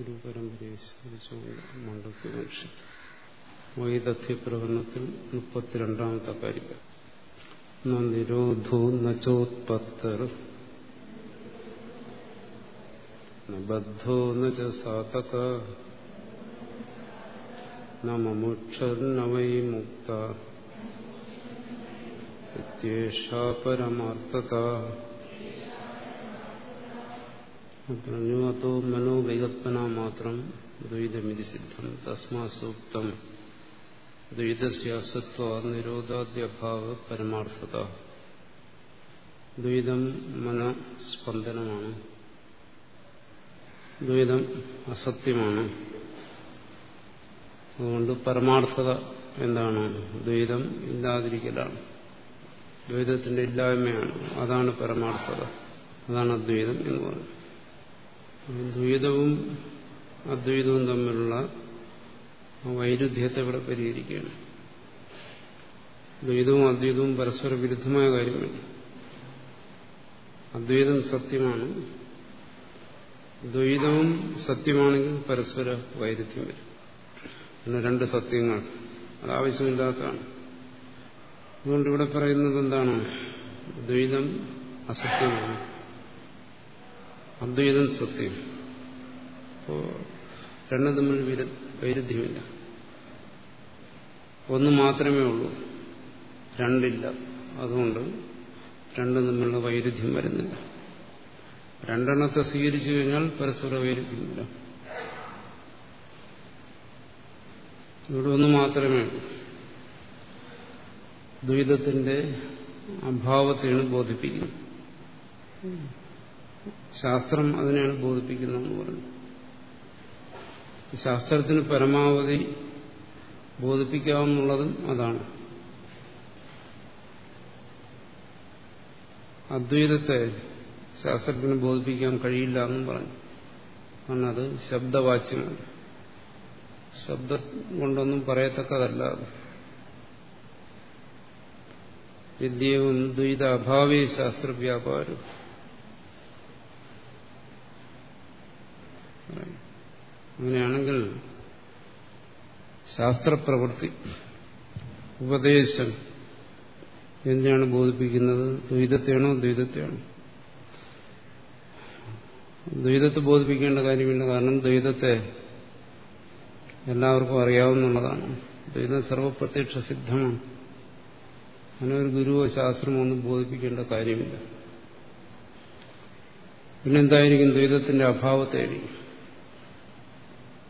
ഒരു പരമ്പരയെ സ്മരിച്ചുകൊണ്ട് മണ്ഡലത്തിൽ വൈദഗ്ധ്യപ്രകടനത്തിൽ മുപ്പത്തിരണ്ടാമത്തെ കാര്യം. നിരോധോ നോത്പത്തർ ബദ്ധോ ന സാതക നമുക്ഷർന വൈ മുക്ത. പരമാർത്ഥത. പറഞ്ഞു അതോ മനോവികൽപ്പന മാത്രം ദ്വൈതമിതി സിദ്ധം. തസ്മാ സൂക്തം ദ്വൈതസ്യാസത്വ നിരോധാദ്യഭാവ പരമാർത്ഥത. ദ്വൈതം മനസ്പന്ദനമാണ്. ദ്വൈതം അസത്യമാണ്. അതുകൊണ്ട് പരമാർത്ഥത എന്താണ്? ദ്വൈതം ഇല്ലാതിരിക്കലാണ്. ദ്വൈതത്തിന്റെ ഇല്ലായ്മയാണ്. അതാണ് പരമാർത്ഥത. അതാണ് അദ്വൈതം എന്ന് പറയുന്നത്. ദ്വൈതവും അദ്വൈതവും തമ്മിലുള്ള വൈരുദ്ധ്യത്തെ ഇവിടെ പരിഹരിക്കുകയാണ്. ദ്വൈതവും അദ്വൈതവും പരസ്പര വിരുദ്ധമായ കാര്യമാണ് അദ്വൈതം സത്യമാണ്. ദ്വൈതവും സത്യമാണെങ്കിൽ പരസ്പര വൈരുദ്ധ്യം വരും. അങ്ങനെ രണ്ട് സത്യങ്ങൾ. അത് ആവശ്യമില്ലാത്തതാണ്. അതുകൊണ്ട് ഇവിടെ പറയുന്നത് എന്താണ്? ദ്വൈതം അസത്യമാണ്. അദ്വൈതം സത്യം അപ്പോ രണ്ടും തമ്മിൽ വൈരുദ്ധ്യമില്ല. ഒന്ന് മാത്രമേ ഉള്ളൂ. രണ്ടില്ല. അതുകൊണ്ട് രണ്ടും തമ്മിലുള്ള വൈരുദ്ധ്യം വരുന്നില്ല. രണ്ടെണ്ണത്തെ സ്വീകരിച്ചു കഴിഞ്ഞാൽ പരസ്പര വൈരുദ്ധ്യമില്ല. ഇവിടെ ഒന്ന് മാത്രമേ ഉള്ളൂ. ദ്വൈതത്തിന്റെ അഭാവത്തെയാണ് ബോധിപ്പിക്കുന്നത്. ശാസ്ത്രം അതിനെയാണ് ബോധിപ്പിക്കുന്നതെന്ന് പറഞ്ഞു. ശാസ്ത്രത്തിന് പരമാവധി ബോധിപ്പിക്കാവുന്നുള്ളതും അതാണ്. അദ്വൈതത്തെ ശാസ്ത്രത്തിന് ബോധിപ്പിക്കാൻ കഴിയില്ല എന്നും പറഞ്ഞു. കാരണം അത് ശബ്ദവാച്യമാണ്. ശബ്ദം കൊണ്ടൊന്നും പറയത്തക്കതല്ല അത്. വിദ്യവും ദ്വൈത അഭാവി ശാസ്ത്രവ്യാപാരം. അങ്ങനെയാണെങ്കിൽ ശാസ്ത്രപ്രവൃത്തി ഉപദേശം എന്തിനാണ് ബോധിപ്പിക്കുന്നത്? ദ്വൈതത്തെയാണോ? ദ്വൈതത്തെയാണോ. ദ്വൈതത്തെ ബോധിപ്പിക്കേണ്ട കാര്യമില്ല. കാരണം ദ്വൈതത്തെ എല്ലാവർക്കും അറിയാവുന്നതാണ്. ദ്വൈതം സർവപ്രത്യക്ഷ സിദ്ധമാണ്. അങ്ങനെ ഒരു ഗുരുവോ ശാസ്ത്രമോ ഒന്നും ബോധിപ്പിക്കേണ്ട കാര്യമില്ല. പിന്നെന്തായിരിക്കും ദ്വൈതത്തിന്റെ അഭാവത്തെയായിരിക്കും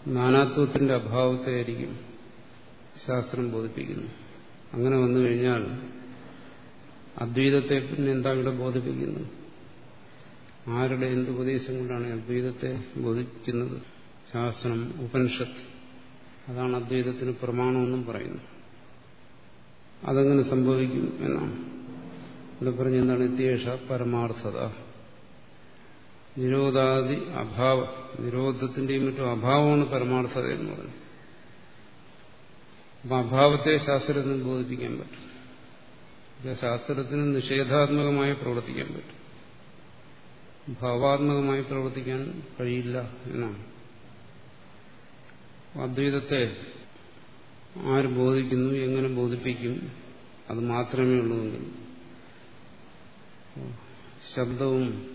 നാനാത്വത്തിന്റെ അഭാവത്തെയായിരിക്കും ശാസ്ത്രം ബോധിപ്പിക്കുന്നു. അങ്ങനെ വന്നു കഴിഞ്ഞാൽ അദ്വൈതത്തെ പിന്നെ എന്താ ഇവിടെ ബോധിപ്പിക്കുന്നത്? ആരുടെ എന്ത് ഉപദേശം കൊണ്ടാണ് അദ്വൈതത്തെ ബോധിപ്പിക്കുന്നത്? ശാസ്ത്രം ഉപനിഷത്ത്. അതാണ് അദ്വൈതത്തിന് പ്രമാണമെന്നും പറയുന്നു അതങ്ങനെ സംഭവിക്കും എന്നാണ്. ഇവിടെ പറഞ്ഞെന്താണ് ഇത്യേഷ പരമാർത്ഥത. നിരോധാദി അഭാവം നിരോധത്തിന്റെയും മറ്റും അഭാവമാണ് പരമാർത്ഥത എന്ന് പറഞ്ഞു അപ്പം അഭാവത്തെ ശാസ്ത്രത്തിന് ബോധിപ്പിക്കാൻ പറ്റും. ശാസ്ത്രത്തിന് നിഷേധാത്മകമായി പ്രവർത്തിക്കാൻ പറ്റും. ഭാവാത്മകമായി പ്രവർത്തിക്കാൻ കഴിയില്ല എന്നാണ്. അദ്വൈതത്തെ ആര് ബോധിക്കുന്നു എങ്ങനെ ബോധിപ്പിക്കും അത് മാത്രമേ ഉള്ളൂ ശബ്ദവും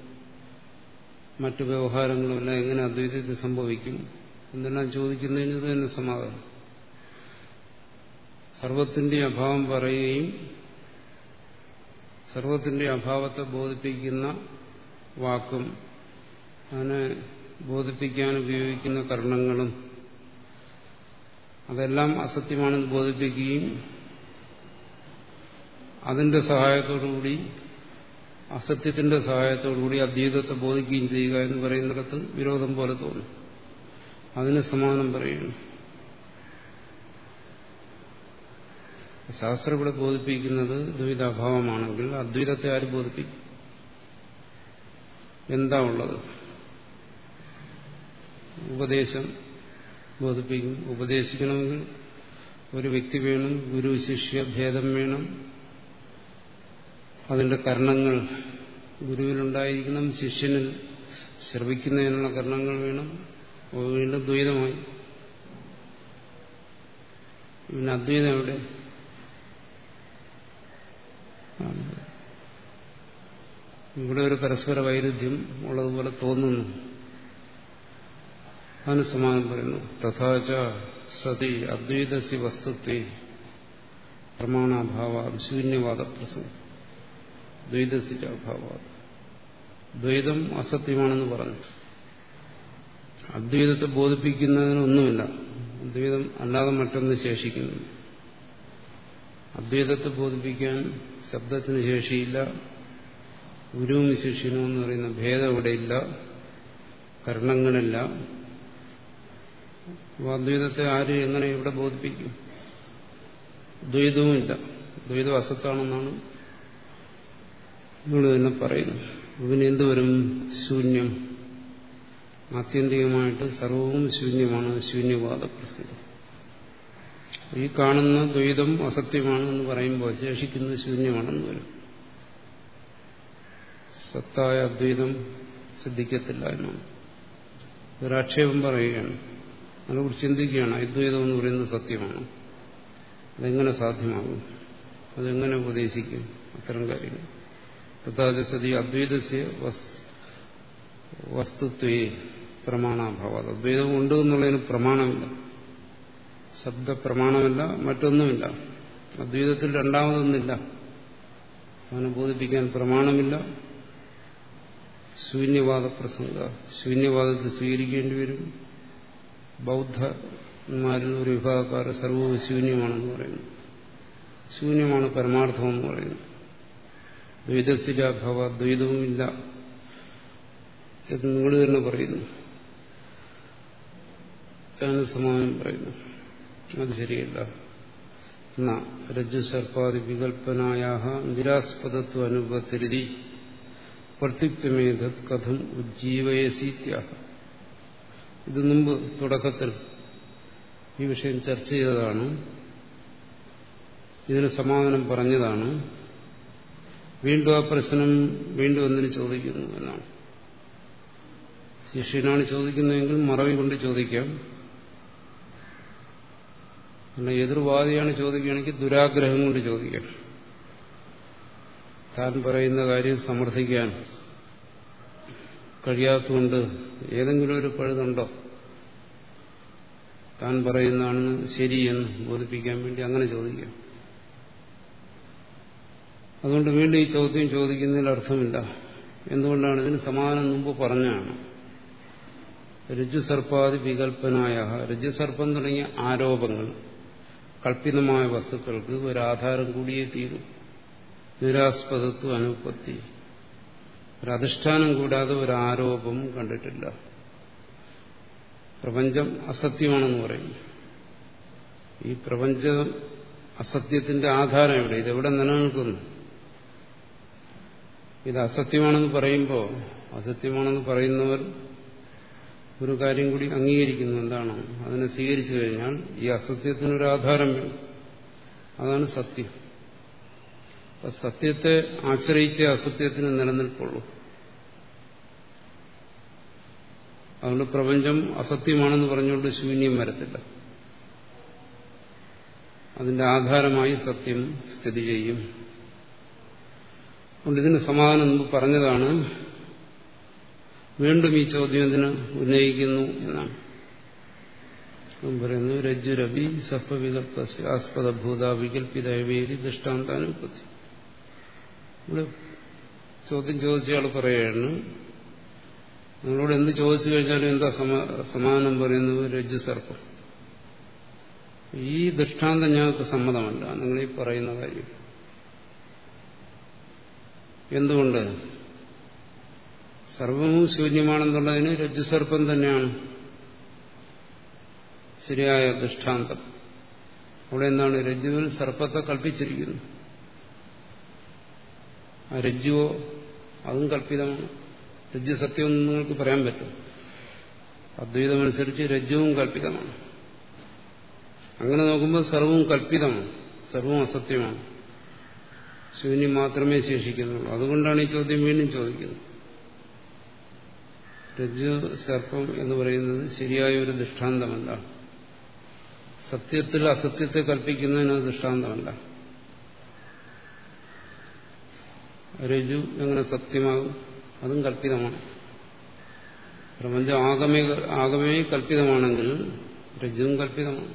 മറ്റു വ്യവഹാരങ്ങളുമെല്ലാം എങ്ങനെ അദ്വൈതത്തിൽ സംഭവിക്കും എന്തെല്ലാം ചോദിക്കുന്നതിന് ഇത് തന്നെ സമാധാനം. സർവത്തിന്റെ അഭാവം പറയുകയും സർവത്തിന്റെ അഭാവത്തെ ബോധിപ്പിക്കുന്ന വാക്കും അതിനെ ബോധിപ്പിക്കാൻ ഉപയോഗിക്കുന്ന കർണങ്ങളും അതെല്ലാം അസത്യമാണെന്ന് ബോധിപ്പിക്കുകയും അതിന്റെ സഹായത്തോടുകൂടി അസത്യത്തിന്റെ സഹായത്തോടുകൂടി അദ്വൈതത്തെ ബോധിക്കുകയും ചെയ്യുക എന്ന് പറയുന്നിടത്ത് വിരോധം പോലെ തോന്നും. അതിന് സമാനം പറയുന്നു. ശാസ്ത്രം ഇവിടെ ബോധിപ്പിക്കുന്നത് ദ്വൈതാഭാവമാണെങ്കിൽ അദ്വൈതത്തെ ആര് ബോധിപ്പിക്കും? എന്താ ഉള്ളത്? ഉപദേശം ബോധിപ്പിക്കും. ഉപദേശിക്കണമെങ്കിൽ ഒരു വ്യക്തി വേണം ഗുരു ശിഷ്യ ഭേദം വേണം അതിന്റെ കർണങ്ങൾ ഗുരുവിനുണ്ടായിരിക്കണം ശിഷ്യനിൽ ശ്രവിക്കുന്നതിനുള്ള കർണങ്ങൾ വേണം. വീണ്ടും ദ്വൈതമായി. പിന്നെ അദ്വൈതം എവിടെ? ഇവിടെ ഒരു പരസ്പര വൈരുദ്ധ്യം ഉള്ളതുപോലെ തോന്നുന്നു. അതിന് സമാനം പറയുന്നു തഥാച സതി അദ്വൈതസി വസ്തുത്വേ പ്രമാണാഭാവ ശൂന്യവാദ പ്രസംഗം ദ്വൈതസിന്റെ അഭാവം. ദ്വൈതം അസത്യമാണെന്ന് പറഞ്ഞു അദ്വൈതത്തെ ബോധിപ്പിക്കുന്നതിനൊന്നുമില്ല. അദ്വൈതം അല്ലാതെ മറ്റൊന്ന് ശേഷിക്കുന്നു. അദ്വൈതത്തെ ബോധിപ്പിക്കാൻ ശബ്ദത്തിന് ശേഷിയില്ല. ഗുരുവും ശിഷ്യനും എന്ന് പറയുന്ന ഭേദം ഇവിടെയില്ല കരണങ്ങളില്ല അദ്വൈതത്തെ ആര് എങ്ങനെ ഇവിടെ ബോധിപ്പിക്കും? ദ്വൈതവുമില്ല. ദ്വൈതം അസത്താണെന്നാണ് നിങ്ങൾ തന്നെ പറയുന്നു. അതിന് എന്ത് വരും ശൂന്യം. ആത്യന്തികമായിട്ട് സർവവും ശൂന്യമാണ്. ശൂന്യവാദ പ്രസിദ്ധം ഈ കാണുന്ന ദ്വൈതം അസത്യമാണെന്ന് പറയുമ്പോൾ ശേഷിക്കുന്നത് ശൂന്യമാണെന്ന് വരും. സത്തായ അദ്വൈതം സിദ്ധിക്കത്തില്ല എന്നാണ്. ഒരാക്ഷേപം പറയുകയാണ്. അതിനെക്കുറിച്ച് ചിന്തിക്കുകയാണ്. അദ്വൈതം എന്ന് പറയുന്നത് സത്യമാണ്. അതെങ്ങനെ സാധ്യമാകും? അതെങ്ങനെ ഉപദേശിക്കും? അത്തരം കാര്യങ്ങൾ. തഥാചസതി അദ്വൈതസ്യ വസ്തുത്വേ പ്രമാണാഭാവ അദ്വൈതം ഉണ്ട് എന്നുള്ളതിന് പ്രമാണമില്ല. ശബ്ദ പ്രമാണമില്ല മറ്റൊന്നുമില്ല. അദ്വൈതത്തിൽ രണ്ടാമതൊന്നില്ല അവനെ ബോധിപ്പിക്കാൻ പ്രമാണമില്ല. ശൂന്യവാദ പ്രസംഗ ശൂന്യവാദത്തെ സ്വീകരിക്കേണ്ടി വരും. ബൗദ്ധന്മാരിൽ ഒരു വിഭാഗക്കാർ സർവശൂന്യമാണെന്ന് പറയുന്നു. ശൂന്യമാണ് പരമാർത്ഥമെന്ന് പറയുന്നു. ദ്വൈതസ്ഥിരാഭവ ഭവ ദ്വൈതവുമില്ല എന്ന് നിങ്ങൾ തന്നെ പറയുന്നു. സമാനം പറയുന്നു. അത് ശരിയല്ല. എന്നാ രജ്ജു സർപ്പാദി വികൽപ്പനായ നിരാസ്പദത്വ അനുപത്തിരുതി പ്രത്യുക്തമേതത് കഥം ഉജ്ജീവയസീത്യാഹ. ഇത് മുമ്പ് തുടക്കത്തിൽ ഈ വിഷയം ചർച്ച ചെയ്തതാണ്. ഇതിന് സമാധാനം പറഞ്ഞതാണ്. വീണ്ടും ആ പ്രശ്നം വീണ്ടും എന്തിനു ചോദിക്കുന്നു എന്നാണ്. ശിഷ്യനാണ് ചോദിക്കുന്നതെങ്കിൽ മറവി കൊണ്ട് ചോദിക്കാം. പിന്നെ എതിർവാദിയാണ് ചോദിക്കുകയാണെങ്കിൽ ദുരാഗ്രഹം കൊണ്ട് ചോദിക്കാം. താൻ പറയുന്ന കാര്യം സമർത്ഥിക്കാൻ കഴിയാത്തതുകൊണ്ട് ഏതെങ്കിലും ഒരു പഴുതുണ്ടോ? താൻ പറയുന്നതാണ് ശരിയെന്ന് ബോധിപ്പിക്കാൻ വേണ്ടി അങ്ങനെ ചോദിക്കാം. അതുകൊണ്ട് വീണ്ടും ഈ ചോദ്യം ചോദിക്കുന്നതിൽ അർത്ഥമില്ല. എന്തുകൊണ്ടാണ് ഇതിന് സമാനം മുമ്പ് പറഞ്ഞാണ് രജ്ജുസർപ്പാദി വികല്പനായ രജ്ജുസർപ്പം തുടങ്ങിയ ആരോപങ്ങൾ കൽപ്പിതമായ വസ്തുക്കൾക്ക് ഒരാധാരം കൂടിയേ തീരും. നിരാസ്പദത്വ അനുപത്തി. ഒരധിഷ്ഠാനം കൂടാതെ ഒരു ആരോപം കണ്ടിട്ടില്ല. പ്രപഞ്ചം അസത്യമാണെന്ന് പറയും. ഈ പ്രപഞ്ചം അസത്യത്തിന്റെ ആധാരം എവിടെ? ഇതെവിടെ നിലനിൽക്കുന്നു? ഇത് അസത്യമാണെന്ന് പറയുമ്പോൾ അസത്യമാണെന്ന് പറയുന്നവർ ഒരു കാര്യം കൂടി അംഗീകരിക്കുന്നു. എന്താണ്? അതിനെ സ്വീകരിച്ചു കഴിഞ്ഞാൽ ഈ അസത്യത്തിനൊരു ആധാരം വേണം. അതാണ് സത്യം. സത്യത്തെ ആശ്രയിച്ച് അസത്യത്തിന് നിലനിൽപ്പുള്ളൂ. അതുകൊണ്ട് പ്രപഞ്ചം അസത്യമാണെന്ന് പറഞ്ഞുകൊണ്ട് ശൂന്യം വരത്തില്ല. അതിന്റെ ആധാരമായി സത്യം സ്ഥിതി ചെയ്യും. അതുകൊണ്ട് ഇതിന് സമാധാനം മുമ്പ് പറഞ്ഞതാണ്. വീണ്ടും ഈ ചോദ്യം ഇതിന് ഉന്നയിക്കുന്നു എന്നാണ്. പറയുന്നു രജ്ജുരവി സപ്പവികൽപ്പ ആസ്പദഭൂത വികൽപ്പിതവേരി ദൃഷ്ടാന്താനുപത്തി. ഇവിടെ ചോദ്യം ചോദിച്ചയാൾ പറയുകയാണ് നിങ്ങളോട് എന്ത് ചോദിച്ചു കഴിഞ്ഞാലും എന്താ സമാധാനം പറയുന്നു രജ്ജു സർപ്പം? ഈ ദൃഷ്ടാന്തം ഞങ്ങൾക്ക് സമ്മതമല്ല നിങ്ങൾ ഈ പറയുന്ന കാര്യം. എന്തുകൊണ്ട്? സർവവും ശൂന്യമാണെന്നുള്ളതിന് രജ്ജുസർപ്പം തന്നെയാണ്. ശരിയായ ദൃഷ്ടാന്തം. അവിടെ എന്താണ്? രജ്ജുവിൽ സർപ്പത്തെ കൽപ്പിച്ചിരിക്കുന്നു. ആ രജ്ജുവോ അതും കൽപ്പിതമാണ്. രജ്ജു സത്യം നിങ്ങൾക്ക് പറയാൻ പറ്റും. അദ്വൈതമനുസരിച്ച് രജ്ജുവും കൽപ്പിതമാണ്. അങ്ങനെ നോക്കുമ്പോൾ സർവവും കൽപ്പിതമാണ്. സർവവും അസത്യമാണ്. ശൂന്യം മാത്രമേ ശേഷിക്കുന്നുള്ളൂ. അതുകൊണ്ടാണ് ഈ ചോദ്യം വീണ്ടും ചോദിക്കുന്നത്. രജ്ജു സർപ്പം എന്ന് പറയുന്നത് ശരിയായ ഒരു ദൃഷ്ടാന്തമല്ല. സത്യത്തിൽ അസത്യത്തെ കൽപ്പിക്കുന്നതിന് അത് ദൃഷ്ടാന്തമല്ല. രജു എങ്ങനെ സത്യമാകും? അതും കല്പിതമാണ് പ്രപഞ്ചം ആഗമേ ആഗമേ കല്പിതമാണെങ്കിൽ രജ്ജുവും കല്പിതമാണ്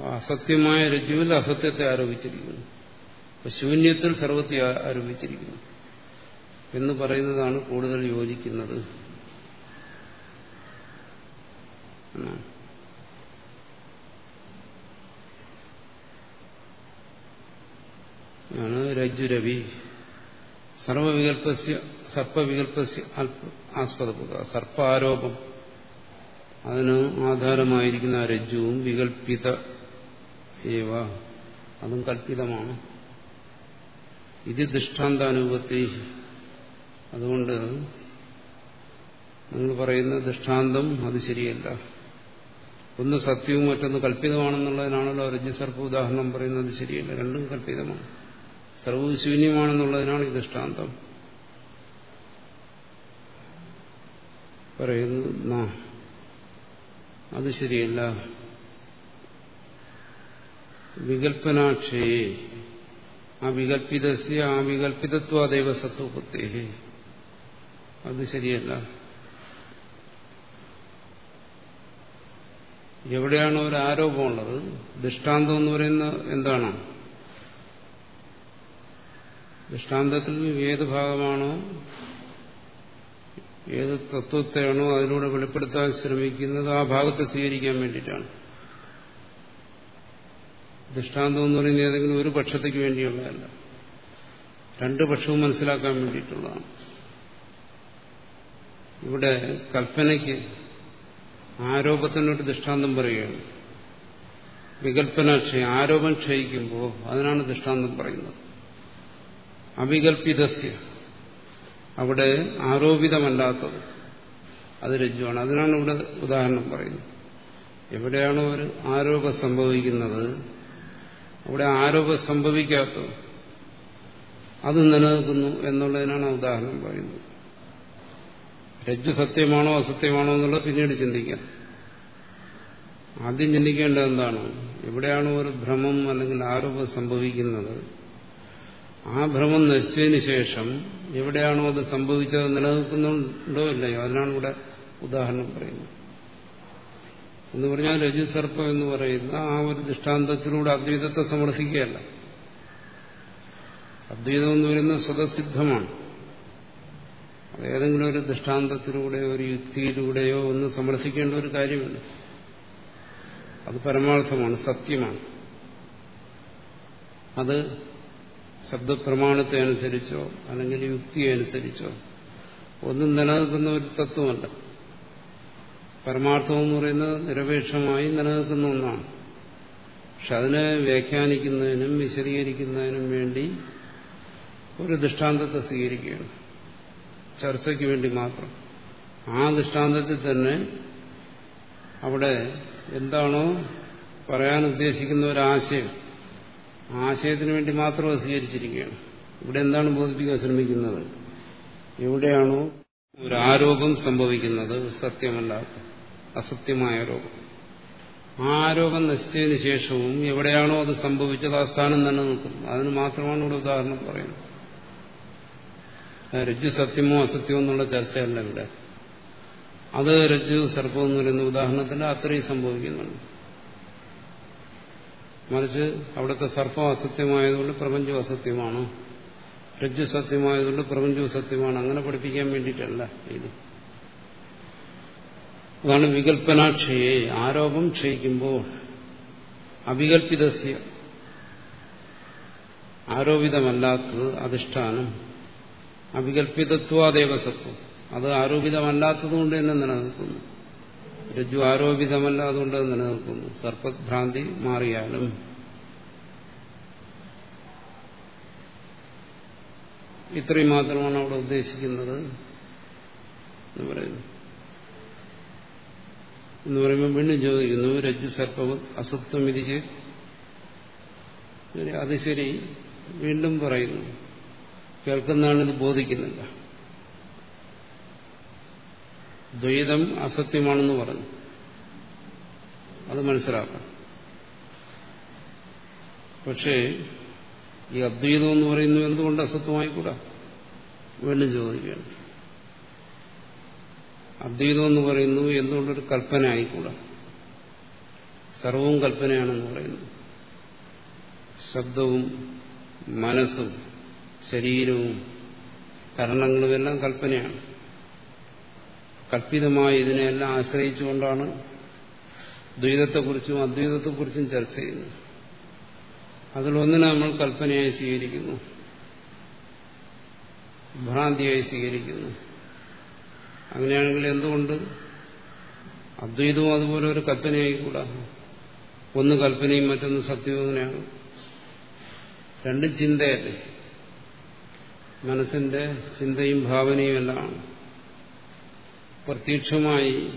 അസത്യമായ രജ്ജുവിൽ അസത്യത്തെ ആരോപിച്ചിരിക്കുന്നു. ശൂന്യത്തിൽ സർവത്തെ ആരോപിച്ചിരിക്കുന്നു എന്ന് പറയുന്നതാണ് കൂടുതൽ യോജിക്കുന്നത്. രജ്ജുരവി സർവവികല്പസ്യ സർപ്പവികല്പസ്യ സർപ്പ ആരോപം അതിന് ആധാരമായിരിക്കുന്ന രജ്ജുവും വികല്പിത ഏവ. അതും കല്പിതമാണ് ഇത് ദൃഷ്ടാന്താനുപത്തി. അതുകൊണ്ട് നിങ്ങൾ പറയുന്ന ദൃഷ്ടാന്തം അത് ശരിയല്ല. ഒന്ന് സത്യവും മറ്റൊന്ന് കല്പിതമാണെന്നുള്ളതിനാണല്ലോ രജ്ഞസർപ്പ ഉദാഹരണം പറയുന്നത് അത് ശരിയല്ല. രണ്ടും കല്പിതമാണ് സർവവും ശൂന്യമാണെന്നുള്ളതിനാണ് ഈ ദൃഷ്ടാന്തം. പറയുന്നു അത് ശരിയല്ല. വികൽപ്പനാക്ഷയെ ആ വികൽപ്പിതസ്യ ആ വികല്പിതത്വ സത്വപത്തേ അത് ശരിയല്ല. എവിടെയാണ് ഒരു ആരോപമുള്ളത് ദൃഷ്ടാന്തം എന്ന് പറയുന്ന എന്താണ്? ദൃഷ്ടാന്തത്തിൽ ഏത് ഭാഗമാണോ ഏത് തത്വത്തെയാണോ അതിലൂടെ വെളിപ്പെടുത്താൻ ശ്രമിക്കുന്നത് ആ ഭാഗത്തെ സ്വീകരിക്കാൻ വേണ്ടിയിട്ടാണ്. ദൃഷ്ടാന്തം എന്ന് പറയുന്നത് ഏതെങ്കിലും ഒരു പക്ഷത്തേക്ക് വേണ്ടിയുള്ളതല്ല. രണ്ട് പക്ഷവും മനസ്സിലാക്കാൻ വേണ്ടിയിട്ടുള്ളതാണ്. ഇവിടെ കൽപ്പനയ്ക്ക് ആരോപത്തിനൊരു ദൃഷ്ടാന്തം പറയുകയാണ്. വികല്പന ക്ഷയം ആരോപം ക്ഷയിക്കുമ്പോൾ അതിനാണ് ദൃഷ്ടാന്തം പറയുന്നത്. അവികൽപിതസ്യ അവിടെ ആരോപിതമല്ലാത്തത് അത് രജ്ജുവാണ്. അതിനാണ് ഇവിടെ ഉദാഹരണം പറയുന്നത്. എവിടെയാണോ ഒരു ആരോപം സംഭവിക്കുന്നത് അവിടെ ആരോപം സംഭവിക്കാത്തത്. അത് നിലനിൽക്കുന്നു എന്നുള്ളതിനാണ് ഉദാഹരണം പറയുന്നത്. രജ്ജു സത്യമാണോ അസത്യമാണോ എന്നുള്ളത് പിന്നീട് ചിന്തിക്കാം. ആദ്യം ചിന്തിക്കേണ്ടത് എന്താണ്? എവിടെയാണോ ഒരു ഭ്രമം അല്ലെങ്കിൽ ആരോപം സംഭവിക്കുന്നത്? ആ ഭ്രമം നശിച്ചതിന് ശേഷം എവിടെയാണോ അത് സംഭവിച്ചത് നിലനിൽക്കുന്നുണ്ടോ ഇല്ലയോ? അതിനാണ് ഇവിടെ ഉദാഹരണം പറയുന്നത്. എന്ന് പറഞ്ഞാൽ രജുസർപ്പം എന്ന് പറയുന്ന ആ ഒരു ദൃഷ്ടാന്തത്തിലൂടെ അദ്വൈതത്തെ സമർത്ഥിക്കുകയല്ല. അദ്വൈതം എന്ന് പറയുന്നത് സ്വതസിദ്ധമാണ്. ഏതെങ്കിലും ഒരു ദൃഷ്ടാന്തത്തിലൂടെയോ ഒരു യുക്തിയിലൂടെയോ ഒന്ന് സമർത്ഥിക്കേണ്ട ഒരു കാര്യമില്ല. അത് പരമാർത്ഥമാണ് സത്യമാണ്. അത് ശബ്ദപ്രമാണത്തെ അനുസരിച്ചോ അല്ലെങ്കിൽ യുക്തിയെ അനുസരിച്ചോ ഒന്നും നിലനിൽക്കുന്ന ഒരു തത്വമല്ല. പരമാർത്ഥം എന്ന് പറയുന്നത് നിരപേക്ഷമായി നിലനിൽക്കുന്ന ഒന്നാണ്. പക്ഷെ അതിനെ വ്യാഖ്യാനിക്കുന്നതിനും വിശദീകരിക്കുന്നതിനും വേണ്ടി ഒരു ദൃഷ്ടാന്തത്തെ സ്വീകരിക്കുകയാണ്. ചർച്ചയ്ക്ക് വേണ്ടി മാത്രം. ആ ദൃഷ്ടാന്തത്തിൽ തന്നെ അവിടെ എന്താണോ പറയാൻ ഉദ്ദേശിക്കുന്ന ഒരാശയം ആശയത്തിന് വേണ്ടി മാത്രം സ്വീകരിച്ചിരിക്കുകയാണ്. ഇവിടെ എന്താണ് ബോധിപ്പിക്കാൻ ശ്രമിക്കുന്നത്? എവിടെയാണോ ഒരു ആരോപം സംഭവിക്കുന്നത് സത്യമല്ലാത്ത. അസത്യമായ രോഗം. ആ രോഗം നശിച്ചതിന് ശേഷവും എവിടെയാണോ അത് സംഭവിച്ചത് ആ സ്ഥാനം തന്നെ നിൽക്കും അതിന് മാത്രമാണ് ഇവിടെ ഉദാഹരണം പറയുന്നത്. രജ്ജു സത്യമോ അസത്യമോ എന്നുള്ള ചർച്ചയല്ല ഇവിടെ. അത് രജ്ജു സർപ്പം എന്ന് പറയുന്ന ഉദാഹരണത്തിന് അത്രയും സംഭവിക്കുന്നുണ്ട്. മറിച്ച് അവിടുത്തെ സർപ്പം അസത്യമായതുകൊണ്ട് പ്രപഞ്ചം അസത്യമാണ്. രജ്ജു സത്യമായതുകൊണ്ട് പ്രപഞ്ചവും സത്യമാണ് അങ്ങനെ പഠിപ്പിക്കാൻ വേണ്ടിയിട്ടല്ല ഇത്. അതാണ് വികല്പനാക്ഷയെ ആരോപം ക്ഷയിക്കുമ്പോൾ അവികല്പിതസ്യ ആരോപിതമല്ലാത്തത് അധിഷ്ഠാനം. അവികല്പിതത്വാദേവസത്വം അത് ആരോപിതമല്ലാത്തത് കൊണ്ട് തന്നെ നിലനിൽക്കുന്നു. രജ്ജു ആരോപിതമല്ല അതുകൊണ്ട് അത് നിലനിൽക്കുന്നു. സർപ്പഭ്രാന്തി മാറിയാലും. ഇത്രയും മാത്രമാണ് അവിടെ ഉദ്ദേശിക്കുന്നത് എന്ന് പറയുന്നു. എന്ന് പറയുമ്പോൾ വീണ്ടും ചോദിക്കുന്നു രജ്ജു സർപ്പവും അസത്വം ഇരിച്ച് അത് ശരി. വീണ്ടും പറയുന്നു കേൾക്കുന്നതാണ് ഇത് ബോധിക്കുന്നില്ല. ദ്വൈതം അസത്യമാണെന്ന് പറഞ്ഞു. അത് മനസ്സിലാക്കാം. പക്ഷേ ഈ അദ്വൈതം എന്ന് പറയുന്നത് എന്തുകൊണ്ട് അസത്വമായിക്കൂടാ വീണ്ടും ചോദിക്കുകയാണ്. അദ്വൈതം എന്ന് പറയുന്നു എന്തുകൊണ്ടൊരു കൽപ്പന ആയിക്കൂടാ സർവവും കൽപ്പനയാണെന്ന് പറയുന്നു. ശബ്ദവും മനസ്സും ശരീരവും കരണങ്ങളും എല്ലാം കൽപ്പനയാണ്. കൽപ്പിതമായി ഇതിനെല്ലാം ആശ്രയിച്ചുകൊണ്ടാണ് ദ്വൈതത്തെക്കുറിച്ചും അദ്വൈതത്തെക്കുറിച്ചും ചർച്ച ചെയ്യുന്നത്. അതിലൊന്നിനെ നമ്മൾ കൽപ്പനയായി സ്വീകരിക്കുന്നു. ഭ്രാന്തിയായി സ്വീകരിക്കുന്നു. അങ്ങനെയാണെങ്കിൽ എന്തുകൊണ്ട്? അദ്വൈതവും അതുപോലെ ഒരു കൽപ്പനയായിക്കൂടാ. ഒന്ന് കൽപ്പനയും മറ്റൊന്ന് സത്യവും അങ്ങനെയാണ് രണ്ടും ചിന്തയല്ലേ? മനസ്സിന്റെ ചിന്തയും ഭാവനയും എല്ലാം പ്രത്യക്ഷമായി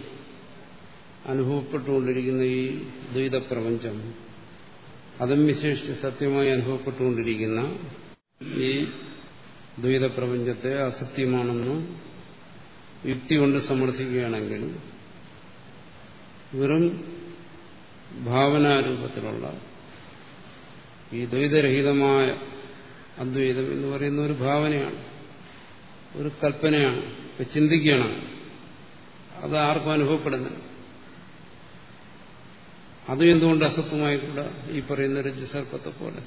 അനുഭവപ്പെട്ടുകൊണ്ടിരിക്കുന്ന ഈ ദ്വൈതപ്രപഞ്ചം. അതും വിശേഷിച്ച് സത്യമായി അനുഭവപ്പെട്ടുകൊണ്ടിരിക്കുന്ന ഈ ദ്വൈതപ്രപഞ്ചത്തെ അസത്യമാണെന്ന് യുക്തി കൊണ്ട് സമർത്ഥിക്കുകയാണെങ്കിലും വെറും ഭാവനാരൂപത്തിലുള്ള ഈ ദ്വൈതരഹിതമായ അദ്വൈതം എന്ന് പറയുന്ന ഒരു ഭാവനയാണ് ഒരു കൽപ്പനയാണ് ചിന്തിക്കണം. അത് ആർക്കും അനുഭവപ്പെടുന്നില്ല. അതും എന്തുകൊണ്ട് അസത്വമായി കൂട ഈ പറയുന്ന രജസർപ്പത്തെ പോലെ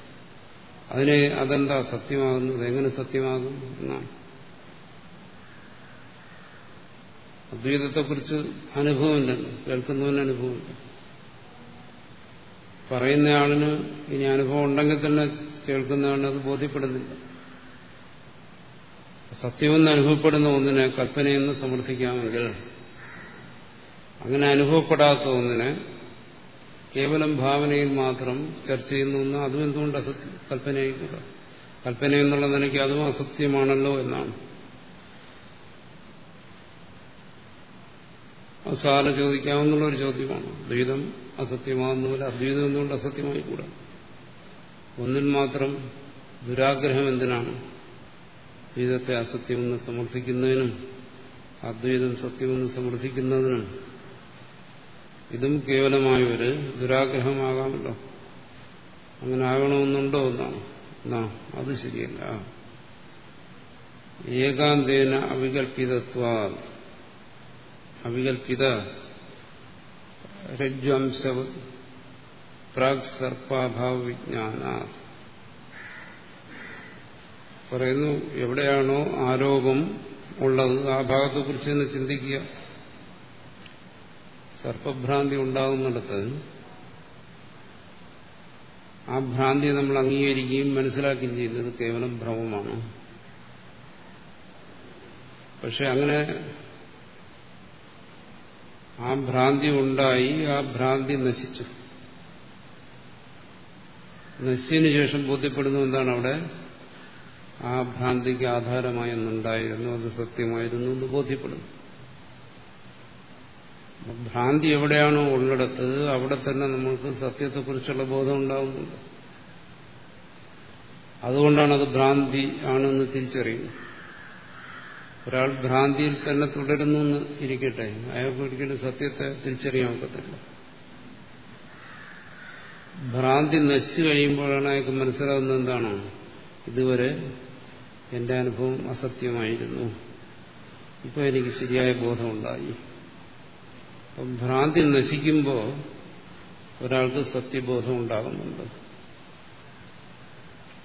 അതിനെ അതെന്താ സത്യമാകുന്നത്? എങ്ങനെ സത്യമാകും എന്നാണ്. അദ്വൈതത്തെക്കുറിച്ച് അനുഭവമില്ല. കേൾക്കുന്നവന് അനുഭവമില്ല. പറയുന്നയാളിന് ഇനി അനുഭവം ഉണ്ടെങ്കിൽ തന്നെ കേൾക്കുന്നയാളിന് അത് ബോധ്യപ്പെടുന്നില്ല. സത്യമെന്ന് അനുഭവപ്പെടുന്ന ഒന്നിനെ കൽപ്പനയെന്ന് സമർത്ഥിക്കാമെങ്കിൽ അങ്ങനെ അനുഭവപ്പെടാത്ത ഒന്നിനെ കേവലം ഭാവനയിൽ മാത്രം ചർച്ച ചെയ്യുന്ന ഒന്ന് അതും എന്തുകൊണ്ട് അസത്യം? കൽപ്പനയായിക്കൂടാ കൽപ്പന എന്നുള്ള നിലയ്ക്ക് അതും അസത്യമാണല്ലോ എന്നാണ്. സാറിന് ചോദിക്കാവുന്ന ഒരു ചോദ്യമാണ്. ദ്വൈതം അസത്യമാകുന്ന പോലെ അദ്വൈതം എന്തുകൊണ്ട് അസത്യമായിക്കൂടാ ഒന്നിൽ മാത്രം ദുരാഗ്രഹം എന്തിനാണ്? ദ്വൈതത്തെ അസത്യമെന്ന് സമർത്ഥിക്കുന്നതിനും അദ്വൈതം സത്യമെന്ന് സമർത്ഥിക്കുന്നതിനും ഇതും കേവലമായ ഒരു ദുരാഗ്രഹമാകാമല്ലോ. അങ്ങനെ ആകണമെന്നുണ്ടോ എന്നാണ്. എന്നാ അത് ശരിയല്ല. ഏകാന്തേന അവികൽപ്പിതത്വ അവികൽപ്പിത രജ്വംശ പ്രാഗ് സർപ്പാഭാവ വിജ്ഞാന പറയുന്നു എവിടെയാണോ ആരോപം ഉള്ളത് ആ ഭാഗത്തെ കുറിച്ച് തന്നെ ചിന്തിക്കുക. സർപ്പഭ്രാന്തി ഉണ്ടാകുന്നിടത്ത് ആ ഭ്രാന്തിയെ നമ്മൾ അംഗീകരിക്കുകയും മനസ്സിലാക്കുകയും ചെയ്യുന്നത് കേവലം ഭ്രമമാണ്. പക്ഷെ അങ്ങനെ ആ ഭ്രാന്തി ഉണ്ടായി ആ ഭ്രാന്തി നശിച്ചു. നശിച്ചതിന് ശേഷം ബോധ്യപ്പെടുന്നു എന്താണ് അവിടെ? ആ ഭ്രാന്തിക്ക് ആധാരമായി ഒന്നുണ്ടായിരുന്നു അത് സത്യമായിരുന്നു എന്ന് ബോധ്യപ്പെടുന്നു. ഭ്രാന്തി എവിടെയാണോ ഉള്ളിടത്ത് അവിടെ തന്നെ നമ്മൾക്ക് സത്യത്തെക്കുറിച്ചുള്ള ബോധം ഉണ്ടാകുന്നുണ്ട് അതുകൊണ്ടാണ് അത് ഭ്രാന്തി ആണെന്ന് തിരിച്ചറിയുന്നത്. ഒരാൾ ഭ്രാന്തിയിൽ തന്നെ തുടരുന്നു എന്ന് ഇരിക്കട്ടെ. അയാൾക്ക് ഒരിക്കലും സത്യത്തെ തിരിച്ചറിയാൻ ഒക്കത്തില്ല ഭ്രാന്തി നശിച്ചു കഴിയുമ്പോഴാണ് അയാൾക്ക് മനസ്സിലാവുന്നത് എന്താണോ. ഇതുവരെ എന്റെ അനുഭവം അസത്യമായിരുന്നു. ഇപ്പൊ എനിക്ക് ശരിയായ ബോധമുണ്ടായി. അപ്പം ഭ്രാന്തി നശിക്കുമ്പോൾ ഒരാൾക്ക് സത്യബോധം ഉണ്ടാകുന്നുണ്ട്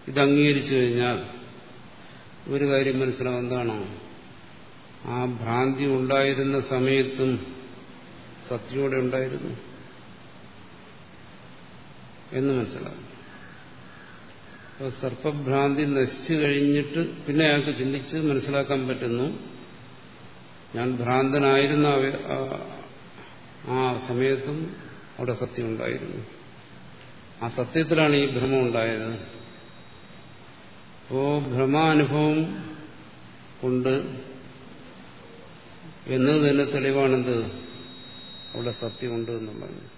ഇത് അംഗീകരിച്ചു കഴിഞ്ഞാൽ ഒരു കാര്യം മനസ്സിലാവും എന്താണോ ആ ഭ്രാന്തി ഉണ്ടായിരുന്ന സമയത്തും സത്യയോടെ ഉണ്ടായിരുന്നു എന്ന് മനസ്സിലാകും അപ്പോൾ സർപ്പഭ്രാന്തി നശിച്ചു കഴിഞ്ഞിട്ട് പിന്നെ അയാൾക്ക് ചിന്തിച്ച് മനസ്സിലാക്കാൻ പറ്റുന്നു ഞാൻ ഭ്രാന്തനായിരുന്ന ആ സമയത്തും അവിടെ സത്യം ഉണ്ടായിരുന്നു. ആ സത്യത്തിലാണ് ഈ ഭ്രമം ഉണ്ടായത്. അപ്പോ ഭ്രമാനുഭവം കൊണ്ട് എന്നത് തന്നെ തെളിവാണെന്ത്? അവിടെ സത്യമുണ്ട് എന്നുള്ളത്.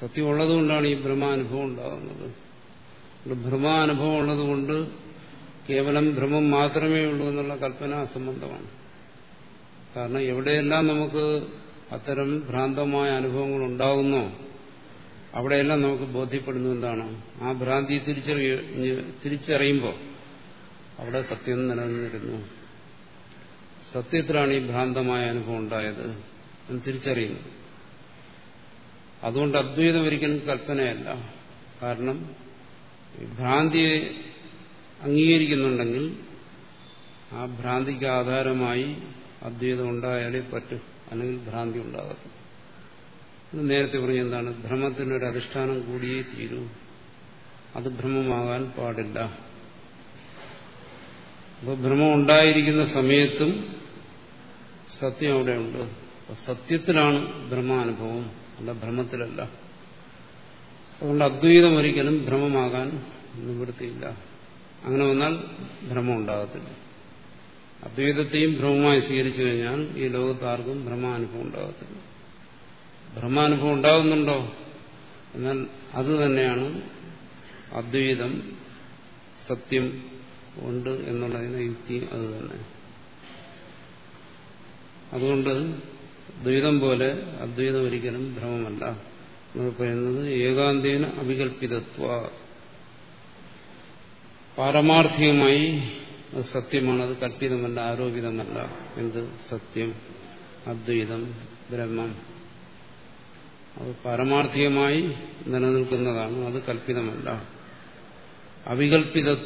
സത്യം ഉള്ളതുകൊണ്ടാണ് ഈ ഭ്രമാനുഭവം ഉണ്ടാകുന്നത്. ഭ്രമാനുഭവം ഉള്ളതുകൊണ്ട് കേവലം ഭ്രമം മാത്രമേ ഉള്ളൂ എന്നുള്ള കൽപ്പന അസംബന്ധമാണ് കാരണം എവിടെയെല്ലാം നമുക്ക് അത്തരം ഭ്രാന്തമായ അനുഭവങ്ങൾ ഉണ്ടാകുന്നോ അവിടെയെല്ലാം നമുക്ക് ബോധ്യപ്പെടുന്നു എന്താണ്? ആ ഭ്രാന്തി തിരിച്ചറിയ തിരിച്ചറിയുമ്പോൾ അവിടെ സത്യം നിലനിന്നിരുന്നു. സത്യത്തിലാണ് ഈ ഭ്രാന്തമായ അനുഭവം ഉണ്ടായത് എന്ന് തിരിച്ചറിയുന്നു അതുകൊണ്ട് അദ്വൈതം ഒരിക്കലും കൽപ്പനയല്ല. കാരണം ഭ്രാന്തിയെ അംഗീകരിക്കുന്നുണ്ടെങ്കിൽ ആ ഭ്രാന്തിക്ക് ആധാരമായി അദ്വൈതം ഉണ്ടായാലേ പറ്റൂ. അല്ലെങ്കിൽ ഭ്രാന്തി ഉണ്ടാകത്തുള്ളൂ നേരത്തെ പറഞ്ഞ എന്താണ്? ഭ്രമത്തിനൊരു അധിഷ്ഠാനം കൂടിയേ തീരൂ. അത് ഭ്രമമാകാൻ പാടില്ല. അപ്പോൾ ഭ്രമം ഉണ്ടായിരിക്കുന്ന സമയത്തും സത്യം അവിടെയുണ്ട്. സത്യത്തിലാണ് ബ്രഹ്മാനുഭവം. അല്ല ഭ്രമത്തിലല്ല അതുകൊണ്ട് അദ്വൈതം ഒരിക്കലും ഭ്രമമാകാൻ നിവൃത്തിയില്ല. അങ്ങനെ വന്നാൽ ഭ്രമം ഉണ്ടാകത്തില്ല. അദ്വൈതത്തെയും ഭ്രമമായി സ്വീകരിച്ചു കഴിഞ്ഞാൽ ഈ ലോകത്ത് ആർക്കും ഭ്രമാനുഭവം ഉണ്ടാകത്തില്ല. ഭ്രമാനുഭവം ഉണ്ടാകുന്നുണ്ടോ? എന്നാൽ അത് തന്നെയാണ് അദ്വൈതം സത്യം ഉണ്ട് എന്നുള്ളതിന് യുക്തി അത് തന്നെ. അതുകൊണ്ട് ദ്വൈതം പോലെ അദ്വൈതം ഒരിക്കലും ഭ്രമമല്ല. എന്ന് പറയുന്നത് ഏകാന്തേന അവികൽപ്പിതത്വ. പാരമാർത്ഥികമായി അത് സത്യമാണ് അത് കല്പിതമല്ല ആരോപിതമല്ല. എന്ത് സത്യം? അദ്വൈതം ബ്രഹ്മം. അത് പാരമാർത്ഥികമായി നിലനിൽക്കുന്നതാണ് അത് കല്പിതമല്ല അവികല്പിത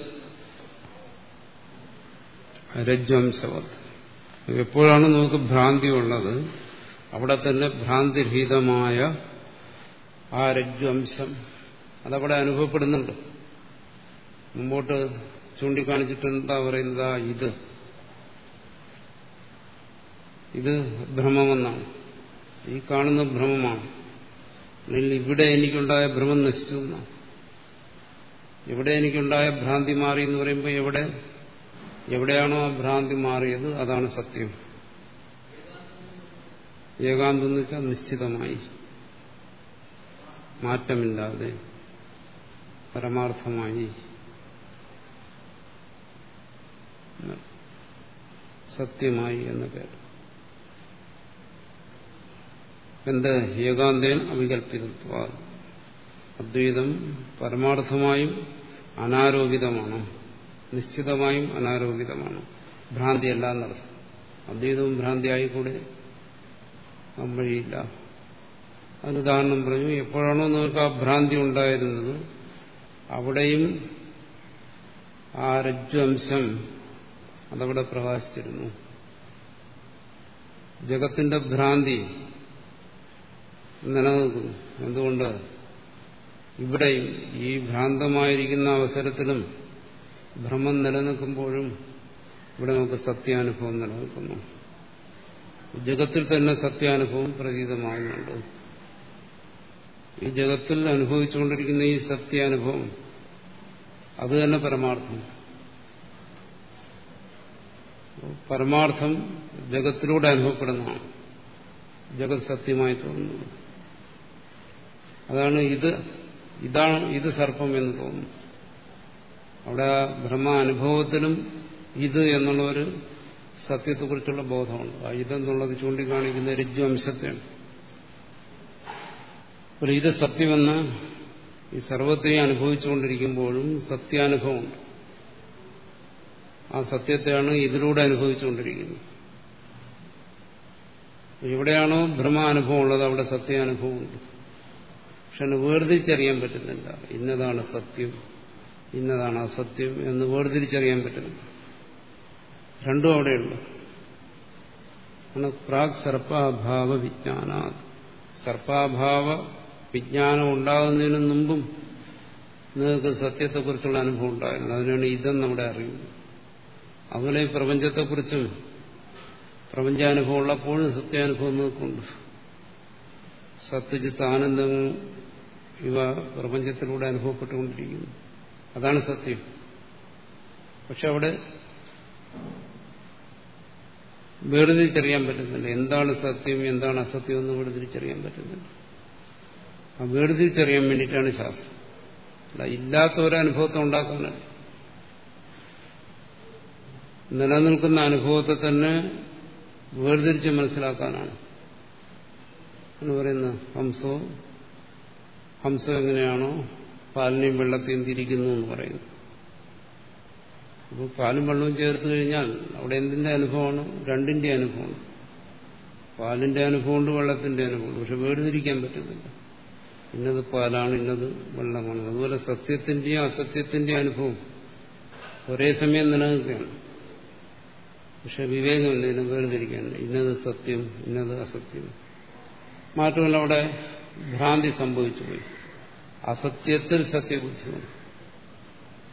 രജ്വംശവത് എപ്പോഴാണ് നമുക്ക് ഭ്രാന്തി ഉള്ളത് അവിടെ തന്നെ ഭ്രാന്തിരഹിതമായ ആ രജ്വംശം അതവിടെ അനുഭവപ്പെടുന്നുണ്ട്. മുമ്പോട്ട് ചൂണ്ടിക്കാണിച്ചിട്ടുണ്ടാ പറയുന്നത് ഇത്. ഇത് ഭ്രമമെന്നാണ്. ഈ കാണുന്ന ഭ്രമമാണ്. അല്ലെങ്കിൽ ഇവിടെ എനിക്കുണ്ടായ ഭ്രമം നശിച്ചു എന്നാണ്. എവിടെ എനിക്കുണ്ടായ ഭ്രാന്തി മാറി എന്ന് പറയുമ്പോൾ എവിടെ? എവിടെയാണോ ആ ഭ്രാന്തി മാറിയത് അതാണ് സത്യം. ഏകാന്തം എന്ന് വെച്ചാൽ നിശ്ചിതമായി. മാറ്റമില്ലാതെ പരമാർത്ഥമായി. സത്യമായി എന്ന പേര്. എന്ത്? ഏകാന്തേൻ അവികൽപ്പിതത്വ അദ്വൈതം പരമാർത്ഥമായും അനാരോപിതമാണ്. നിശ്ചിതമായും അനാരോപിതമാണ്. ഭ്രാന്തിയല്ല എന്നർത്ഥം അദ്വൈതവും ഭ്രാന്തി ആയിക്കൂടെ വഴിയില്ല. അതിനുദാഹരണം പറഞ്ഞു എപ്പോഴാണോ നിങ്ങൾക്ക് ആ ഭ്രാന്തി ഉണ്ടായിരുന്നത് അവിടെയും ആ രജ്വംശം അതവിടെ പ്രകാശിച്ചിരുന്നു. ജഗത്തിന്റെ ഭ്രാന്തി നിലനിൽക്കുന്നു. എന്തുകൊണ്ട്? ഇവിടെയും ഈ ഭ്രാന്തമായിരിക്കുന്ന അവസരത്തിലും ഭ്രമം നിലനിൽക്കുമ്പോഴും ഇവിടെ നമുക്ക് സത്യാനുഭവം നിലനിൽക്കുന്നു. ജഗത്തിൽ തന്നെ സത്യാനുഭവം പ്രതീതമാകുന്നുണ്ട് ഈ ജഗത്തിൽ അനുഭവിച്ചുകൊണ്ടിരിക്കുന്ന ഈ സത്യാനുഭവം അത് തന്നെ പരമാർത്ഥം. പരമാർത്ഥം ജഗത്തിലൂടെ അനുഭവപ്പെടുന്നതാണ്. ജഗത് സത്യമായി തോന്നുന്നു. അതാണ് ഇത് ഇതാണ് ഇത് സർപ്പം എന്ന് തോന്നുന്നു. അവിടെ ആ ബ്രഹ്മ അനുഭവത്തിനും ഇത് എന്നുള്ള ഒരു സത്യത്തെക്കുറിച്ചുള്ള ബോധമുണ്ട്. ആ ഇതെന്നുള്ളത് ചൂണ്ടിക്കാണിക്കുന്ന രജ്വംശത്തെയാണ് ഒരു ഇത് സത്യമെന്ന് ഈ സർവത്തെയും അനുഭവിച്ചുകൊണ്ടിരിക്കുമ്പോഴും സത്യാനുഭവമുണ്ട്. ആ സത്യത്തെയാണ് ഇതിലൂടെ അനുഭവിച്ചുകൊണ്ടിരിക്കുന്നത്. എവിടെയാണോ ഭ്രമാനുഭവം ഉള്ളത് അവിടെ സത്യാനുഭവമുണ്ട്. പക്ഷെ അതിന് വേർതിരിച്ചറിയാൻ പറ്റുന്നില്ല. ഇന്നതാണ് സത്യം. ഇന്നതാണ് അസത്യം എന്ന് വേർതിരിച്ചറിയാൻ പറ്റുന്നു. രണ്ടും അവിടെയുണ്ട്. പ്രാഗ് സർപ്പാഭാവ വിജ്ഞാന സർപ്പാഭാവ വിജ്ഞാനം ഉണ്ടാകുന്നതിന് മുമ്പും നിങ്ങൾക്ക് സത്യത്തെക്കുറിച്ചുള്ള അനുഭവം ഉണ്ടായിരുന്നു. അതിനാണ് ഇതെന്ന് നമ്മുടെ അറിയുന്നത് അതുപോലെ ഈ പ്രപഞ്ചത്തെക്കുറിച്ചും പ്രപഞ്ചാനുഭവം ഉള്ളപ്പോഴും സത്യാനുഭവം നിൽക്കുന്നുണ്ട് സത്യജിത്ത് ആനന്ദം ഇവ പ്രപഞ്ചത്തിലൂടെ അനുഭവപ്പെട്ടുകൊണ്ടിരിക്കുന്നു. അതാണ് സത്യം. പക്ഷെ അവിടെ വേർതിരിച്ചറിയാൻ പറ്റുന്നില്ല. എന്താണ് സത്യം എന്താണ് അസത്യം എന്ന് വേർതിരിച്ചറിയാൻ പറ്റുന്നില്ല. ആ വേർതിരിച്ചറിയാൻ വേണ്ടിയിട്ടാണ് ശാസ്ത്രം. അല്ല ഇല്ലാത്ത ഒരനുഭവത്തെ ഉണ്ടാക്കാനല്ല. നിലനിൽക്കുന്ന അനുഭവത്തെ തന്നെ വേർതിരിച്ച് മനസ്സിലാക്കാനാണ്. എന്ന് പറയുന്ന ഹംസോ ഹംസം എങ്ങനെയാണോ പാലിനെയും വെള്ളത്തെയും തിരിക്കുന്നു എന്ന് പറയുന്നു. അപ്പോൾ പാലും വെള്ളവും ചേർത്ത് കഴിഞ്ഞാൽ അവിടെ എന്തിന്റെ അനുഭവമാണ്? രണ്ടിന്റെ അനുഭവമാണ്. പാലിന്റെ അനുഭവമുണ്ട് വെള്ളത്തിന്റെ അനുഭവമുണ്ട്. പക്ഷെ വേർതിരിക്കാൻ പറ്റുന്നില്ല. ഇന്നത് പാലാണ് ഇന്നത് വെള്ളമാണ്. അതുപോലെ സത്യത്തിന്റെയും അസത്യത്തിന്റെയും അനുഭവം ഒരേ സമയം നിലനിൽക്കുകയാണ്. പക്ഷെ വിവേകമില്ല ഇതിനെ വേർതിരിക്കാൻ. ഇന്നത് സത്യം ഇന്നത് അസത്യം. മാറ്റമല്ല അവിടെ ഭ്രാന്തി സംഭവിച്ചു പോയി അസത്യത്തിൽ സത്യബുദ്ധി വന്നു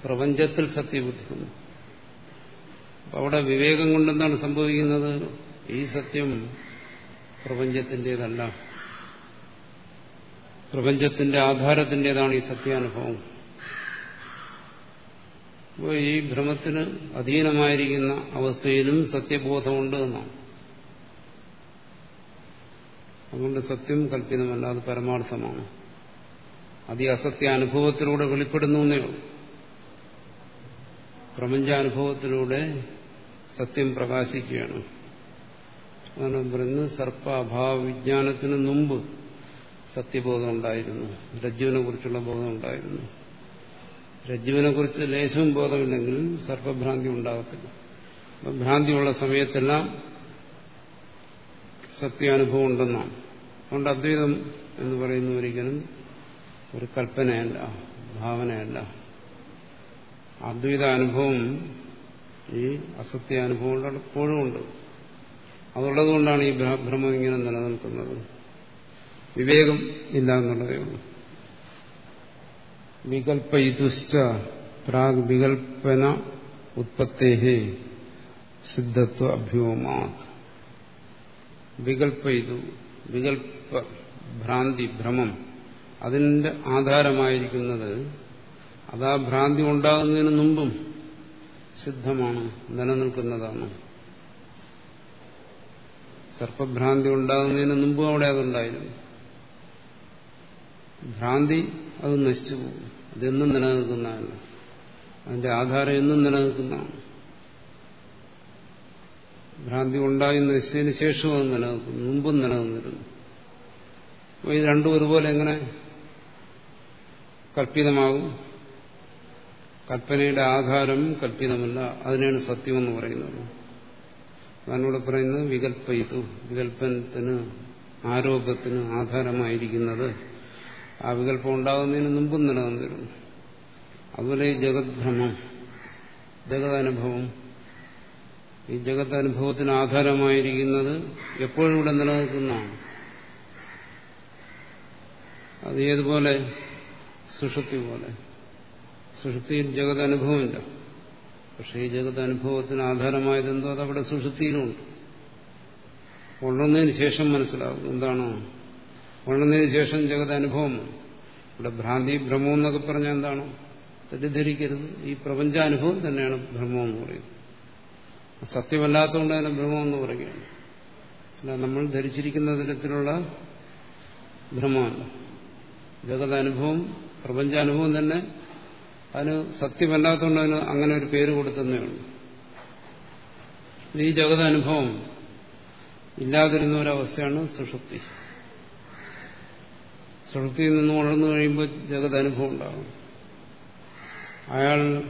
പ്രപഞ്ചത്തിൽ സത്യബുദ്ധി വന്നു അപ്പൊ അവിടെ വിവേകം കൊണ്ടെന്താണ് സംഭവിക്കുന്നത്? ഈ സത്യം പ്രപഞ്ചത്തിന്റെതല്ല. പ്രപഞ്ചത്തിന്റെ ആധാരത്തിന്റെതാണ് ഈ സത്യാനുഭവം. അപ്പോൾ ഈ ഭ്രമത്തിന് അധീനമായിരിക്കുന്ന അവസ്ഥയിലും സത്യബോധമുണ്ട് എന്നാണ്. അതുകൊണ്ട് സത്യം കല്പിതമല്ല അത് പരമാർത്ഥമാണ്. അത് ഈ അസത്യ അനുഭവത്തിലൂടെ വെളിപ്പെടുന്നു പ്രപഞ്ചാനുഭവത്തിലൂടെ സത്യം പ്രകാശിക്കുകയാണ്. അതാണ് പറയുന്നത് സർപ്പഭാവ വിജ്ഞാനത്തിന് മുമ്പ് സത്യബോധം ഉണ്ടായിരുന്നു. രജ്ജുവിനെ കുറിച്ചുള്ള ബോധം ഉണ്ടായിരുന്നു. രജ്ജുവിനെ കുറിച്ച് ലേശവും ബോധമില്ലെങ്കിൽ സർപ്പഭ്രാന്തി ഉണ്ടാകത്തില്ല. ഭ്രാന്തിയുള്ള സമയത്തെല്ലാം സത്യാനുഭവം ഉണ്ടെന്നാണ്. അതുകൊണ്ട് അദ്വൈതം എന്ന് പറയുന്ന ഒരിക്കലും ഒരു കൽപ്പനയല്ല ഭാവനയല്ല. അദ്വൈത അനുഭവം ഈ അസത്യാനുഭവം എപ്പോഴും ഉണ്ട്. അതുള്ളതുകൊണ്ടാണ് ഈ ഭ്രമം ഇങ്ങനെ നിലനിൽക്കുന്നത്. വിവേകം ഇല്ല എന്നുള്ളതേ ഉള്ളൂ. വികൽപ്പ ഇതുശ്ച പ്രാഗ് വികൽപ്പന ഉത്പത്തേഹേ സിദ്ധത്വ അഭ്യോമാ വികൽപ്പയിതു വികൽപ്പ ഭ്രാന്തി ഭ്രമം അതിന്റെ ആധാരമായിരിക്കുന്നത് അത് ഭ്രാന്തി ഉണ്ടാകുന്നതിന് മുമ്പും സിദ്ധമാണ് നിലനിൽക്കുന്നതാണ്. സർപ്പഭ്രാന്തി ഉണ്ടാകുന്നതിന് മുമ്പും അവിടെ അതുണ്ടായിരുന്നു. ഭ്രാന്തി അത് നശിച്ചു പോകും. അതെന്നും നിലനിൽക്കുന്നതല്ല. അതിന്റെ ആധാരം എന്നും നിലനിൽക്കുന്നതാണ്. ഭ്രാന്തി ഉണ്ടായി നശിച്ചതിന് ശേഷവും അത് നിലനിൽക്കുന്നു മുമ്പും നിലനിന്നിരുന്നു. ഇത് രണ്ടും ഒരുപോലെ എങ്ങനെ കല്പിതമാകും കൽപ്പനയുടെ ആധാരം കല്പിതമല്ല സത്യം എന്ന് പറയുന്നത്. അതിനോട് പറയുന്നത് വികല്പയിതു വികല്പനത്തിന് ആരോപത്തിന് ആധാരമായിരിക്കുന്നത്. ആ വികല്പം ഉണ്ടാകുന്നതിന് മുമ്പും നിലനിന്നിരുന്നു അതുപോലെ ഈ ജഗദ്ഭ്രമം ജഗതനുഭവം ഈ ജഗത്തനുഭവത്തിന് ആധാരമായിരിക്കുന്നത് എപ്പോഴും ഇവിടെ നിലനിൽക്കുന്നതാണ്. അത് ഏതുപോലെ സുഷുപ്തി പോലെ. സുഷുപ്തിയിൽ ജഗത് അനുഭവമില്ല പക്ഷെ ഈ ജഗത് അനുഭവത്തിന് ആധാരമായത് എന്തോ അതവിടെ സുഷുപ്തിയിലുണ്ട്. ഉണർന്നതിന് ശേഷം മനസ്സിലാകും എന്താണോ. ഉണർന്നതിന് ശേഷം ജഗത് അനുഭവം ഇവിടെ ഭ്രാന്തി ഭ്രമം എന്നൊക്കെ പറഞ്ഞാൽ എന്താണോ? തെറ്റിദ്ധരിക്കരുത്. ഈ പ്രപഞ്ചാനുഭവം തന്നെയാണ് ഭ്രമം എന്ന് പറയുന്നത്. സത്യമല്ലാത്തതുകൊണ്ട് തന്നെ ഭ്രമം എന്ന് പറയുകയാണ്. അല്ല നമ്മൾ ധരിച്ചിരിക്കുന്ന തരത്തിലുള്ള ഭ്രമമല്ല ജഗതനുഭവം പ്രപഞ്ചാനുഭവം തന്നെ അതിന് സത്യമല്ലാത്തതുകൊണ്ട് അതിന് അങ്ങനെ ഒരു പേര് കൊടുത്തതേ ഉള്ളൂ. ഈ ജഗതനുഭവം ഇല്ലാതിരുന്ന ഒരവസ്ഥയാണ് സുഷുപ്തി. സുഷുപ്തിയിൽ നിന്ന് ഉണർന്നു കഴിയുമ്പോൾ ജഗതനുഭവം ഉണ്ടാകും. അയാൾ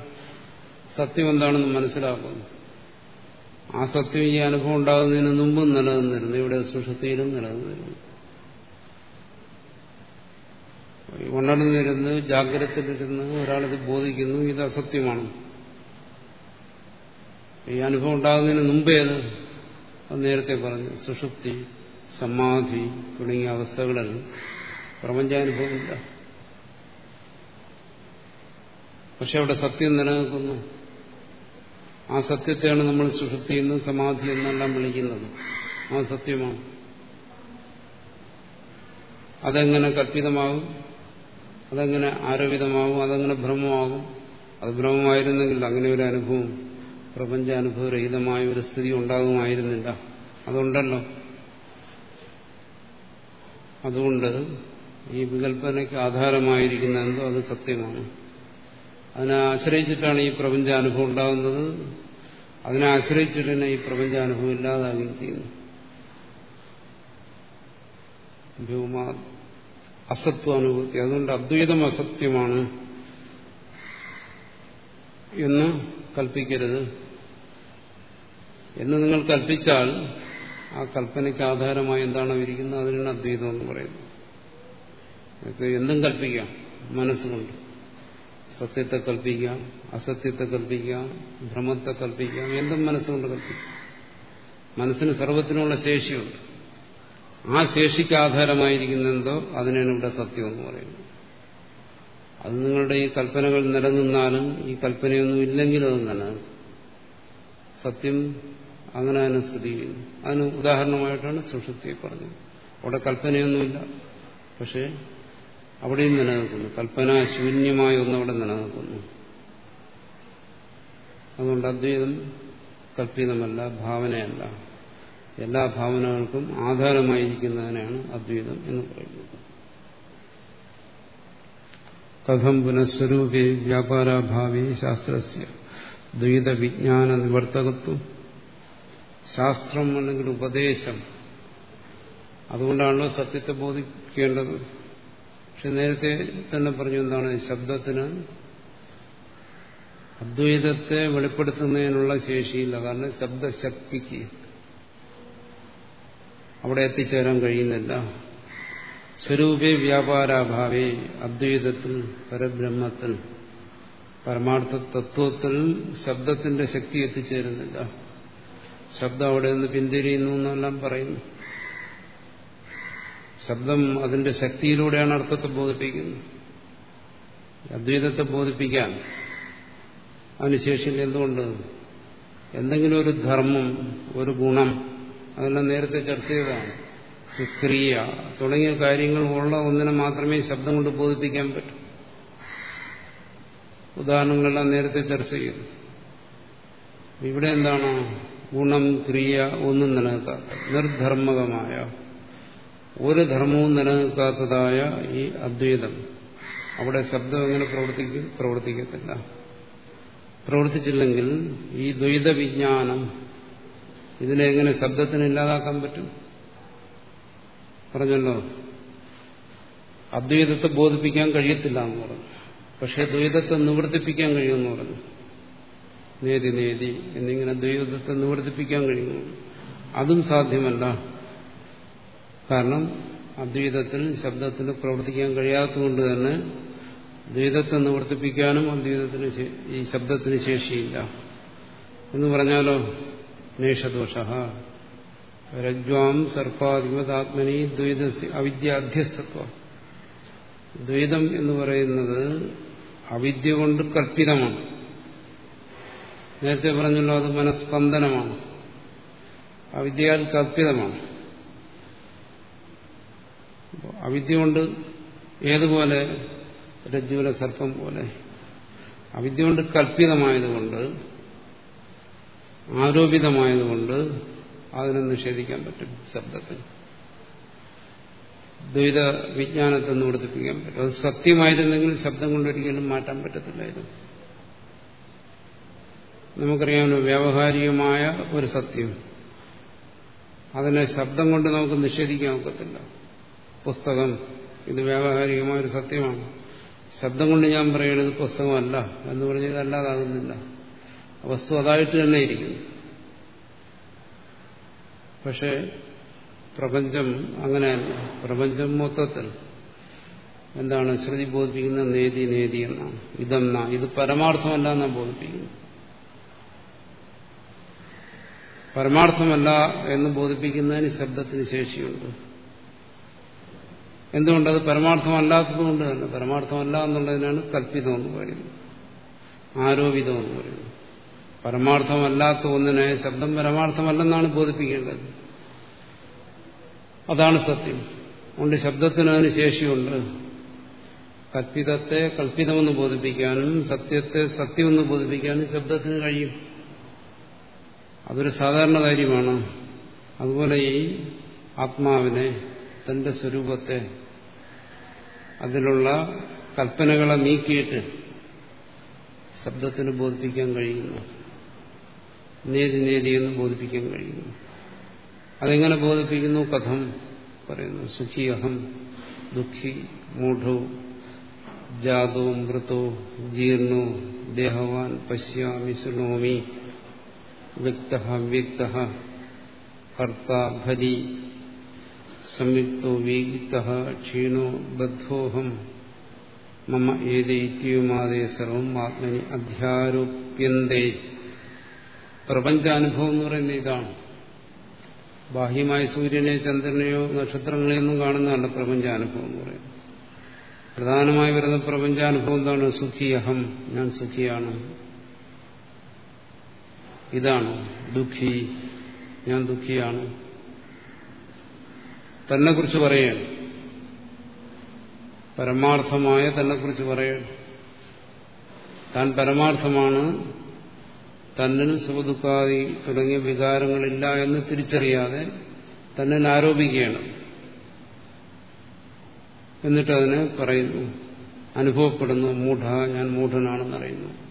സത്യം എന്താണെന്ന് മനസ്സിലാക്കുന്നു ആ സത്യം ഈ അനുഭവം ഉണ്ടാകുന്നതിന് മുമ്പും നിലനിന്നിരുന്നു. ഇവിടെ സുഷുപ്തിയിലും നിലനിന്നിരുന്നു. ഉണർന്നിരുന്ന് ജാഗ്രതയിലിരുന്ന് ഒരാളിത് ബോധിക്കുന്നു ഇത് അസത്യമാണ്. ഈ അനുഭവം ഉണ്ടാകുന്നതിന് മുമ്പേ അത് നേരത്തെ പറഞ്ഞു. സുഷുപ്തി സമാധി തുടങ്ങിയ അവസ്ഥകളിൽ പ്രപഞ്ചാനുഭവമില്ല പക്ഷെ അവിടെ സത്യം നിലനിൽക്കുന്നു. ആ സത്യത്തെയാണ് നമ്മൾ സുഷുപ്തി എന്നും സമാധി എന്നെല്ലാം വിളിക്കുന്നത്. ആ സത്യമാണ്. അതെങ്ങനെ കല്പിതമാകും അതെങ്ങനെ ആരോപിതമാകും അതങ്ങനെ ഭ്രമമാകും. അത് ഭ്രമമായിരുന്നെങ്കിൽ അങ്ങനെ ഒരു അനുഭവം പ്രപഞ്ചാനുഭവരഹിതമായ ഒരു സ്ഥിതി ഉണ്ടാകുമായിരുന്നില്ല. അതുണ്ടല്ലോ. അതുകൊണ്ട് ഈ വികല്പനയ്ക്ക് ആധാരമായിരിക്കുന്ന എന്തോ അത് സത്യമാണ്. അതിനെ ആശ്രയിച്ചിട്ടാണ് ഈ പ്രപഞ്ചാനുഭവം ഉണ്ടാകുന്നത്. അതിനെ ആശ്രയിച്ചിട്ട് തന്നെ ഈ പ്രപഞ്ചാനുഭവം ഇല്ലാതാകുകയും ചെയ്യുന്നു. വ്യോമാ അസത്വാനുഭൂതി അതുകൊണ്ട് അദ്വൈതം അസത്യമാണ് എന്ന് കൽപ്പിക്കരുത്. എന്ന് നിങ്ങൾ കൽപ്പിച്ചാൽ ആ കൽപ്പനയ്ക്ക് ആധാരമായി എന്താണോ ഇരിക്കുന്നത്? അതിനാണ് അദ്വൈതം എന്ന് പറയുന്നത്. നിങ്ങൾക്ക് എന്തും കൽപ്പിക്കാം മനസ്സുകൊണ്ട്. സത്യത്തെ കൽപ്പിക്കാം അസത്യത്തെ കൽപ്പിക്കാം ഭ്രമത്തെ കൽപ്പിക്കാം എന്തും മനസ്സുകൊണ്ട് കൽപ്പിക്കാം. മനസ്സിന് സർവത്തിനുള്ള ശേഷിയുണ്ട്. ആ ശേഷിക്ക് ആധാരമായിരിക്കുന്നെന്തോ അതിനാണ് ഇവിടെ സത്യം എന്ന് പറയുന്നത്. അത് നിങ്ങളുടെ ഈ കൽപ്പനകൾ നിലനിന്നാലും ഈ കൽപ്പനയൊന്നും ഇല്ലെങ്കിലും അത് നിലനിൽക്കും സത്യം അങ്ങനെ തന്നെ സ്ഥിതി ചെയ്യുന്നു. അതിന് ഉദാഹരണമായിട്ടാണ് സുഷുപ്തിയെ പറഞ്ഞത്. അവിടെ കൽപ്പനയൊന്നുമില്ല. പക്ഷേ അവിടെയും നിലനിൽക്കുന്നു. കൽപ്പന ശൂന്യമായ ഒന്നവിടെ നിലനിൽക്കുന്നു. അതുകൊണ്ട് അദ്വൈതം കൽപ്പിതമല്ല ഭാവനയല്ല. എല്ലാ ഭാവനകൾക്കും ആധാരമായിരിക്കുന്നതിനാണ് അദ്വൈതം എന്ന് പറയുന്നത്. കഥം പുനഃസ്വരൂപേ വ്യാപാരാഭാവി ശാസ്ത്രസ്യ. ദ്വൈത വിജ്ഞാന നിവർത്തകത്വം ശാസ്ത്രം അല്ലെങ്കിൽ ഉപദേശം. അതുകൊണ്ടാണല്ലോ സത്യത്തെ ബോധിക്കേണ്ടത് പക്ഷെ നേരത്തെ തന്നെ പറഞ്ഞു എന്താണ്? ശബ്ദത്തിന് അദ്വൈതത്തെ വെളിപ്പെടുത്തുന്നതിനുള്ള ശേഷിയില്ല. കാരണം ശബ്ദശക്തിക്ക് അവിടെ എത്തിച്ചേരാൻ കഴിയുന്നില്ല. സ്വരൂപേ വ്യാപാരാഭാവേ അദ്വൈതത്തിൽ പരബ്രഹ്മത്തിൽ പരമാർത്ഥ തത്വത്തിൽ ശബ്ദത്തിന്റെ ശക്തി എത്തിച്ചേരുന്നില്ല. ശബ്ദം അവിടെ നിന്ന് പിന്തിരിയുന്നു എന്നെല്ലാം പറയുന്നു. ശബ്ദം അതിന്റെ ശക്തിയിലൂടെയാണ് അർത്ഥത്തെ ബോധിപ്പിക്കുന്നത്. അദ്വൈതത്തെ ബോധിപ്പിക്കാൻ അതിനുശേഷം എന്തുകൊണ്ട്? എന്തെങ്കിലും ഒരു ധർമ്മം ഒരു ഗുണം അതെല്ലാം നേരത്തെ ചർച്ച ചെയ്തതാണ്. ക്രിയ തുടങ്ങിയ കാര്യങ്ങൾ ഉള്ള ഒന്നിനെ മാത്രമേ ശബ്ദം കൊണ്ട് ബോധിപ്പിക്കാൻ പറ്റൂ. ഉദാഹരണങ്ങളെല്ലാം നേരത്തെ ചർച്ച ചെയ്തു. ഇവിടെ എന്താണ്? ഗുണം ക്രിയ ഒന്നും നിലനിൽക്കാത്ത നിർധർമ്മകമായ ഒരു ധർമ്മവും നിലനിൽക്കാത്തതായ ഈ അദ്വൈതം. അവിടെ ശബ്ദം എങ്ങനെ പ്രവർത്തിക്കും പ്രവർത്തിക്കത്തില്ല. പ്രവർത്തിച്ചില്ലെങ്കിൽ ഈ ദ്വൈത വിജ്ഞാനം ഇതിനെങ്ങനെ ശബ്ദത്തിന് ഇല്ലാതാക്കാൻ പറ്റും? പറഞ്ഞല്ലോ. അദ്വൈതത്തെ ബോധിപ്പിക്കാൻ കഴിയത്തില്ല എന്ന് പറഞ്ഞു. പക്ഷെ ദ്വൈതത്തെ നിവർത്തിപ്പിക്കാൻ കഴിയുമെന്ന് പറഞ്ഞു. നേതി നേതി എന്നിങ്ങനെ ദ്വൈതത്തെ നിവർത്തിപ്പിക്കാൻ കഴിയുന്നു അതും സാധ്യമല്ല. കാരണം അദ്വൈതത്തിൽ ശബ്ദത്തിന് പ്രവർത്തിക്കാൻ കഴിയാത്തതുകൊണ്ട് തന്നെ ദ്വൈതത്തെ നിവർത്തിപ്പിക്കാനും അദ്വൈതത്തിന് ഈ ശബ്ദത്തിന് ശേഷിയില്ല. എന്ന് പറഞ്ഞാലോ? നേഷദോഷ രജ്വാം സർപ്പാധിപതാത്മനി ദ്വൈത അവിദ്യാധ്യസ്ഥത്വ ദ്വൈതം എന്ന് പറയുന്നത് അവിദ്യ കൊണ്ട് കൽപ്പിതമാണ് നേരത്തെ പറഞ്ഞല്ലോ അത് മനസ്സ്പന്ദനമാണ് അവിദ്യയാൽ കൽപ്പിതമാണ് അവിദ്യ കൊണ്ട് ഏതുപോലെ? രജ്ജുവിലെ സർപ്പം പോലെ. അവിദ്യ കൊണ്ട് കൽപ്പിതമായതുകൊണ്ട് ആരോപിതമായതുകൊണ്ട് അതിനെ നിഷേധിക്കാൻ പറ്റും ശബ്ദത്തിന് ദ്വൈത വിജ്ഞാനത്തെ നിവർത്തിപ്പിക്കാൻ പറ്റും അത് സത്യമായിരുന്നെങ്കിൽ ശബ്ദം കൊണ്ടൊരിക്കലും മാറ്റാൻ പറ്റത്തില്ലായിരുന്നു. നമുക്കറിയാമല്ലോ വ്യാവഹാരികമായ ഒരു സത്യം. അതിനെ ശബ്ദം കൊണ്ട് നമുക്ക് നിഷേധിക്കാൻ ഒക്കത്തില്ല. പുസ്തകം ഇത് വ്യാവഹാരികമായ ഒരു സത്യമാണ്. ശബ്ദം കൊണ്ട് ഞാൻ പറയുന്നത് പുസ്തകമല്ല എന്ന് പറഞ്ഞത് അല്ലാതാകുന്നില്ല. വസ്തു അതായിട്ട് തന്നെ ഇരിക്കുന്നു. പക്ഷേ പ്രപഞ്ചം അങ്ങനെയല്ല പ്രപഞ്ചം മൊത്തത്തിൽ എന്താണ് ശ്രുതി ബോധിപ്പിക്കുന്ന നേതി നേതി എന്നാണ്. ഇതെന്നാ ഇത് പരമാർത്ഥമല്ല എന്നാണ് ബോധിപ്പിക്കുന്നത് പരമാർത്ഥമല്ല എന്ന് ബോധിപ്പിക്കുന്നതിന് ശബ്ദത്തിന് ശേഷിയുണ്ട്. എന്തുകൊണ്ടത് പരമാർത്ഥമല്ലാത്തതുകൊണ്ട് തന്നെ. പരമാർത്ഥമല്ല എന്നുള്ളതിനാണ് കല്പിതം എന്ന് പറയുന്നത്. ആരോപിതം എന്ന് പറയുന്നത്. പരമാർത്ഥമല്ലാത്ത ഒന്നിനെ ശബ്ദം പരമാർത്ഥമല്ലെന്നാണ് ബോധിപ്പിക്കേണ്ടത്. അതാണ് സത്യം. അതുകൊണ്ട് ശബ്ദത്തിന് അതിന് ശേഷിയുണ്ട്. കൽപ്പിതത്തെ കൽപ്പിതമെന്ന് ബോധിപ്പിക്കാനും സത്യത്തെ സത്യമെന്ന് ബോധിപ്പിക്കാനും ശബ്ദത്തിന് കഴിയും. അതൊരു സാധാരണ കാര്യമാണ്. അതുപോലെ ഈ ആത്മാവിനെ തന്റെ സ്വരൂപത്തെ അതിലുള്ള കൽപ്പനകളെ നീക്കിയിട്ട് ശബ്ദത്തിന് ബോധിപ്പിക്കാൻ കഴിയുന്നു. നേതി നേതി എന്ന് ബോധിപ്പിക്കാൻ കഴിയുന്നു. അതെങ്ങനെ ബോധിപ്പിക്കുന്നു? കഥം പറയുന്നു. സുഖി അഹം ദുഃഖി മൂഢോ ജാതോ മൃതോ ജീർണോ ദേഹവാൻ പശ്യാമി ശൃണോമി വ്യക്ത വ്യക്ത കർത്ത ഫലി സംയുക്തോ വീക്ത ക്ഷീണോ ബദ്ധോഹം മമ ഏതൈത്യവുമാതേ സർവം ആത്മനി അധ്യാരോപ്യന്തേ. പ്രപഞ്ചാനുഭവം എന്ന് പറയുന്നത് ഇതാണ്. ബാഹ്യമായ സൂര്യനെയോ ചന്ദ്രനെയോ നക്ഷത്രങ്ങളെയൊന്നും കാണുന്നതല്ല പ്രപഞ്ചാനുഭവം എന്ന് പറയുന്നത്. പ്രധാനമായി വരുന്ന പ്രപഞ്ചാനുഭവം എന്താണ്? സുഖി അഹം ഞാൻ സുഖിയാണ്. ഇതാണ്. ദുഃഖി ഞാൻ ദുഃഖിയാണ്. തന്നെ കുറിച്ച് പറയുകയാണ് പരമാർത്ഥമായ തന്നെ കുറിച്ച് പറയണം. താൻ പരമാർത്ഥമാണ് തന്നിൽ സുഖദുഃഖാദി തുടങ്ങിയ വികാരങ്ങളില്ല എന്ന് തിരിച്ചറിയാതെ തന്നെ ആരോപിക്കുകയാണ്. എന്നിട്ട് അതിനെ പറയുന്നു അനുഭവപ്പെടുന്നു മൂഢ ഞാൻ മൂഢനാണെന്നറിയുന്നു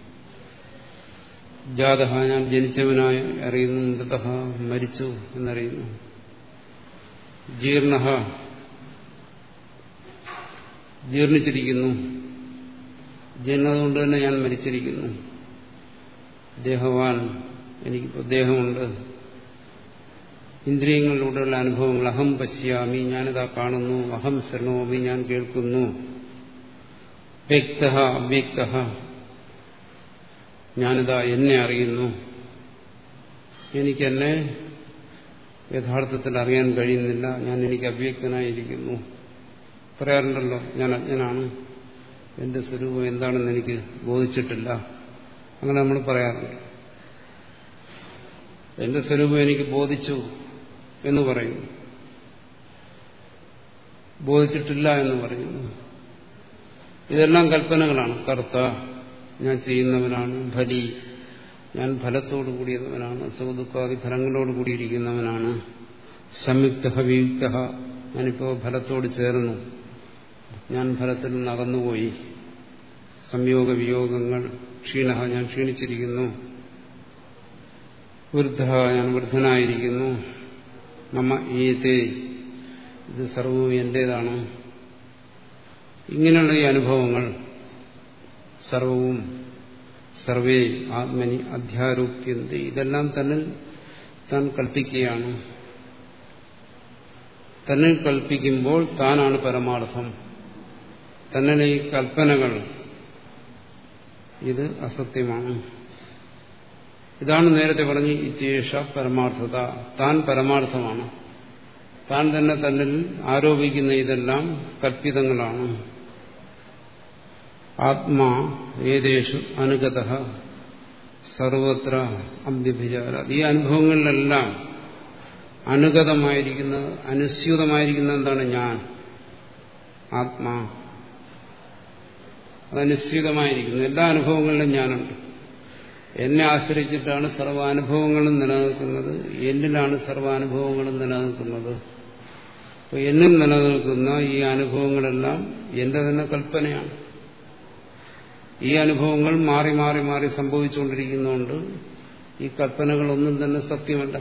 ജാതഹ ഞാൻ ജനിച്ചവനായി അറിയുന്നു മൃത മരിച്ചു എന്നറിയുന്നു. ജീർണ ജീർണിച്ചിരിക്കുന്നു. ജനതുകൊണ്ട് തന്നെ ഞാൻ മരിച്ചിരിക്കുന്നു. ദേഹവാൻ എനിക്കിപ്പോൾ ദേഹമുണ്ട്. ഇന്ദ്രിയങ്ങളിലൂടെയുള്ള അനുഭവങ്ങൾ അഹം പശ്യാമി ഞാനിതാ കാണുന്നു അഹം ശ്രണോമി ഞാൻ കേൾക്കുന്നു. വ്യക്ത അവ്യക്ത ഞാനിതാ എന്നെ അറിയുന്നു. എനിക്കെന്നെ യഥാർത്ഥത്തിൽ അറിയാൻ കഴിയുന്നില്ല. ഞാൻ എനിക്ക് അവ്യക്തനായിരിക്കുന്നു. പറയാറുണ്ടല്ലോ ഞാൻ അജ്ഞനാണ്. എന്റെ സ്വരൂപം എന്താണെന്ന് എനിക്ക് ബോധിച്ചിട്ടില്ല. അങ്ങനെ നമ്മൾ പറയാറുണ്ട്. എന്റെ സ്വരൂപം എനിക്ക് ബോധിച്ചു എന്ന് പറയുന്നു. ബോധിച്ചിട്ടില്ല എന്ന് പറയുന്നു. ഇതെല്ലാം കൽപ്പനകളാണ്. കർത്ത ഞാൻ ചെയ്യുന്നവനാണ്. ഫലി ഞാൻ ഫലത്തോടു കൂടിയവനാണ്. സുഖദുഃഖാദി ഫലങ്ങളോട് കൂടിയിരിക്കുന്നവനാണ്. സംയുക്ത വിയുക്ത ഞാനിപ്പോ ഫലത്തോട് ചേർന്നു. ഞാൻ ഫലത്തിൽ നടന്നുപോയി സംയോഗ വിയോഗങ്ങൾ ക്ഷീണ ഞാൻ ക്ഷീണിച്ചിരിക്കുന്നു. വൃദ്ധ ഞാൻ വൃദ്ധനായിരിക്കുന്നു. നമ്മ ഈത്തെ ഇത് സർവവും എന്റേതാണ്. ഇങ്ങനെയുള്ള ഈ അനുഭവങ്ങൾ സർവവും സർവേ ആത്മനി അധ്യാരോപ്യന്തി ഇതെല്ലാം തന്നിൽ താൻ കൽപ്പിക്കുകയാണ്. തന്നിൽ കൽപ്പിക്കുമ്പോൾ താനാണ് പരമാർത്ഥം. തന്നെ ഈ കൽപ്പനകൾ ഇത് അസത്യമാണ്. ഇതാണ് നേരത്തെ പറഞ്ഞ് ഇത്യേഷ പരമാർത്ഥത. താൻ പരമാർത്ഥമാണ്. താൻ തന്നെ തന്നിൽ ആരോപിക്കുന്ന ഇതെല്ലാം കൽപ്പിതങ്ങളാണ്. ആത്മാ ഏതേഷു അനുഗത സർവത്ര അന്ത്യഭിചാര ഈ അനുഭവങ്ങളിലെല്ലാം അനുഗതമായിരിക്കുന്നത് അനുസ്യൂതമായിരിക്കുന്ന എന്താണ് ഞാൻ? ആത്മാ. അതനുസ്യൂതമായിരിക്കുന്നു എല്ലാ അനുഭവങ്ങളിലും ഞാനുണ്ട്. എന്നെ ആശ്രയിച്ചിട്ടാണ് സർവാനുഭവങ്ങളും നിലനിൽക്കുന്നത്. എന്നിലാണ് സർവാനുഭവങ്ങളും നിലനിൽക്കുന്നത്. അപ്പോൾ എന്നിൽ നിലനിൽക്കുന്ന ഈ അനുഭവങ്ങളെല്ലാം എന്റെ തന്നെ കൽപ്പനയാണ്. ഈ അനുഭവങ്ങൾ മാറി മാറി മാറി സംഭവിച്ചുകൊണ്ടിരിക്കുന്നതുകൊണ്ട് ഈ കൽപ്പനകളൊന്നും തന്നെ സത്യമല്ല.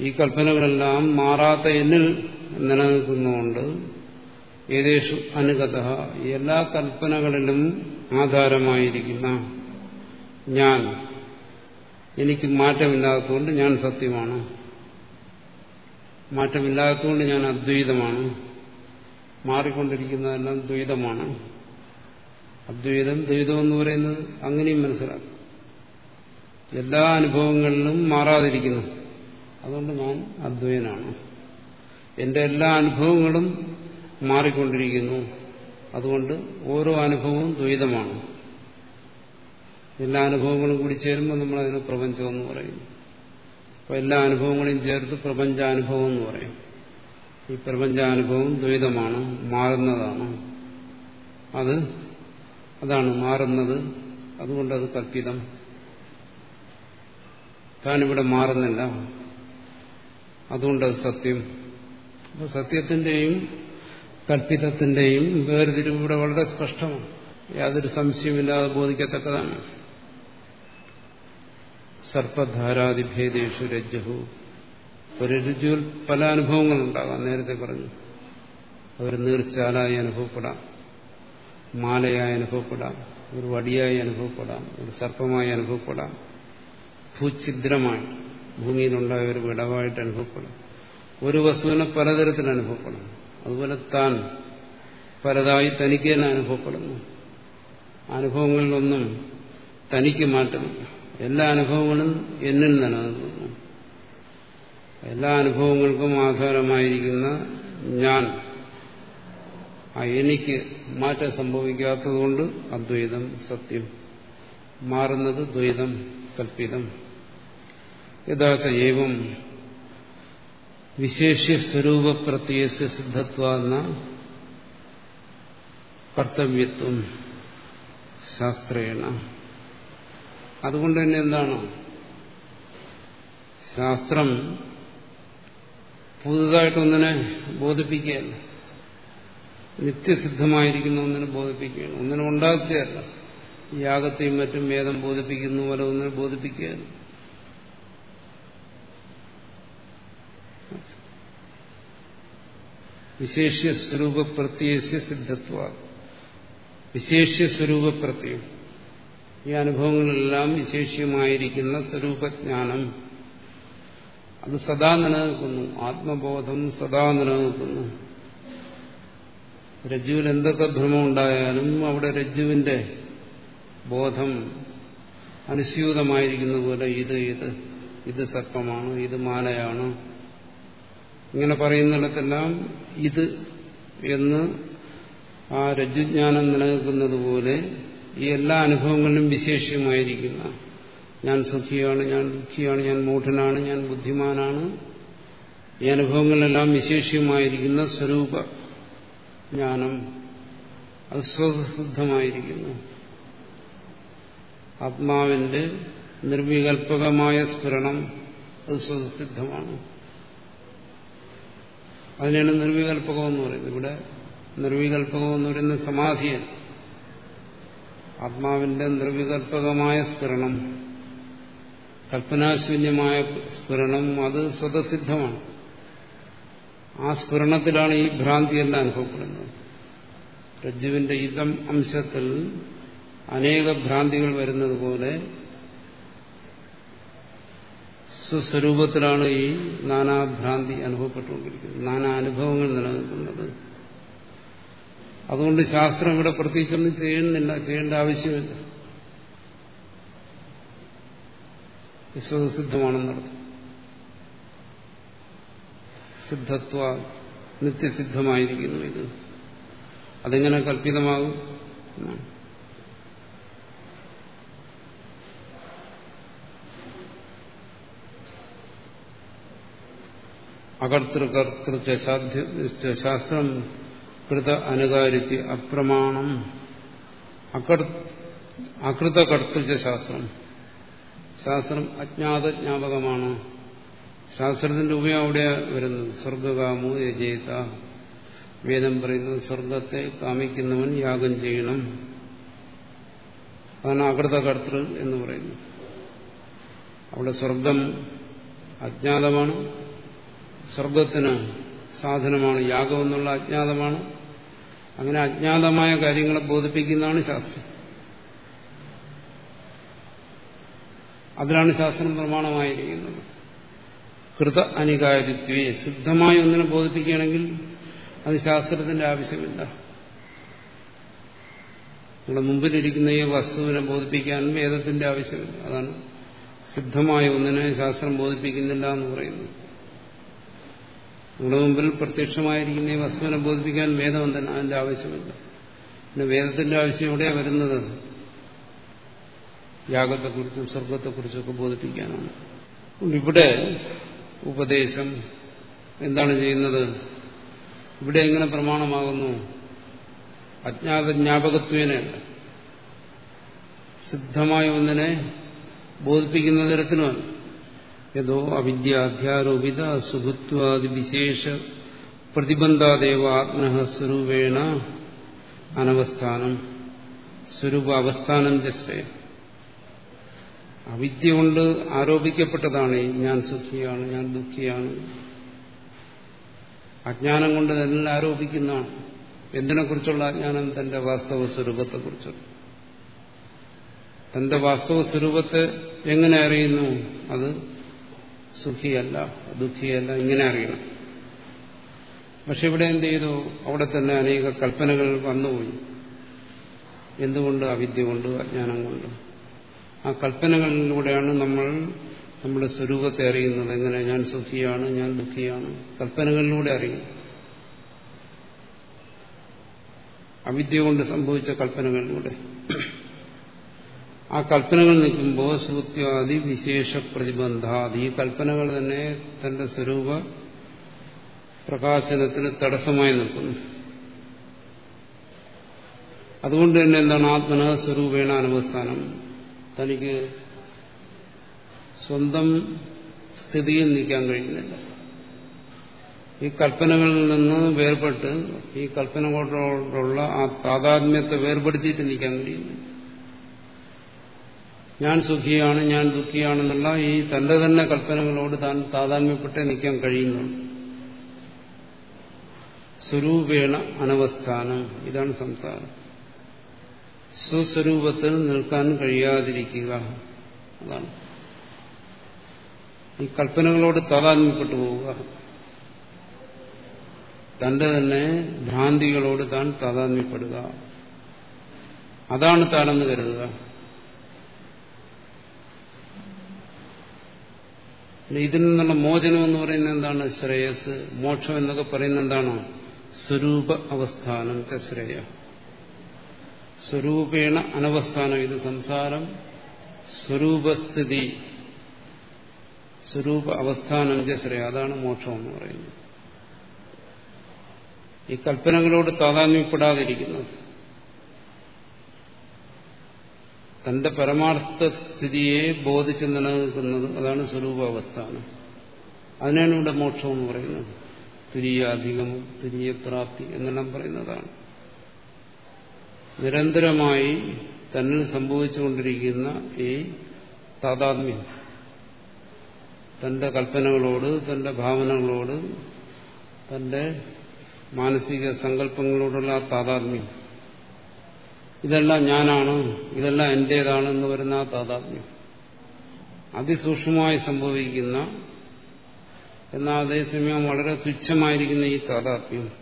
ഈ കൽപ്പനകളെല്ലാം മാറാത്ത എന്നിൽ നിലനിൽക്കുന്നതുകൊണ്ട് ഏകദേശം അനുഗത. എല്ലാ കൽപ്പനകളിലും ആധാരമായിരിക്കുന്ന ഞാൻ. എനിക്ക് മാറ്റമില്ലാത്തതുകൊണ്ട് ഞാൻ സത്യമാണ്. മാറ്റമില്ലാത്തതുകൊണ്ട് ഞാൻ അദ്വൈതമാണ്. മാറിക്കൊണ്ടിരിക്കുന്നതെല്ലാം ദ്വൈതമാണ്. അദ്വൈതം ദ്വൈതം എന്ന് പറയുന്നത് അങ്ങനെയും മനസ്സിലാക്കും. എല്ലാ അനുഭവങ്ങളിലും മാറാതിരിക്കുന്നു. അതുകൊണ്ട് ഞാൻ അദ്വൈനാണ് എന്റെ എല്ലാ അനുഭവങ്ങളും മാറിക്കൊണ്ടിരിക്കുന്നു. അതുകൊണ്ട് ഓരോ അനുഭവവും ദ്വൈതമാണ്. എല്ലാ അനുഭവങ്ങളും കൂടി ചേരുമ്പോൾ നമ്മൾ അതിന് പ്രപഞ്ചം എന്ന് പറയുന്നു അപ്പോൾ എല്ലാ അനുഭവങ്ങളെയും ചേർത്ത് പ്രപഞ്ചാനുഭവം എന്ന് പറയും. ഈ പ്രപഞ്ചാനുഭവം ദ്വൈതമാണ് മാറുന്നതാണ്. അത് അതാണ് മാറുന്നത്. അതുകൊണ്ടത് കൽപ്പിതം. താനിവിടെ മാറുന്നില്ല. അതുകൊണ്ടത് സത്യം. അപ്പോൾ സത്യത്തിന്റെയും കൽപ്പിതത്തിന്റെയും വേർതിരിവ് ഇവിടെ വളരെ സ്പഷ്ടമാണ് യാതൊരു സംശയമില്ലാതെ ബോധിക്കത്തക്കതാണ്. സർപ്പധാരാതിഭേദേഷു രജ്ജഹു. ഒരു രുചിയിൽ പല അനുഭവങ്ങളുണ്ടാകാം. നേരത്തെ പറഞ്ഞു. ഒരു നീർച്ചാലായി അനുഭവപ്പെടാം. മാലയായി അനുഭവപ്പെടാം. ഒരു വടിയായി അനുഭവപ്പെടാം. ഒരു സർപ്പമായി അനുഭവപ്പെടാം. ഭൂഛിദ്രമായി. ഭൂമിയിലുണ്ടായ ഒരു വിടവായിട്ട് അനുഭവപ്പെടാം. ഒരു വസ്തുവിനെ പലതരത്തിൽ അനുഭവപ്പെടാം. അതുപോലെ താൻ പലതായി തനിക്ക് തന്നെ അനുഭവപ്പെടുന്നു. അനുഭവങ്ങളിലൊന്നും തനിക്ക് മാറ്റമില്ല. എല്ലാ അനുഭവങ്ങളും എന്നിൽ നിലനിൽക്കുന്നു. എല്ലാ അനുഭവങ്ങൾക്കും ആധാരമായിരിക്കുന്ന ഞാൻ. ആ എനിക്ക് മാറ്റം സംഭവിക്കാത്തതുകൊണ്ട് അദ്വൈതം സത്യം. മാറുന്നത് ദ്വൈതം കൽപ്പിതം. യഥാർത്ഥ ഏവം വിശേഷ്യ സ്വരൂപ പ്രത്യയസ്യ സിദ്ധത്വ എന്ന കർത്തവ്യത്വം ശാസ്ത്രേണ. അതുകൊണ്ട് തന്നെ എന്താണ്? ശാസ്ത്രം പുതുതായിട്ടൊന്നിനെ ബോധിപ്പിക്കുകയല്ല. നിത്യസിദ്ധമായിരിക്കുന്ന ഒന്നിനെ ബോധിപ്പിക്കുകയാണ്. ഒന്നിനെ ഉണ്ടാക്കുകയല്ല. യാഗത്തെയും മറ്റും വേദം ബോധിപ്പിക്കുന്ന പോലെ ഒന്നിനെ ബോധിപ്പിക്കുകയല്ല. വിശേഷ്യ സ്വരൂപ പ്രത്യയസ്യ സിദ്ധത്വ. വിശേഷ്യ സ്വരൂപ പ്രത്യം ഈ അനുഭവങ്ങളെല്ലാം വിശേഷ്യമായിരിക്കുന്ന സ്വരൂപജ്ഞാനം. അത് സദാ നിലനിൽക്കുന്നു. ആത്മബോധം സദാ നിലനിൽക്കുന്നു. രജ്ജുവിൽ എന്തൊക്കെ ഭ്രമം ഉണ്ടായാലും അവിടെ രജ്ജുവിന്റെ ബോധം അനുസ്യൂതമായിരിക്കുന്ന പോലെ ഇത് ഇത് ഇത് സർപ്പമാണ് ഇത് മാലയാണ് ഇങ്ങനെ പറയുന്നിടത്തെല്ലാം ഇത് എന്ന് ആ രജ്ജുജ്ഞാനം നിലനിൽക്കുന്നത് പോലെ ഈ എല്ലാ അനുഭവങ്ങളിലും വിശേഷമായിരിക്കുന്ന ഞാൻ സുഖിയാണ് ഞാൻ ദുഃഖിയാണ് ഞാൻ മൂഢനാണ് ഞാൻ ബുദ്ധിമാനാണ്. ഈ അനുഭവങ്ങളിലെല്ലാം വിശേഷമായിരിക്കുന്ന സ്വരൂപ ജ്ഞാനം അത് ആത്മാവിന്റെ നിർവികൽപകമായ സ്ഫുരണം അത് സ്വസിദ്ധമാണ് അതിനാണ് നിർവികൽപകം എന്ന് പറയുന്നത്. ഇവിടെ നിർവികൽപകം എന്ന് പറയുന്നത് സമാധിയാണ്. ആത്മാവിന്റെ നിർവികൽപകമായ സ്ഫുരണം കൽപ്പനാശൂന്യമായ സ്ഫുരണം അത് സ്വതസിദ്ധമാണ്. ആ സ്ഫുരണത്തിലാണ് ഈ ഭ്രാന്തിയെല്ലാം അനുഭവപ്പെടുന്നത്. രജ്ജുവിന്റെ ഇതം അംശത്തിൽ അനേക ഭ്രാന്തികൾ വരുന്നത് പോലെ സ്വസ്വരൂപത്തിലാണ് ഈ നാനാഭ്രാന്തി അനുഭവപ്പെട്ടുകൊണ്ടിരിക്കുന്നത്. നാനാ അനുഭവങ്ങൾ നിലനിൽക്കുന്നത്. അതുകൊണ്ട് ശാസ്ത്രം ഇവിടെ പ്രത്യേകിച്ചൊന്നും ചെയ്യുന്നില്ല ചെയ്യേണ്ട ആവശ്യമില്ല. വിശ്വസിദ്ധമാണെന്നർത്ഥം സിദ്ധത്വ നിത്യസിദ്ധമായിരിക്കുന്നു ഇത്. അതെങ്ങനെ കല്പിതമാകും അകർത്തൃകർത്തൃ ശാസ്ത്രം കൃത അനുകാരിത്യ അപ്രമാണം. അകൃതകർത്തൃശാസ്ത്രം ശാസ്ത്രം ശാസ്ത്രം അജ്ഞാതജ്ഞാപകമാണ്. ശാസ്ത്രത്തിന്റെ ഉപയോഗം അവിടെയാണ് വരുന്നത്. സ്വർഗകാമോ യജേത. വേദം പറയുന്നത് സ്വർഗത്തെ കാമിക്കുന്നവൻ യാഗം ചെയ്യണം. അതാണ് അകൃതകർത്തൃ എന്ന് പറയുന്നത്. അവിടെ സ്വർഗം അജ്ഞാതമാണ്. സ്വർഗത്തിന് സാധനമാണ് യാഗം എന്നുള്ള അജ്ഞാതമാണ്. അങ്ങനെ അജ്ഞാതമായ കാര്യങ്ങളെ ബോധിപ്പിക്കുന്നതാണ് ശാസ്ത്രം. അതിലാണ് ശാസ്ത്രം പ്രമാണമായിരിക്കുന്നത് കൃത അനികാരിത്വേ ശുദ്ധമായി ഒന്നിനെ ബോധിപ്പിക്കുകയാണെങ്കിൽ അത് ശാസ്ത്രത്തിന്റെ ആവശ്യമില്ല. നമ്മുടെ മുമ്പിലിരിക്കുന്ന ഈ വസ്തുവിനെ ബോധിപ്പിക്കാൻ വേദത്തിന്റെ ആവശ്യമില്ല. അതാണ് സിദ്ധമായ ഒന്നിനെ ശാസ്ത്രം ബോധിപ്പിക്കുന്നില്ല എന്ന് പറയുന്നത്. നമ്മുടെ മുമ്പിൽ പ്രത്യക്ഷമായിരിക്കുന്ന ഈ വസ്തുവിനെ ബോധിപ്പിക്കാൻ വേദം തന്നെ അതിന്റെ ആവശ്യമില്ല. പിന്നെ വേദത്തിന്റെ ആവശ്യം എവിടെയാണ് വരുന്നത്? യാഗത്തെക്കുറിച്ചും സ്വർഗത്തെക്കുറിച്ചൊക്കെ ബോധിപ്പിക്കാനാണ്. ഇവിടെ ഉപദേശം എന്താണ് ചെയ്യുന്നത്? ഇവിടെ എങ്ങനെ പ്രമാണമാകുന്നു? അജ്ഞാത ജ്ഞാപകത്വേനല്ല സിദ്ധമായ ഒന്നിനെ ബോധിപ്പിക്കുന്ന തരത്തിലുമല്ല. യഥോ അവിദ്യ അധ്യാരോപിത സുഖത്വാദി വിശേഷ പ്രതിബന്ധാദേവ ആത്മ സ്വരൂപേണ അനവസ്ഥാനം സ്വരൂപ അവസ്ഥാനം ജസ്വേ അവിദ്യ കൊണ്ട് ആരോപിക്കപ്പെട്ടതാണ്. ഞാൻ സുഖിയാണ് ഞാൻ ദുഃഖിയാണ്. അജ്ഞാനം കൊണ്ട് തന്നെ ആരോപിക്കുന്നതാണ്. എന്തിനെക്കുറിച്ചുള്ള അജ്ഞാനം? തന്റെ വാസ്തവ സ്വരൂപത്തെക്കുറിച്ചുള്ള. തന്റെ വാസ്തവ സ്വരൂപത്തെ എങ്ങനെ അറിയുന്നു? അത് സുഖിയല്ല ദുഃഖിയല്ല ഇങ്ങനെ അറിയണം. പക്ഷെ ഇവിടെ എന്ത് ചെയ്തു? അവിടെ തന്നെ അനേക കൽപ്പനകൾ വന്നുപോയി. എന്തുകൊണ്ട്? അവിദ്യ കൊണ്ട് അജ്ഞാനം കൊണ്ട്. ആ കൽപ്പനകളിലൂടെയാണ് നമ്മൾ നമ്മുടെ സ്വരൂപത്തെ അറിയുന്നത്. എങ്ങനെ? ഞാൻ സുഖിയാണ് ഞാൻ ദുഃഖിയാണ്. കൽപ്പനകളിലൂടെ അറിയും. അവിദ്യ കൊണ്ട് സംഭവിച്ച കൽപ്പനകളിലൂടെ. ആ കൽപ്പനകൾ നിൽക്കുമ്പോൾ ശ്രുത്യാദി വിശേഷ പ്രതിബന്ധാദി ഈ കൽപ്പനകൾ തന്നെ തന്റെ സ്വരൂപ പ്രകാശനത്തിന് തടസ്സമായി നിൽക്കുന്നു. അതുകൊണ്ട് തന്നെ എന്താണ് ആത്മന സ്വരൂപേണ അനുഭവസ്ഥാനം തനിക്ക് സ്വന്തം സ്ഥിതിയിൽ നിൽക്കാൻ കഴിയുന്നില്ല. ഈ കൽപ്പനകളിൽ നിന്ന് വേർപെട്ട് ഈ കൽപ്പനകളോടുള്ള ആ താതാത്മ്യത്തെ വേർപെടുത്തിയിട്ട് നിൽക്കാൻ കഴിയുന്നു ഞാൻ സുഖിയാണ് ഞാൻ ദുഃഖിയാണെന്നുള്ള ഈ തന്റെ തന്നെ കൽപ്പനകളോട് താൻ താതാന്മ്യപ്പെട്ടേ നിൽക്കാൻ കഴിയുന്നു. സ്വരൂപേണ അനവസ്ഥാനം. ഇതാണ് സംസാരം. സ്വസ്വരൂപത്തിൽ നിൽക്കാൻ കഴിയാതിരിക്കുക. അതാണ്. ഈ കൽപ്പനകളോട് താതാത്മ്യപ്പെട്ടു പോവുക. തന്റെ തന്നെ ഭ്രാന്തികളോട് താൻ താതാത്മ്യപ്പെടുക അതാണ് താനെന്ന് കരുതുക. ഇതിൽ നിന്നുള്ള മോചനം എന്ന് പറയുന്നത് എന്താണ്? ശ്രേയസ്. മോക്ഷം എന്നൊക്കെ പറയുന്നത് എന്താണ്? സ്വരൂപ അവസ്ഥാനം ശ്രേയ. സ്വരൂപേണ അനവസ്ഥാനം. ഇത് സംസാരം. സ്വരൂപസ്ഥിതി. സ്വരൂപ അവസ്ഥാനം ശ്രേയ. അതാണ് മോക്ഷം എന്ന് പറയുന്നത്. ഈ കൽപ്പനകളോട് താതാത്മ്യപ്പെടാതിരിക്കുന്നത് തന്റെ പരമാർത്ഥ സ്ഥിതിയെ ബോധിച്ച് നിലനിൽക്കുന്നത് അതാണ് സ്വരൂപാവസ്ഥാനം. അതിനാണ് ഇവിടെ മോക്ഷം എന്ന് പറയുന്നത്. തുരീയാധികമം തുരീയ പ്രാപ്തി എന്നെല്ലാം പറയുന്നതാണ്. നിരന്തരമായി തന്നിൽ സംഭവിച്ചുകൊണ്ടിരിക്കുന്ന ഈ താതാത്മ്യം തന്റെ കൽപ്പനകളോട് തന്റെ ഭാവനകളോട് തന്റെ മാനസിക സങ്കല്പങ്ങളോടുള്ള താതാത്മ്യം ഇതെല്ലാം ഞാനാണ് ഇതെല്ലാം എന്റേതാണ് എന്ന് വരുന്ന ആ താതാത്മ്യം. അതിസൂക്ഷ്മമായി സംഭവിക്കുന്ന എന്നാൽ അതേസമയം വളരെ തുച്ഛമായിരിക്കുന്ന ഈ താതാത്മ്യം.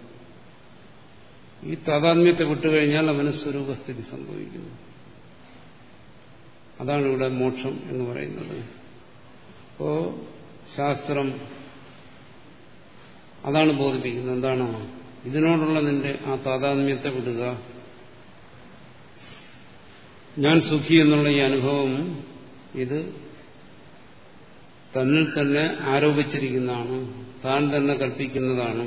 ഈ താതാത്മ്യത്തെ വിട്ടുകഴിഞ്ഞാൽ അവന് സ്വരൂപസ്ഥിതി സംഭവിക്കുന്നു. അതാണ് ഇവിടെ മോക്ഷം എന്ന് പറയുന്നത്. അപ്പോ ശാസ്ത്രം അതാണ് ബോധിപ്പിക്കുന്നത്. എന്താണോ? ഇതിനോടുള്ള നിന്റെ ആ താതാത്മ്യത്തെ വിടുക. ഞാൻ സുഖി എന്നുള്ള ഈ അനുഭവം ഇത് തന്നിൽ തന്നെ ആരോപിച്ചിരിക്കുന്നതാണ് താൻ തന്നെ കൽപ്പിക്കുന്നതാണ്.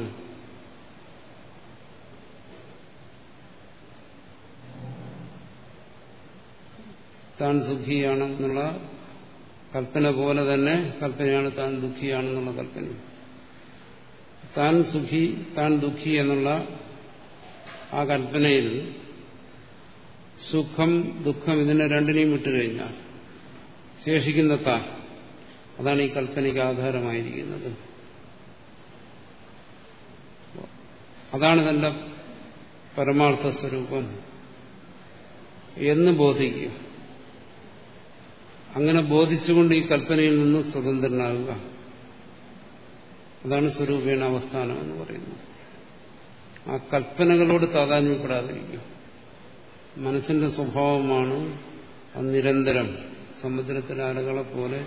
താൻ സുഖിയാണെന്നുള്ള കൽപ്പന പോലെ തന്നെ കൽപ്പനയാണ് താൻ ദുഃഖിയാണെന്നുള്ള കൽപ്പന. താൻ സുഖി താൻ ദുഃഖി എന്നുള്ള ആ കൽപ്പനയിൽ സുഖം ദുഃഖം ഇതിനെ രണ്ടിനെയും വിട്ടുകഴിഞ്ഞാൽ ശേഷിക്കുന്ന താൻ അതാണ് ഈ കൽപ്പനയ്ക്ക് ആധാരമായിരിക്കുന്നത്. അതാണ് തന്റെ പരമാർത്ഥ സ്വരൂപം. എന്ന് ബോധിക്കും. അങ്ങനെ ബോധിച്ചുകൊണ്ട് ഈ കൽപ്പനയിൽ നിന്ന് സ്വതന്ത്രനാകുക അതാണ് സ്വരൂപേണ അവസ്ഥാനം എന്ന് പറയുന്നത്. ആ കൽപ്പനകളോട് താതാന്യപ്പെടാതിരിക്കുക മനസ്സിന്റെ സ്വഭാവമാണ് നിരന്തരം സമുദ്രത്തിലെ അലകളെ പോലെ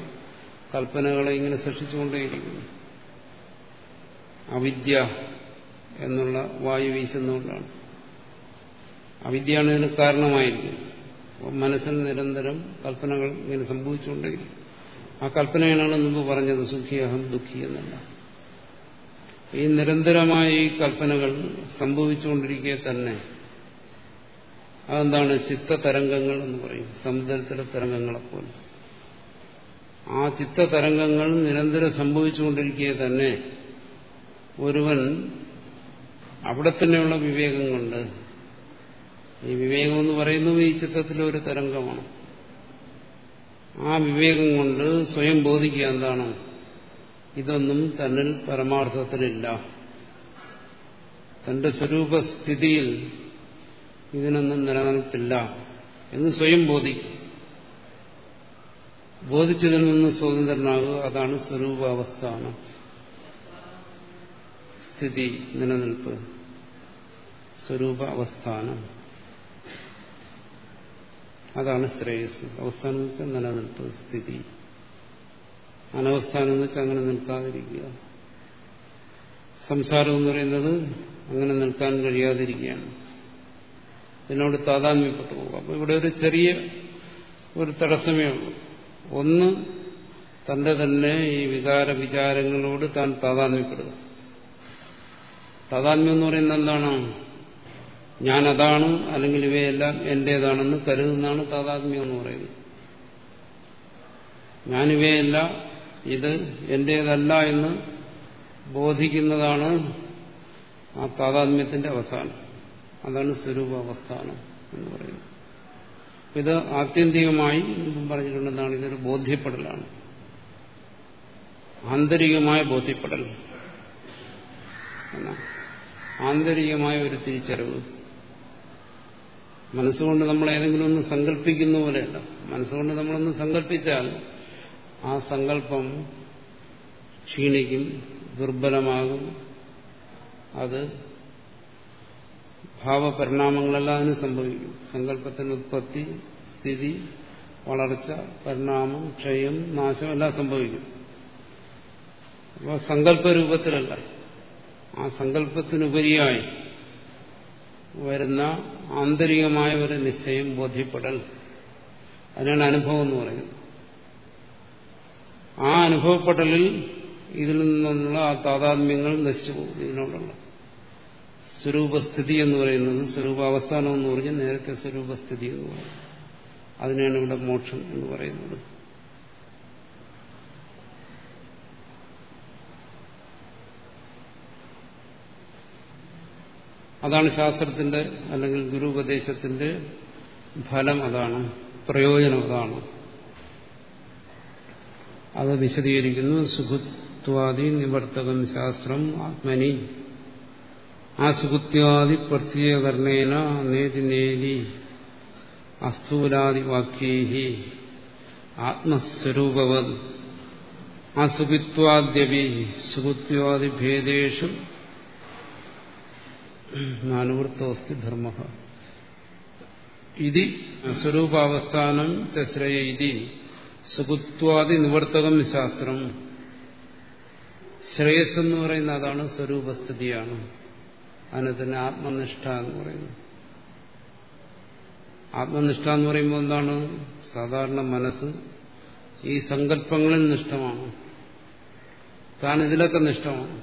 കൽപ്പനകളെ ഇങ്ങനെ സൃഷ്ടിച്ചുകൊണ്ടേയിരിക്കുന്നു. അവിദ്യ എന്നുള്ള വായു വീശുന്നുകൊണ്ടാണ് അവിദ്യയാണ് ഇതിന് കാരണമായിരിക്കുന്നത്. മനസ്സിൽ നിരന്തരം കൽപ്പനകൾ ഇങ്ങനെ സംഭവിച്ചുകൊണ്ടേയിരിക്കും ആ കൽപ്പനയാണ് മുമ്പ് പറഞ്ഞത് സുഖി അഹം ദുഃഖി എന്നല്ല. ഈ നിരന്തരമായ ഈ കൽപ്പനകൾ സംഭവിച്ചുകൊണ്ടിരിക്കെ തന്നെ അതെന്താണ് ചിത്തതരംഗങ്ങൾ എന്ന് പറയും. സമുദ്രത്തിലെ തരംഗങ്ങളെപ്പോലെ. ആ ചിത്തതരംഗങ്ങൾ നിരന്തരം സംഭവിച്ചുകൊണ്ടിരിക്കുക തന്നെ ഒരുവൻ അവിടെ തന്നെയുള്ള വിവേകം കൊണ്ട് ഈ വിവേകം എന്ന് പറയുന്നത് ഈ ചിത്രത്തിലെ ഒരു തരംഗമാണ്. ആ വിവേകം കൊണ്ട് സ്വയം ബോധിക്കുക എന്താണ്? ഇതൊന്നും തന്നിൽ പരമാർത്ഥത്തിലില്ല. തന്റെ സ്വരൂപസ്ഥിതിയിൽ ഇതിനൊന്നും നിലനിൽപ്പില്ല എന്ന് സ്വയം ബോധിക്കും ബോധിച്ചതിൽ നിന്ന് സ്വതന്ത്രനാകുക അതാണ് സ്വരൂപാവസ്ഥാനം. സ്ഥിതി നിലനിൽപ്പ്. സ്വരൂപ അവസ്ഥാനം അതാണ് ശ്രേയസ്. അവസ്ഥാനം എന്ന് വെച്ചാൽ നിലനിൽപ്പ് സ്ഥിതി. അനവസ്ഥാനം എന്ന് വെച്ചാൽ അങ്ങനെ നിൽക്കാതിരിക്കുക. സംസാരം എന്ന് പറയുന്നത് അങ്ങനെ നിൽക്കാൻ കഴിയാതിരിക്കുകയാണ്. ഇതിനോട് താതാത്മ്യപ്പെട്ടു പോകും. അപ്പോൾ ഇവിടെ ഒരു ചെറിയ ഒരു തടസ്സമേ ഉള്ളൂ. ഒന്ന് തന്റെ തന്നെ ഈ വികാര വിചാരങ്ങളോട് താൻ താതാത്മ്യപ്പെടുക. താതാത്മ്യം എന്ന് പറയുന്നത് എന്താണ്? ഞാനതാണ് അല്ലെങ്കിൽ ഇവയെല്ലാം എന്റേതാണെന്ന് കരുതുന്നതാണ് താതാത്മ്യം എന്ന് പറയുന്നത്. ഞാനിവയല്ല ഇത് എന്റേതല്ല എന്ന് ബോധിക്കുന്നതാണ് ആ താതാത്മ്യത്തിന്റെ അവസാനം. അതാണ് സ്വരൂപാവസ്ഥാനം എന്ന് പറയുന്നത്. ഇത് ആത്യന്തികമായി പറഞ്ഞിട്ടുണ്ടെന്നാണ് ഇതൊരു ബോധ്യപ്പെടലാണ്. ആന്തരികമായ ബോധ്യപ്പെടൽ. ആന്തരികമായ ഒരു തിരിച്ചറിവ്. മനസ്സുകൊണ്ട് നമ്മൾ ഏതെങ്കിലും ഒന്ന് സങ്കല്പിക്കുന്ന പോലെയല്ല. മനസ്സുകൊണ്ട് നമ്മളൊന്ന് സങ്കല്പിച്ചാൽ ആ സങ്കല്പം ക്ഷീണിക്കും ദുർബലമാകും. അത് ഭാവപരിണാമങ്ങളെല്ലാം അതിന് സംഭവിക്കും. സങ്കല്പത്തിന് ഉത്പത്തി സ്ഥിതി വളർച്ച പരിണാമം ക്ഷയം നാശം എല്ലാം സംഭവിക്കും. അപ്പോൾ സങ്കല്പരൂപത്തിലല്ല. ആ സങ്കല്പത്തിനുപരിയായി വരുന്ന ആന്തരികമായ ഒരു നിശ്ചയം ബോധ്യപ്പെടൽ. അതിനാണ് അനുഭവം എന്ന് പറയുന്നത്. ആ അനുഭവപ്പെടലിൽ ഇതിൽ നിന്നുള്ള ആ താതാത്മ്യങ്ങൾ നശിച്ചു പോകും ഇതിനോടുള്ള. സ്വരൂപസ്ഥിതി എന്ന് പറയുന്നത് സ്വരൂപാവസ്ഥാനം എന്ന് പറഞ്ഞാൽ നേരത്തെ സ്വരൂപസ്ഥിതി എന്ന് പറയും. അതിനാണ് ഇവിടെ മോക്ഷം എന്ന് പറയുന്നത്. അതാണ് ശാസ്ത്രത്തിന്റെ അല്ലെങ്കിൽ ഗുരുപദേശത്തിന്റെ ഫലം അതാണ് പ്രയോജനം അതാണ്. അത് വിശദീകരിക്കുന്നു സുഖത്വാദി നിവർത്തകം ശാസ്ത്രം ആത്മനി ആ സുഖത്വാദി പ്രത്യേകർണേന നേതി നേതി അസ്ഥൂലാദിവാക്യേഹി ആത്മസ്വരൂപവത് അസുഖിത്വാദ്യപി സുഖിത്വാദ്യപി സുഖത്വാദിഭേദേഷു നാനുവൃത്തോസ്തി ധർമ്മ. ഇതി സ്വരൂപാവസ്ഥാനം ശ്രേയ ഇതി സുഖത്വാദി നിവർത്തകം ശാസ്ത്രം. ശ്രേയസ് എന്ന് പറയുന്ന അതാണ് സ്വരൂപസ്ഥിതിയാണ്. അതിനെ തന്നെ ആത്മനിഷ്ഠ എന്ന് പറയുന്നു. ആത്മനിഷ്ഠ എന്ന് പറയുമ്പോൾ എന്താണ്? സാധാരണ മനസ്സ് ഈ സങ്കല്പങ്ങളിൽ നിഷ്ഠമാണ്. താൻ ഇതിലൊക്കെ നിഷ്ഠമാണ്.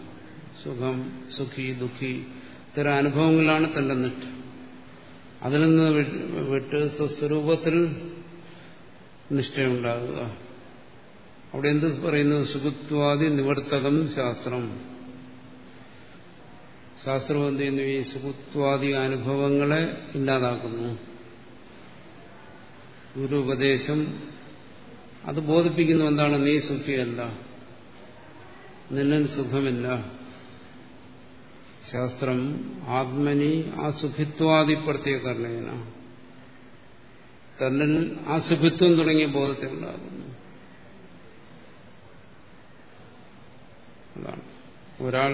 സുഖം സുഖി ദുഃഖി ഇത്തരം അനുഭവങ്ങളിലാണ് തന്റെ നിഷ്ഠ. അതിൽ നിന്ന് വിട്ട് സ്വസ്വരൂപത്തിൽ നിഷ്ഠയുണ്ടാകുക. അവിടെ എന്ത് പറയുന്നു? സുഖത്വാദി നിവർത്തകം ശാസ്ത്രം. ശാസ്ത്രം എന്ത് ചെയ്യുന്നു ഈ സുഖത്വാദി അനുഭവങ്ങളെ ഇല്ലാതാക്കുന്നു. ഗുരുപദേശം അത് ബോധിപ്പിക്കുന്നു എന്താണ്? നീ സുഖിയല്ല. നിന്നിൽ സുഖമില്ല. ശാസ്ത്രം ആത്മനി ആ സുഖിത്വാദി പ്രത്യേകരണേന തന്നിൽ ആ സുഖിത്വം തുടങ്ങിയ ബോധത്തെ ഉണ്ടാകുന്നു ഒരാൾ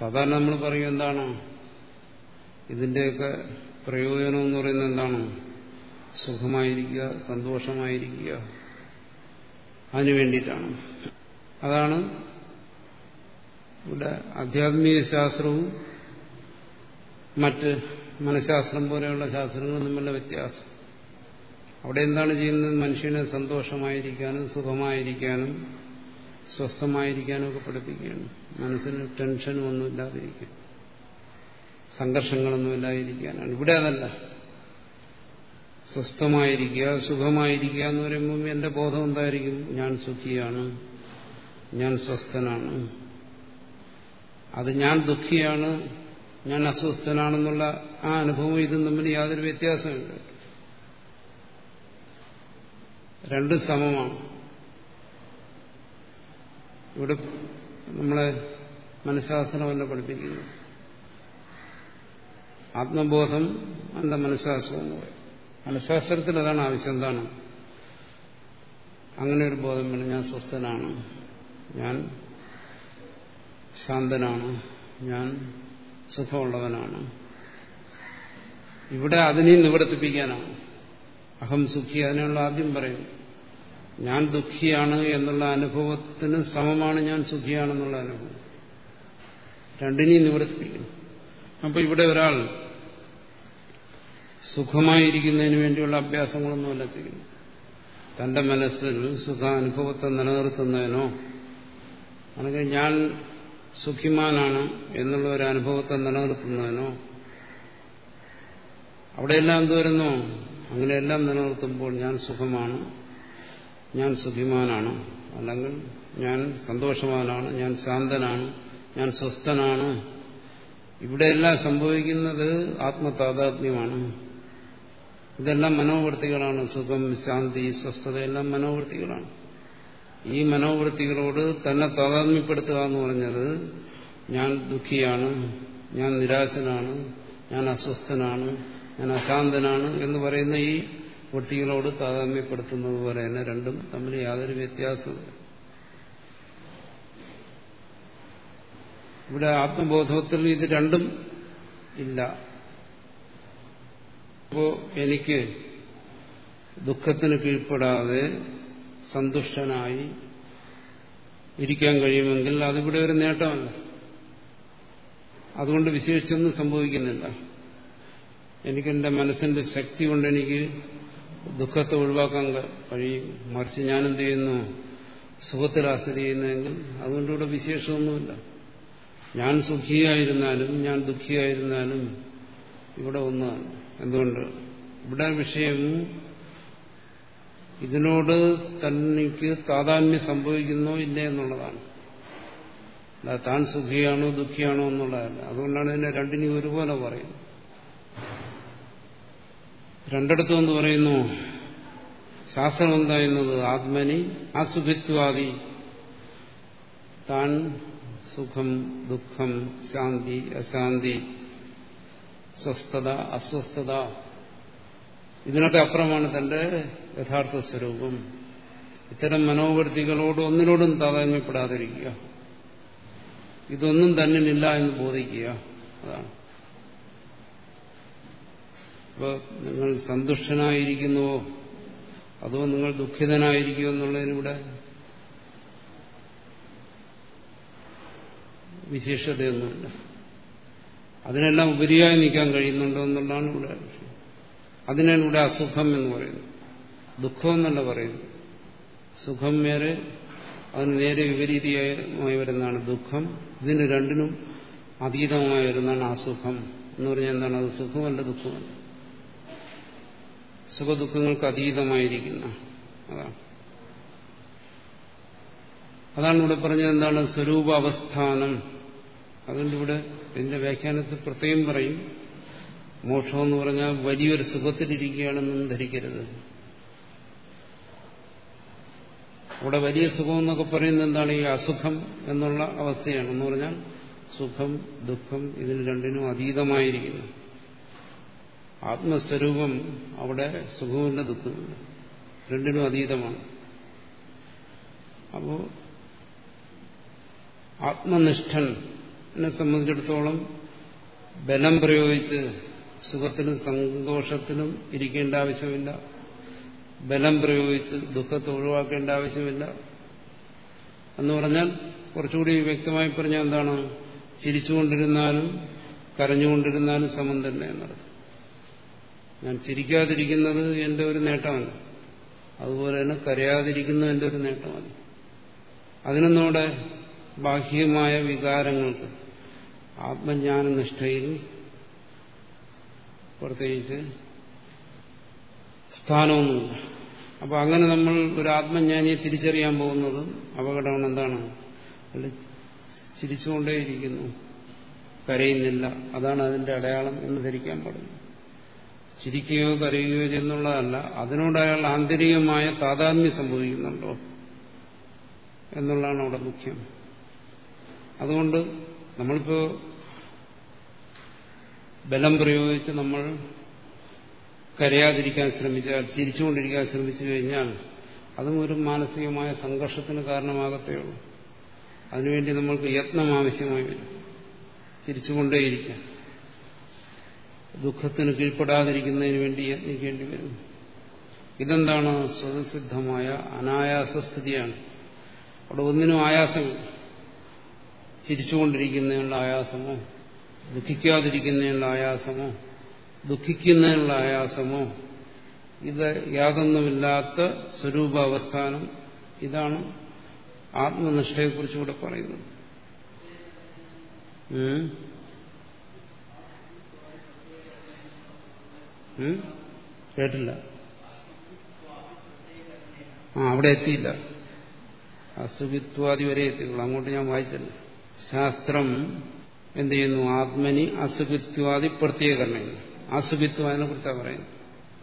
സാധാരണ നമ്മൾ പറയും എന്താണ്? ഇതിന്റെയൊക്കെ പ്രയോജനം എന്ന് പറയുന്നത് എന്താണ്? സുഖമായിരിക്കുക സന്തോഷമായിരിക്കുക. അതിനു വേണ്ടിയിട്ടാണ്. അതാണ് ഇവിടെ ആധ്യാത്മിക ശാസ്ത്രവും മറ്റ് മനഃശാസ്ത്രം പോലെയുള്ള ശാസ്ത്രങ്ങളും തമ്മിലുള്ള വ്യത്യാസം. അവിടെ എന്താണ് ചെയ്യുന്നത്? മനുഷ്യനെ സന്തോഷമായിരിക്കാനും സുഖമായിരിക്കാനും സ്വസ്ഥമായിരിക്കാനും ഒക്കെ പഠിപ്പിക്കുകയാണ്. മനസ്സിന് ടെൻഷനും ഒന്നും ഇല്ലാതിരിക്കാൻ. സംഘർഷങ്ങളൊന്നും ഇല്ലാതിരിക്കാനാണ്. ഇവിടെ അതല്ല. സ്വസ്ഥമായിരിക്കുക സുഖമായിരിക്കുക എന്ന് പറയുമ്പോൾ എന്റെ ബോധം എന്തായിരിക്കും? ഞാൻ സുഖിയാണ്. ഞാൻ സ്വസ്ഥനാണ്. അത് ഞാൻ ദുഃഖിയാണ്. ഞാൻ അസ്വസ്ഥനാണെന്നുള്ള ആ അനുഭവം ഇതും തമ്മിൽ യാതൊരു വ്യത്യാസമില്ല. രണ്ട് സമമാണ്. ഇവിടെ നമ്മളെ മനഃശാസ്ത്രമല്ല പഠിപ്പിക്കുന്നു. ആത്മബോധം അല്ല മനഃശാസ്ത്രം എന്ന് പറയും. മനഃശാസ്ത്രത്തിൽ അതാണ് ആവശ്യം. എന്താണ്? അങ്ങനെ ഒരു ബോധം വേണം. ഞാൻ സ്വസ്ഥനാണ്. ഞാൻ ശാന്തനാണ്. ഞാൻ സുഖമുള്ളവനാണ്. ഇവിടെ അതിനെയും നിവർത്തിപ്പിക്കാനാണ്. അഹം സുഖി അതിനുള്ള ആദ്യം പറയും ഞാൻ ദുഃഖിയാണ് എന്നുള്ള അനുഭവത്തിന് സമമാണ് ഞാൻ സുഖിയാണെന്നുള്ള അനുഭവം. രണ്ടിനെയും നിവർത്തിപ്പിക്കുന്നു അപ്പൊ ഇവിടെ ഒരാൾ സുഖമായിരിക്കുന്നതിന് വേണ്ടിയുള്ള അഭ്യാസങ്ങളൊന്നുമല്ല ചെയ്യുന്നു തന്റെ മനസ്സിൽ സുഖാനുഭവത്തെ നിലനിർത്തുന്നതിനോ അല്ലെങ്കിൽ ഞാൻ സുഖിമാനാണ് എന്നുള്ള ഒരു അനുഭവത്തെ നിലനിർത്തുന്നതിനോ അവിടെയെല്ലാം എന്തുവരുന്നു? അങ്ങനെയെല്ലാം നിലനിർത്തുമ്പോൾ ഞാൻ സുഖമാണ്. ഞാൻ സുഖിമാനാണ് അല്ലെങ്കിൽ ഞാൻ സന്തോഷവാനാണ് ഞാൻ ശാന്തനാണ് ഞാൻ സ്വസ്ഥനാണ്. ഇവിടെയെല്ലാം സംഭവിക്കുന്നത് ആത്മതാതാത്മ്യമാണ്. ഇതെല്ലാം മനോവൃത്തികളാണ്. സുഖം ശാന്തി സ്വസ്ഥത എല്ലാം മനോവൃത്തികളാണ്. ഈ മനോവൃത്തികളോട് തന്നെ താതാത്മ്യപ്പെടുത്തുക എന്ന് പറഞ്ഞത് ഞാൻ ദുഃഖിയാണ് ഞാൻ നിരാശനാണ് ഞാൻ അസ്വസ്ഥനാണ് ഞാൻ അശാന്തനാണ് എന്ന് പറയുന്ന ഈ വൃത്തികളോട് താതാമ്യപ്പെടുത്തുന്നത് പോലെ തന്നെ രണ്ടും തമ്മിൽ യാതൊരു വ്യത്യാസവും ഇവിടെ ആത്മബോധത്തിൽ ഇത് രണ്ടും ഇല്ല. അപ്പോ എനിക്ക് ദുഃഖത്തിന് കീഴ്പ്പെടാതെ സന്തുഷ്ടനായി ഇരിക്കാൻ കഴിയുമെങ്കിൽ അതിവിടെ ഒരു നേട്ടമല്ല. അതുകൊണ്ട് വിശേഷിച്ചൊന്നും സംഭവിക്കുന്നില്ല. എനിക്കെന്റെ മനസ്സിന്റെ ശക്തി കൊണ്ട് എനിക്ക് ദുഃഖത്തെ ഒഴിവാക്കാൻ കഴിയും മറിച്ച് ഞാനെന്ത് ചെയ്യുന്നു? സുഖത്തിൽ ആശ്രയിക്കുന്നതെങ്കിൽ അതുകൊണ്ട് ഇവിടെ വിശേഷമൊന്നുമില്ല. ഞാൻ സുഖിയായിരുന്നാലും ഞാൻ ദുഃഖിയായിരുന്നാലും ഇവിടെ ഒന്നാണ് എന്തുകൊണ്ട്? ഇവിടെ വിഷയം ഇതിനോട് തനിക്ക് താതാന്യം സംഭവിക്കുന്നോ ഇല്ലേ എന്നുള്ളതാണ്. താൻ സുഖിയാണോ ദുഃഖിയാണോ എന്നുള്ളതല്ല. അതുകൊണ്ടാണ് ഇതിനെ രണ്ടിനും ഒരുപോലെ പറയുന്നത്. രണ്ടിടത്തും എന്ന് പറയുന്നു? ശാസ്ത്രം എന്തായിരുന്നത് ആത്മനി അസുഖിത്വാദി താൻ സുഖം ദുഃഖം ശാന്തി അശാന്തി സ്വസ്ഥത അസ്വസ്ഥത. ഇതിനൊക്കെ അപ്പുറമാണ് തന്റെ യഥാർത്ഥ സ്വരൂപം. ഇത്തരം മനോവൃത്തികളോട് ഒന്നിനോടും താതാത്മ്യപ്പെടാതിരിക്കുക. ഇതൊന്നും തന്നിലില്ല എന്ന് ബോധിക്കുക. അതാണ്. അപ്പോൾ നിങ്ങൾ സന്തുഷ്ടനായിരിക്കുന്നുവോ? അതോ നിങ്ങൾ ദുഃഖിതനായിരിക്കുമോ എന്നുള്ളതിനിവിടെ വിശേഷതയൊന്നുമില്ല. അതിനെല്ലാം ഉപരിയായി നിൽക്കാൻ കഴിയുന്നുണ്ടോ എന്നുള്ളതാണ് ഇവിടെ അതിനാണ് ഇവിടെ അസുഖം എന്ന് പറയുന്നത്. ദുഃഖം എന്നല്ല പറയുന്നത്. സുഖം വേറെ അതിന് നേരെ വിപരീതമായി വരുന്നതാണ് ദുഃഖം. ഇതിന് രണ്ടിനും അതീതമായി വരുന്നതാണ് അസുഖം. എന്ന് പറഞ്ഞാൽ എന്താണ്? അത് സുഖമല്ല ദുഃഖമല്ല. സുഖദുഃഖങ്ങൾക്ക് അതീതമായിരിക്കുന്ന അതാണ് അതാണ് ഇവിടെ പറഞ്ഞത് എന്താണ്? സ്വരൂപാവസ്ഥാനം. അതുകൊണ്ട് ഇവിടെ ഇതിന്റെ വ്യാഖ്യാനത്തിൽ പ്രത്യേകം പറയും മോക്ഷം എന്ന് പറഞ്ഞാൽ വലിയൊരു സുഖത്തിലിരിക്കുകയാണെന്നും ധരിക്കരുത്. ഇവിടെ വലിയ സുഖം എന്നൊക്കെ പറയുന്നത് എന്താണ്? ഈ അസുഖം എന്നുള്ള അവസ്ഥയാണ്. എന്ന് പറഞ്ഞാൽ സുഖം ദുഃഖം ഇതിന് രണ്ടിനും അതീതമായിരിക്കുന്നു. ആത്മസ്വരൂപം അവിടെ സുഖമില്ല ദുഃഖമില്ല രണ്ടിനും അതീതമാണ്. അപ്പോ ആത്മനിഷ്ഠനെ സംബന്ധിച്ചിടത്തോളം ബലം പ്രയോഗിച്ച് സുഖത്തിനും സന്തോഷത്തിനും ഇരിക്കേണ്ട ആവശ്യമില്ല. ബലം പ്രയോഗിച്ച് ദുഃഖത്തെ ഒഴിവാക്കേണ്ട ആവശ്യമില്ല. എന്ന് പറഞ്ഞാൽ കുറച്ചുകൂടി വ്യക്തമായി പറഞ്ഞാൽ എന്താണ്? ചിരിച്ചുകൊണ്ടിരുന്നാലും കരഞ്ഞുകൊണ്ടിരുന്നാലും സമം തന്നെ എന്നർത്ഥം ഞാൻ ചിരിക്കാതിരിക്കുന്നത് എന്റെ ഒരു നേട്ടമാണ്. അതുപോലെ തന്നെ കരയാതിരിക്കുന്നത് എന്റെ ഒരു നേട്ടമാണ്. അതിനൊന്നുകൂടെ ബാഹ്യമായ വികാരങ്ങൾക്ക് ആത്മജ്ഞാന നിഷ്ഠയിൽ പ്രത്യേകിച്ച് സ്ഥാനമൊന്നുമില്ല. അപ്പൊ അങ്ങനെ നമ്മൾ ഒരു ആത്മജ്ഞാനിയെ തിരിച്ചറിയാൻ പോകുന്നതും അപകടമാണ് എന്താണ്? ചിരിച്ചുകൊണ്ടേയിരിക്കുന്നു കരയുന്നില്ല. അതാണ് അതിന്റെ അടയാളം എന്ന് ധരിക്കാൻ പാടില്ല. ചിരിക്കുകയോ കരയുകയോ ചെയ്യുന്നുള്ളതല്ല അതിനോട് അയാൾ ആന്തരികമായ താതാത്മ്യം സംഭവിക്കുന്നുണ്ടോ എന്നുള്ളതാണ് അവിടെ മുഖ്യം. അതുകൊണ്ട് നമ്മളിപ്പോ ബലം പ്രയോഗിച്ച് നമ്മൾ കരയാതിരിക്കാൻ ശ്രമിച്ചാൽ ചിരിച്ചുകൊണ്ടിരിക്കാൻ ശ്രമിച്ചു കഴിഞ്ഞാൽ അതും ഒരു മാനസികമായ സംഘർഷത്തിന് കാരണമാകത്തേ ഉള്ളൂ. അതിനുവേണ്ടി നമ്മൾക്ക് യത്നം ആവശ്യമായി വരും. ചിരിച്ചുകൊണ്ടേയിരിക്കാൻ ദുഃഖത്തിന് കീഴ്പ്പെടാതിരിക്കുന്നതിന് വേണ്ടി യത്നിക്കേണ്ടി വരും. ഇതെന്താണ് സ്വതസിദ്ധമായ അനായാസ സ്ഥിതിയാണ് അവിടെ ഒന്നിനും ആയാസമില്ല ചിരിച്ചുകൊണ്ടിരിക്കുന്നതിനുള്ള ആയാസമോ ദുഃഖിക്കാതിരിക്കുന്നതിനുള്ള ആയാസമോ ദുഃഖിക്കുന്നതിനുള്ള ആയാസമോ ഇത് യാതൊന്നുമില്ലാത്ത സ്വരൂപാവസ്ഥാനം ഇതാണ് ആത്മനിഷ്ഠയെക്കുറിച്ചുകൂടെ പറയുന്നത്. കേട്ടില്ല. ആ അവിടെ എത്തിയില്ല. അസുഖിത്വാദി വരെ എത്തിയുള്ളൂ അങ്ങോട്ട് ഞാൻ വായിച്ചല്ല. ശാസ്ത്രം എന്ത് ചെയ്യുന്നു? ആത്മനി അസുഖിത്വാദി പ്രത്യേകരണം അസുഖിത്വം അതിനെ കുറിച്ചാണ് പറയുന്നത്.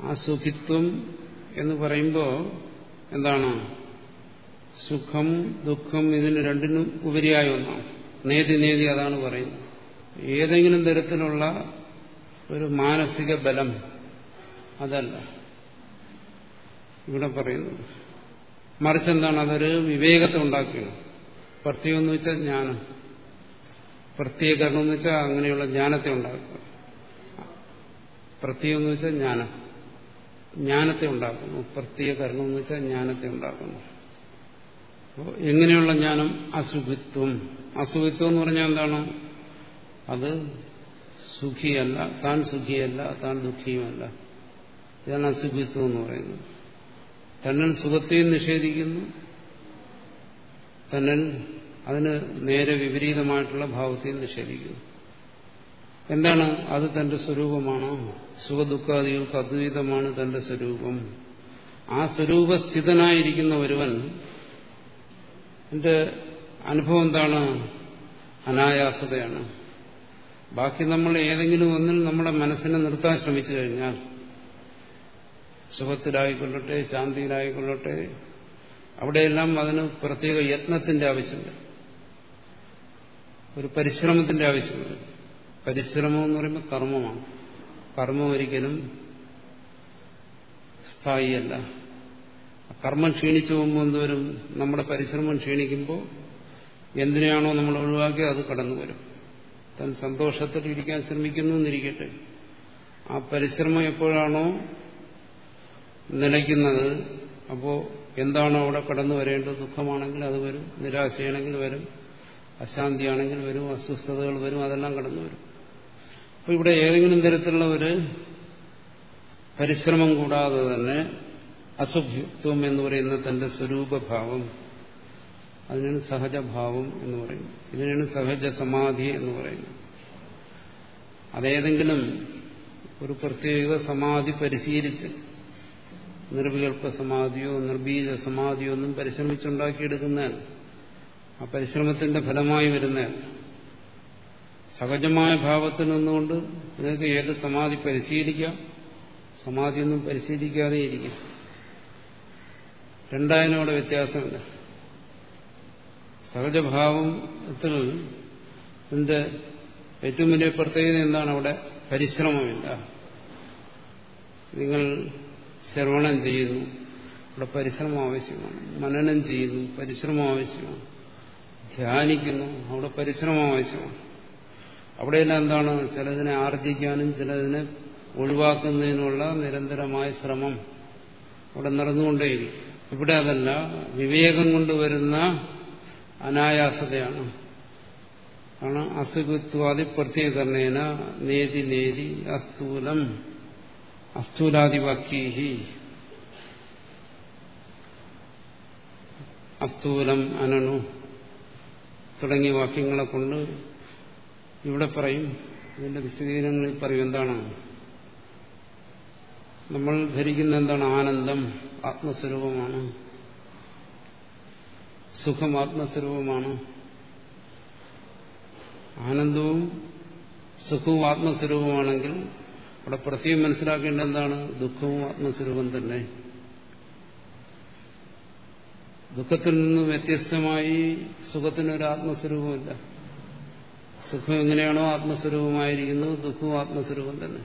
അസുഖിത്വം എന്ന് പറയുമ്പോൾ എന്താണ്? സുഖം ദുഃഖം ഇതിന് രണ്ടിനും ഉപരിയായ ഒന്നാണ്. നേതി നേതി അതാണ് പറയുന്നത്. ഏതെങ്കിലും തരത്തിലുള്ള ഒരു മാനസിക ബലം അതല്ല. ഇവിടെ പറയുന്നു. മറിച്ച് എന്താണ്? അതൊരു വിവേകത്തെ ഉണ്ടാക്കുകയാണ്. പ്രത്യേകം എന്ന് വെച്ചാൽ ജ്ഞാനം. പ്രത്യേകരണം എന്ന് വെച്ചാൽ അങ്ങനെയുള്ള ജ്ഞാനത്തെ ഉണ്ടാക്കുക. പ്രത്യേകം എന്ന് വെച്ചാൽ ജ്ഞാനം. ജ്ഞാനത്തെ ഉണ്ടാക്കുന്നു. പ്രത്യേകരണം എന്ന് വെച്ചാൽ ജ്ഞാനത്തെ ഉണ്ടാക്കുന്നു. അപ്പോൾ എങ്ങനെയുള്ള ജ്ഞാനം? അസുഖിത്വം അസുഖിത്വം എന്ന് പറഞ്ഞാൽ എന്താണ്? അത് സുഖിയല്ല താൻ സുഖിയല്ല താൻ ദുഃഖിയുമല്ല. ഇതാണ് അസുഖിത്വം എന്ന് പറയുന്നത്. തന്നൻ സുഖത്തെയും നിഷേധിക്കുന്നു. തന്നൻ അതിന് നേരെ വിപരീതമായിട്ടുള്ള ഭാവത്തെയും നിഷേധിക്കുന്നു. എന്താണ്? അത് തന്റെ സ്വരൂപമാണോ. സുഖദുഃഖാദികൾക്ക് അദ്വൈതമാണ് തന്റെ സ്വരൂപം. ആ സ്വരൂപസ്ഥിതനായിരിക്കുന്ന ഒരുവൻ എന്റെ അനുഭവം എന്താണ്? അനായാസതയാണ്. ബാക്കി നമ്മൾ ഏതെങ്കിലും ഒന്നിൽ നമ്മുടെ മനസ്സിനെ നിർത്താൻ ശ്രമിച്ചു കഴിഞ്ഞാൽ സുഖത്തിലായിക്കൊള്ളട്ടെ ശാന്തിയിലായിക്കൊള്ളട്ടെ. അവിടെയെല്ലാം അതിന് പ്രത്യേക യത്നത്തിന്റെ ആവശ്യമില്ല ഒരു പരിശ്രമത്തിന്റെ ആവശ്യമില്ല പരിശ്രമം എന്ന് പറയുമ്പോൾ കർമ്മമാണ്. കർമ്മം ഒരിക്കലും സ്ഥായിയല്ല. കർമ്മം ക്ഷീണിച്ചു പോകുമ്പോൾ എന്തോരും നമ്മുടെ പരിശ്രമം ക്ഷീണിക്കുമ്പോൾ എന്തിനാണോ നമ്മൾ ഒഴിവാക്കി അത് കടന്നു വരും. തൻ സന്തോഷത്തിൽ ഇരിക്കാൻ ശ്രമിക്കുന്നു എന്നിരിക്കട്ടെ. ആ പരിശ്രമം എപ്പോഴാണോ നിലയ്ക്കുന്നത്. അപ്പോൾ എന്താണോ അവിടെ കടന്നു വരേണ്ടത്? ദുഃഖമാണെങ്കിൽ അത് വരും. നിരാശയാണെങ്കിൽ വരും. അശാന്തിയാണെങ്കിൽ വരും. അസ്വസ്ഥതകൾ വരും. അതെല്ലാം കടന്നു വരും. അപ്പോൾ ഇവിടെ ഏതെങ്കിലും തരത്തിലുള്ള ഒരു പരിശ്രമം കൂടാതെ തന്നെ അസുഭ്യുക്തം എന്ന് പറയുന്ന തന്റെ സ്വരൂപഭാവം അതിനാണ് സഹജഭാവം എന്ന് പറയുന്നത് ഇതിനാണ് സഹജ സമാധി എന്ന് പറയുന്നത്. അതേതെങ്കിലും ഒരു പ്രത്യേക സമാധി പരിശീലിച്ച് നിർവികൽപ്പ സമാധിയോ നിർബീജ സമാധിയോ ഒന്നും പരിശ്രമിച്ചുണ്ടാക്കിയെടുക്കുന്നതാണ് ആ പരിശ്രമത്തിന്റെ ഫലമായി വരുന്നതാണ് സഹജമായ ഭാവത്തിൽ നിന്നുകൊണ്ട് നിങ്ങൾക്ക് ഏത് സമാധി പരിശീലിക്കാം? സമാധിയൊന്നും പരിശീലിക്കാതെ ഇരിക്കും. രണ്ടായിരോടെ വ്യത്യാസമില്ല സഹജഭാവത്തിൽ ഇതിന്റെ ഏറ്റവും വലിയ പ്രത്യേകത എന്താണ് അവിടെ? പരിശ്രമമില്ല. നിങ്ങൾ ശ്രവണം ചെയ്യുന്നു അവിടെ പരിശ്രമം ആവശ്യമാണ്. മനനം ചെയ്യുന്നു പരിശ്രമം ആവശ്യമാണ്. ധ്യാനിക്കുന്നു. അവിടെ പരിശ്രമം ആവശ്യമാണ്. അവിടെയെല്ലാം എന്താണ്? ചിലതിനെ ആർജിക്കാനും ചിലതിനെ ഒഴിവാക്കുന്നതിനുള്ള നിരന്തരമായ ശ്രമം അവിടെ നടന്നുകൊണ്ടേയിരിക്കും ഇവിടെ അതല്ല വിവേകം കൊണ്ടുവരുന്ന അനായാസതയാണ്. ആണ് അസുഖത്വാദി പ്രത്യേകരണേന നേതി നേതി അസ്ഥൂലം അസ്ഥൂലാദിവാക്യീഹി അസ്ഥൂലം അനണു തുടങ്ങിയ വാക്യങ്ങളെ കൊണ്ട് ഇവിടെ പറയും. ഇതിന്റെ വിശദീകരണങ്ങളിൽ പറയും എന്താണ്? നമ്മൾ ധരിക്കുന്ന എന്താണ്? ആനന്ദം ആത്മസ്വരൂപമാണ്. സുഖം ആത്മസ്വരൂപമാണ്. ആനന്ദവും സുഖവും ആത്മസ്വരൂപമാണെങ്കിൽ അവിടെ പ്രത്യേകം മനസ്സിലാക്കേണ്ട എന്താണ്? ദുഃഖവും ആത്മസ്വരൂപം തന്നെ. ദുഃഖത്തിൽ നിന്ന് വ്യത്യസ്തമായി സുഖത്തിനൊരു ആത്മസ്വരൂപമില്ല സുഖം എങ്ങനെയാണോ ആത്മസ്വരൂപമായിരിക്കുന്നത് ദുഃഖവും ആത്മസ്വരൂപം തന്നെ.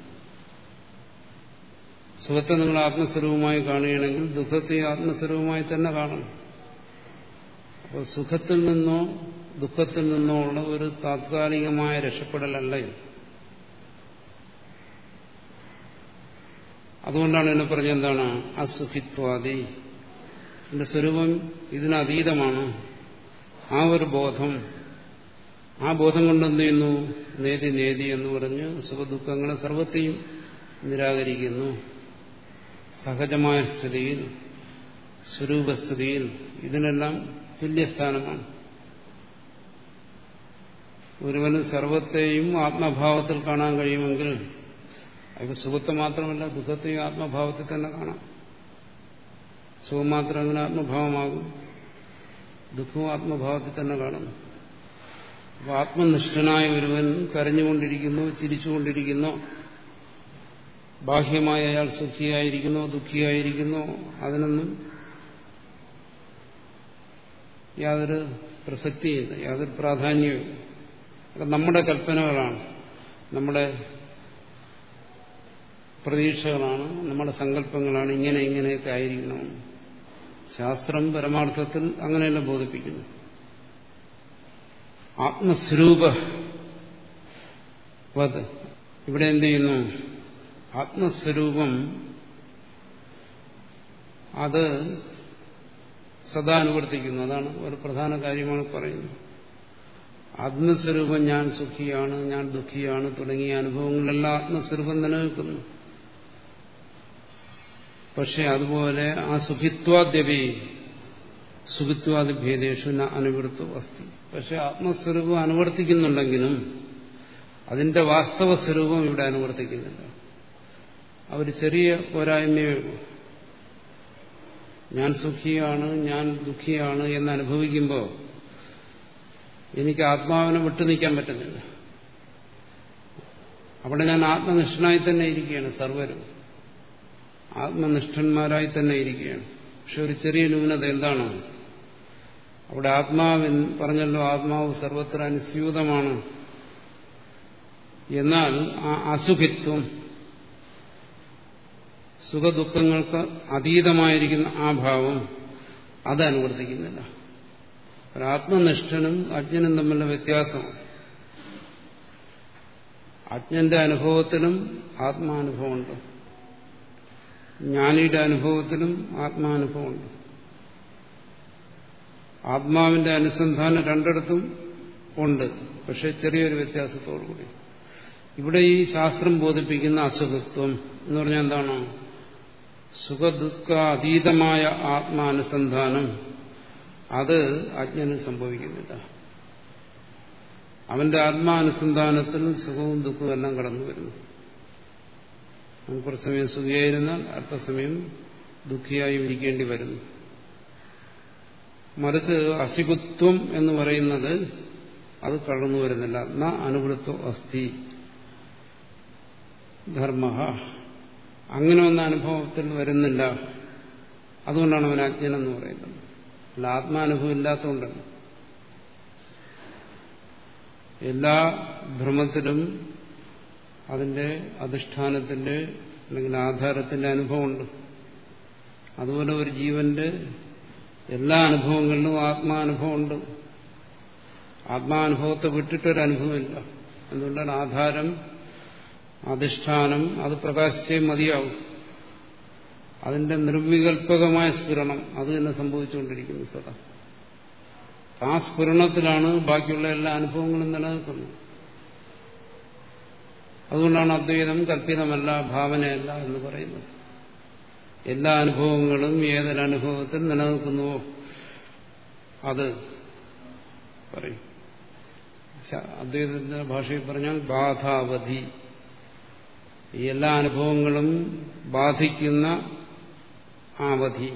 സുഖത്തെ നിങ്ങൾ ആത്മസ്വരൂപമായി കാണുകയാണെങ്കിൽ ദുഃഖത്തെ ആത്മസ്വരൂപമായി തന്നെ കാണണം. അപ്പോൾ സുഖത്തിൽ നിന്നോ ദുഃഖത്തിൽ നിന്നോ ഉള്ള ഒരു താത്കാലികമായ രക്ഷപ്പെടലല്ല ഇത്. അതുകൊണ്ടാണ് എന്നെ പറഞ്ഞ എന്താണ്? അസുഖിത്വാദി. എന്റെ സ്വരൂപം ഇതിനതീതമാണ് ആ ഒരു ബോധം. ആ ബോധം കൊണ്ട് എന്ത് ചെയ്യുന്നു? നേതി നേതി എന്ന് പറഞ്ഞ് സുഖദുഃഖങ്ങളെ സർവത്തെയും നിരാകരിക്കുന്നു. സഹജമായ സ്ഥിതിയിൽ സ്വരൂപസ്ഥിതിയിൽ ഇതിനെല്ലാം തുല്യസ്ഥാനമാണ്. ഒരുവന് സർവത്തെയും ആത്മഭാവത്തിൽ കാണാൻ കഴിയുമെങ്കിൽ അയാൾക്ക് സുഖത്തെ മാത്രമല്ല ദുഃഖത്തെയും ആത്മഭാവത്തിൽ തന്നെ കാണാം സുഖം മാത്രം അങ്ങനെ ആത്മഭാവമാകും ദുഃഖവും ആത്മഭാവത്തിൽ തന്നെ കാണുന്നു അപ്പോൾ ആത്മനിഷ്ഠനായ ഒരുവൻ കരഞ്ഞുകൊണ്ടിരിക്കുന്നു ചിരിച്ചുകൊണ്ടിരിക്കുന്നു। ബാഹ്യമായ അയാൾ സുഖിയായിരിക്കുന്നു ദുഃഖിയായിരിക്കുന്നു. അതിനൊന്നും യാതൊരു പ്രസക്തിയില്ല യാതൊരു പ്രാധാന്യവും നമ്മുടെ കൽപ്പനകളാണ്. നമ്മുടെ പ്രതീക്ഷകളാണ്. നമ്മുടെ സങ്കല്പങ്ങളാണ് ഇങ്ങനെ ഇങ്ങനെയൊക്കെ ആയിരിക്കണം. ശാസ്ത്രം പരമാർത്ഥത്തിൽ അങ്ങനെയല്ല ബോധിപ്പിക്കുന്നു. ആത്മസ്വരൂപ ഇവിടെ എന്ത് ചെയ്യുന്നു? ആത്മസ്വരൂപം അത് സദാ അനുവർത്തിക്കുന്നു അതാണ് ഒരു പ്രധാന കാര്യമാണ് പറയുന്നത്. ആത്മസ്വരൂപം ഞാൻ സുഖിയാണ് ഞാൻ ദുഃഖിയാണ് തുടങ്ങിയ അനുഭവങ്ങളെല്ലാം ആത്മസ്വരൂപം നിലനിൽക്കുന്നു. പക്ഷെ അതുപോലെ ആ സുഖിത്വാദ്യപി സുഖിത്വാദി ഭേദേഷു അനുവർത്തു അസ്തി. പക്ഷെ ആത്മസ്വരൂപം അനുവർത്തിക്കുന്നുണ്ടെങ്കിലും അതിന്റെ വാസ്തവ സ്വരൂപം ഇവിടെ അനുവർത്തിക്കുന്നില്ല. അവർ ചെറിയ പോരായ്മയേ ഞാൻ സുഖിയാണ് ഞാൻ ദുഃഖിയാണ് എന്ന് അനുഭവിക്കുമ്പോൾ എനിക്ക് ആത്മാവിനെ വിട്ടു നിൽക്കാൻ പറ്റുന്നില്ല. അവിടെ ഞാൻ ആത്മനിഷ്ഠനായി തന്നെ ഇരിക്കുകയാണ് സർവരും. ആത്മനിഷ്ഠന്മാരായി തന്നെ ഇരിക്കുകയാണ്. പക്ഷെ ഒരു ചെറിയ ന്യൂനത എന്താണ്? അവിടെ ആത്മാവിൻ പറഞ്ഞല്ലോ ആത്മാവ് സർവത്ര അനുസ്യൂതമാണ്. എന്നാൽ ആ അസുഖിത്വം സുഖദുഃഖങ്ങൾക്ക് അതീതമായിരിക്കുന്ന ആ ഭാവം അത് അനുവർത്തിക്കുന്നില്ല. ഒരാത്മനിഷ്ഠനും അജ്ഞനും തമ്മിലുള്ള വ്യത്യാസമാണ് അജ്ഞന്റെ അനുഭവത്തിലും ആത്മാനുഭവമുണ്ട്. ജ്ഞാനിയുടെ അനുഭവത്തിലും ആത്മാനുഭവമുണ്ട്. ആത്മാവിന്റെ അനുസന്ധാനം രണ്ടിടത്തും ഉണ്ട് പക്ഷെ ചെറിയൊരു വ്യത്യാസത്തോടു കൂടി ഇവിടെ ഈ ശാസ്ത്രം ബോധിപ്പിക്കുന്ന അസുഖത്വം എന്ന് പറഞ്ഞാൽ എന്താണ്? സുഖദുഃഖ അതീതമായ ആത്മാനുസന്ധാനം. അത് അജ്ഞന് സംഭവിക്കുന്നില്ല. അവന്റെ ആത്മാനുസന്ധാനത്തിൽ സുഖവും ദുഃഖവും എല്ലാം കടന്നു വരുന്നു. കുറച്ച് സമയം സുഖിയായിരുന്നാൽ അല്പസമയം ദുഃഖിയായി ഇരിക്കേണ്ടി വരുന്നു. മറിച്ച് അസികുത്വം എന്ന് പറയുന്നത് അത് കടന്നു വരുന്നില്ല. ന അനുവൃത്വം അസ്ഥി. ധർമ്മ. അങ്ങനെ ഒന്ന അനുഭവത്തിൽ വരുന്നില്ല. അതുകൊണ്ടാണ് അവൻ അജ്ഞനെന്ന് പറയുന്നത്. അല്ല ആത്മാനുഭവം ഇല്ലാത്തതുകൊണ്ടല്ല. എല്ലാ ഭ്രമത്തിലും അതിന്റെ അധിഷ്ഠാനത്തിന്റെ അല്ലെങ്കിൽ ആധാരത്തിന്റെ അനുഭവമുണ്ട്. അതുപോലെ ഒരു ജീവന്റെ എല്ലാ അനുഭവങ്ങളിലും ആത്മാനുഭവമുണ്ട്. ആത്മാനുഭവത്തെ വിട്ടിട്ടൊരനുഭവമില്ല എന്തുകൊണ്ടാണ് ആധാരം അധിഷ്ഠാനം അത് പ്രകാശിച്ചേ മതിയാവും. അതിന്റെ നിർവികൽപകമായ സ്ഫുരണം അത് തന്നെ സംഭവിച്ചുകൊണ്ടിരിക്കുന്നു സദാ. ആ സ്ഫുരണത്തിലാണ് ബാക്കിയുള്ള എല്ലാ അനുഭവങ്ങളും നിലനിൽക്കുന്നത്. അതുകൊണ്ടാണ് അദ്വൈതം കല്പിതമല്ല ഭാവനയല്ല എന്ന് പറയുന്നത്. എല്ലാ അനുഭവങ്ങളും ഏതൊരനുഭവത്തിൽ നിലനിൽക്കുന്നുവോ അത് പറയും. അദ്വൈതത്തിന്റെ ഭാഷയിൽ പറഞ്ഞാൽ ബാധാവധി. ഈ എല്ലാ അനുഭവങ്ങളും ബാധിക്കുന്ന അവധി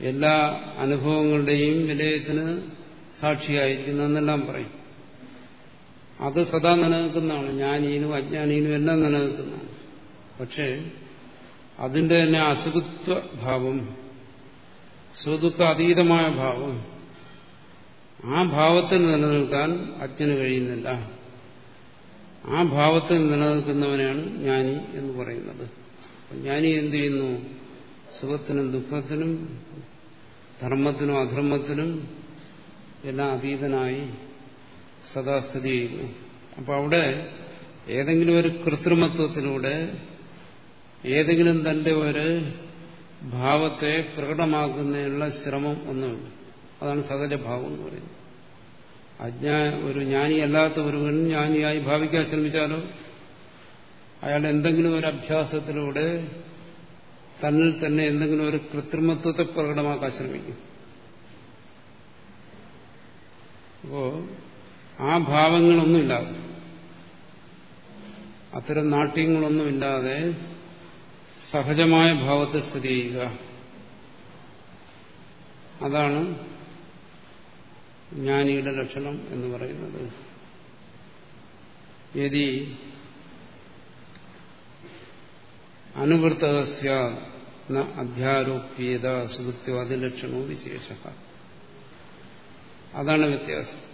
എല്ലാ അനുഭവങ്ങളുടെയും വിലയത്തിന് സാക്ഷിയായിരിക്കുന്നു എന്നെല്ലാം പറയും. അത് സദാ നിലനിൽക്കുന്നതാണ്. ജ്ഞാനീനും അജ്ഞാനീനും എല്ലാം നിലനിൽക്കുന്നതാണ്. പക്ഷേ അതിന്റെ തന്നെ അസുഖത്വ ഭാവം സുദുഃഖ അതീതമായ ഭാവം ആ ഭാവത്തിൽ നിലനിൽക്കാൻ അജ്ഞന് കഴിയുന്നില്ല. ആ ഭാവത്തിൽ നിലനിൽക്കുന്നവനാണ് ജ്ഞാനി എന്ന് പറയുന്നത്. ജ്ഞാനി എന്ത് ചെയ്യുന്നു? സുഖത്തിനും ദുഃഖത്തിനും ധർമ്മത്തിനും അധർമ്മത്തിനും എല്ലാം അതീതനായി സദാ സ്ഥിതി ചെയ്യുന്നു അപ്പൊ അവിടെ ഏതെങ്കിലും ഒരു കൃത്രിമത്വത്തിലൂടെ ഏതെങ്കിലും തന്റെ ഒരു ഭാവത്തെ പ്രകടമാക്കുന്നതിനുള്ള ശ്രമം ഒന്നുമില്ല. അതാണ് സഹജഭാവം എന്ന് പറയുന്നത്. അജ്ഞാ ഒരു ജ്ഞാനിയല്ലാത്ത ഒരുവൻ ജ്ഞാനിയായി ഭാവിക്കാൻ ശ്രമിച്ചാലോ? അയാൾ എന്തെങ്കിലും ഒരു അഭ്യാസത്തിലൂടെ തന്നിൽ തന്നെ എന്തെങ്കിലും ഒരു കൃത്രിമത്വത്തെ പ്രകടമാക്കാൻ ശ്രമിക്കും. അപ്പോ ആ ഭാവങ്ങളൊന്നുമില്ലാതെ അത്തരം നാട്യങ്ങളൊന്നുമില്ലാതെ സഹജമായ ഭാവത്തെ സ്ഥിതി ചെയ്യുക. അതാണ് ജ്ഞാനിയുടെ ലക്ഷണം എന്ന് പറയുന്നത്. യതി അനുവൃത്തസ്യ അധ്യാരോപ്യത സുഹൃത്യോ അതിലക്ഷണവും വിശേഷ. അതാണ് വ്യത്യാസം.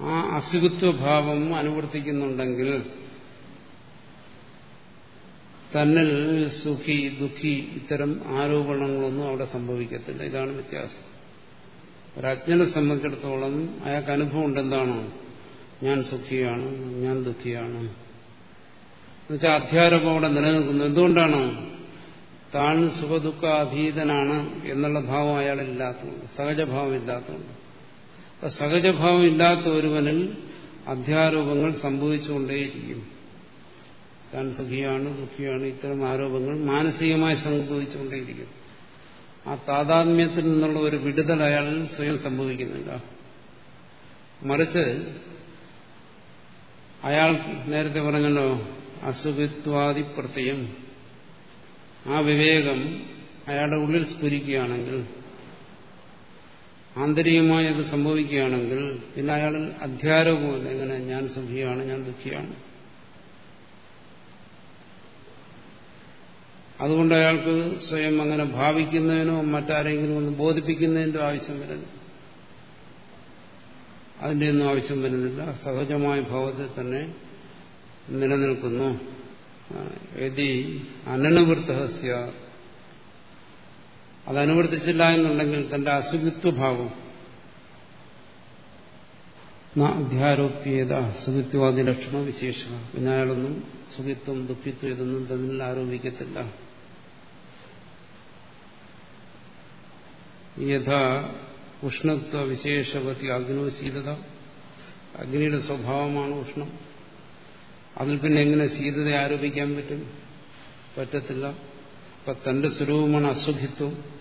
ആ അസുഖത്വഭാവം അനുവർത്തിക്കുന്നുണ്ടെങ്കിൽ തന്നിൽ സുഖി ദുഃഖി ഇത്തരം ആരോപണങ്ങളൊന്നും അവിടെ സംഭവിക്കത്തില്ല. ഇതാണ് വ്യത്യാസം. ഒരജ്ഞനെ സംബന്ധിച്ചിടത്തോളം അയാൾക്ക് അനുഭവം ഉണ്ടെന്താണോ? ഞാൻ സുഖിയാണ് ഞാൻ ദുഃഖിയാണ്. എന്നുവെച്ചാൽ അധ്യാരോപം അവിടെ നിലനിൽക്കുന്നു. എന്തുകൊണ്ടാണ്? താൻ സുഖദുഃഖ അധീതനാണ് എന്നുള്ള ഭാവം അയാളില്ലാത്തതുകൊണ്ട് സഹജഭാവം ഇല്ലാത്തതുകൊണ്ട്. സഹജഭാവം ഇല്ലാത്ത ഒരുവനിൽ അധ്യാരോപങ്ങൾ സംഭവിച്ചുകൊണ്ടേയിരിക്കും. താൻ സുഖിയാണ് ദുഃഖിയാണ് ഇത്തരം ആരോപങ്ങൾ മാനസികമായി സംഭവിച്ചുകൊണ്ടേയിരിക്കും. ആ താതാത്മ്യത്തിൽ നിന്നുള്ള ഒരു വിടുതൽ അയാളിൽ സ്വയം സംഭവിക്കുന്നില്ല. മറിച്ച് അയാൾ നേരത്തെ പറഞ്ഞല്ലോ അസുഖിത്വാദി പ്രത്യയം ആ വിവേകം അയാളുടെ ഉള്ളിൽ സ്ഫുരിക്കുകയാണെങ്കിൽ ആന്തരികമായി അത് സംഭവിക്കുകയാണെങ്കിൽ പിന്നെ അയാൾ അധ്യാരോപമില്ല എങ്ങനെ ഞാൻ സുഖിയാണ് ഞാൻ ദുഃഖിയാണ്. അതുകൊണ്ട് അയാൾക്ക് സ്വയം അങ്ങനെ ഭാവിക്കുന്നതിനോ മറ്റാരെങ്കിലും ഒന്ന് ബോധിപ്പിക്കുന്നതിന്റെ ആവശ്യം വരുന്നു. അതിന്റെ ഒന്നും ആവശ്യം വരുന്നില്ല. സഹജമായ ഭാവത്തിൽ തന്നെ നിലനിൽക്കുന്നു. എതി അനനുവൃത്തഹസ്യ അത് അനുവർത്തിച്ചില്ല എന്നുണ്ടെങ്കിൽ തന്റെ അസുഖിത്വഭാവം. അധ്യാരോപ്യത സുഖിത്വാദി ലക്ഷണ വിശേഷ പിന്നെ അയാളൊന്നും സുഖിത്വം ദുഃഖിത്വം ഇതൊന്നും തന്നിൽ ആരോപിക്കത്തില്ല. യഥാ ഉഷ്ണത്വ വിശേഷവതി അഗ്നോശീതത അഗ്നിയുടെ സ്വഭാവമാണ് ഉഷ്ണം. അതിൽ പിന്നെ എങ്ങനെ ശീതത ആരോപിക്കാൻ പറ്റും? പറ്റത്തില്ല. അപ്പൊ തന്റെ സ്വരൂപമാണ് അസുഖിത്വം.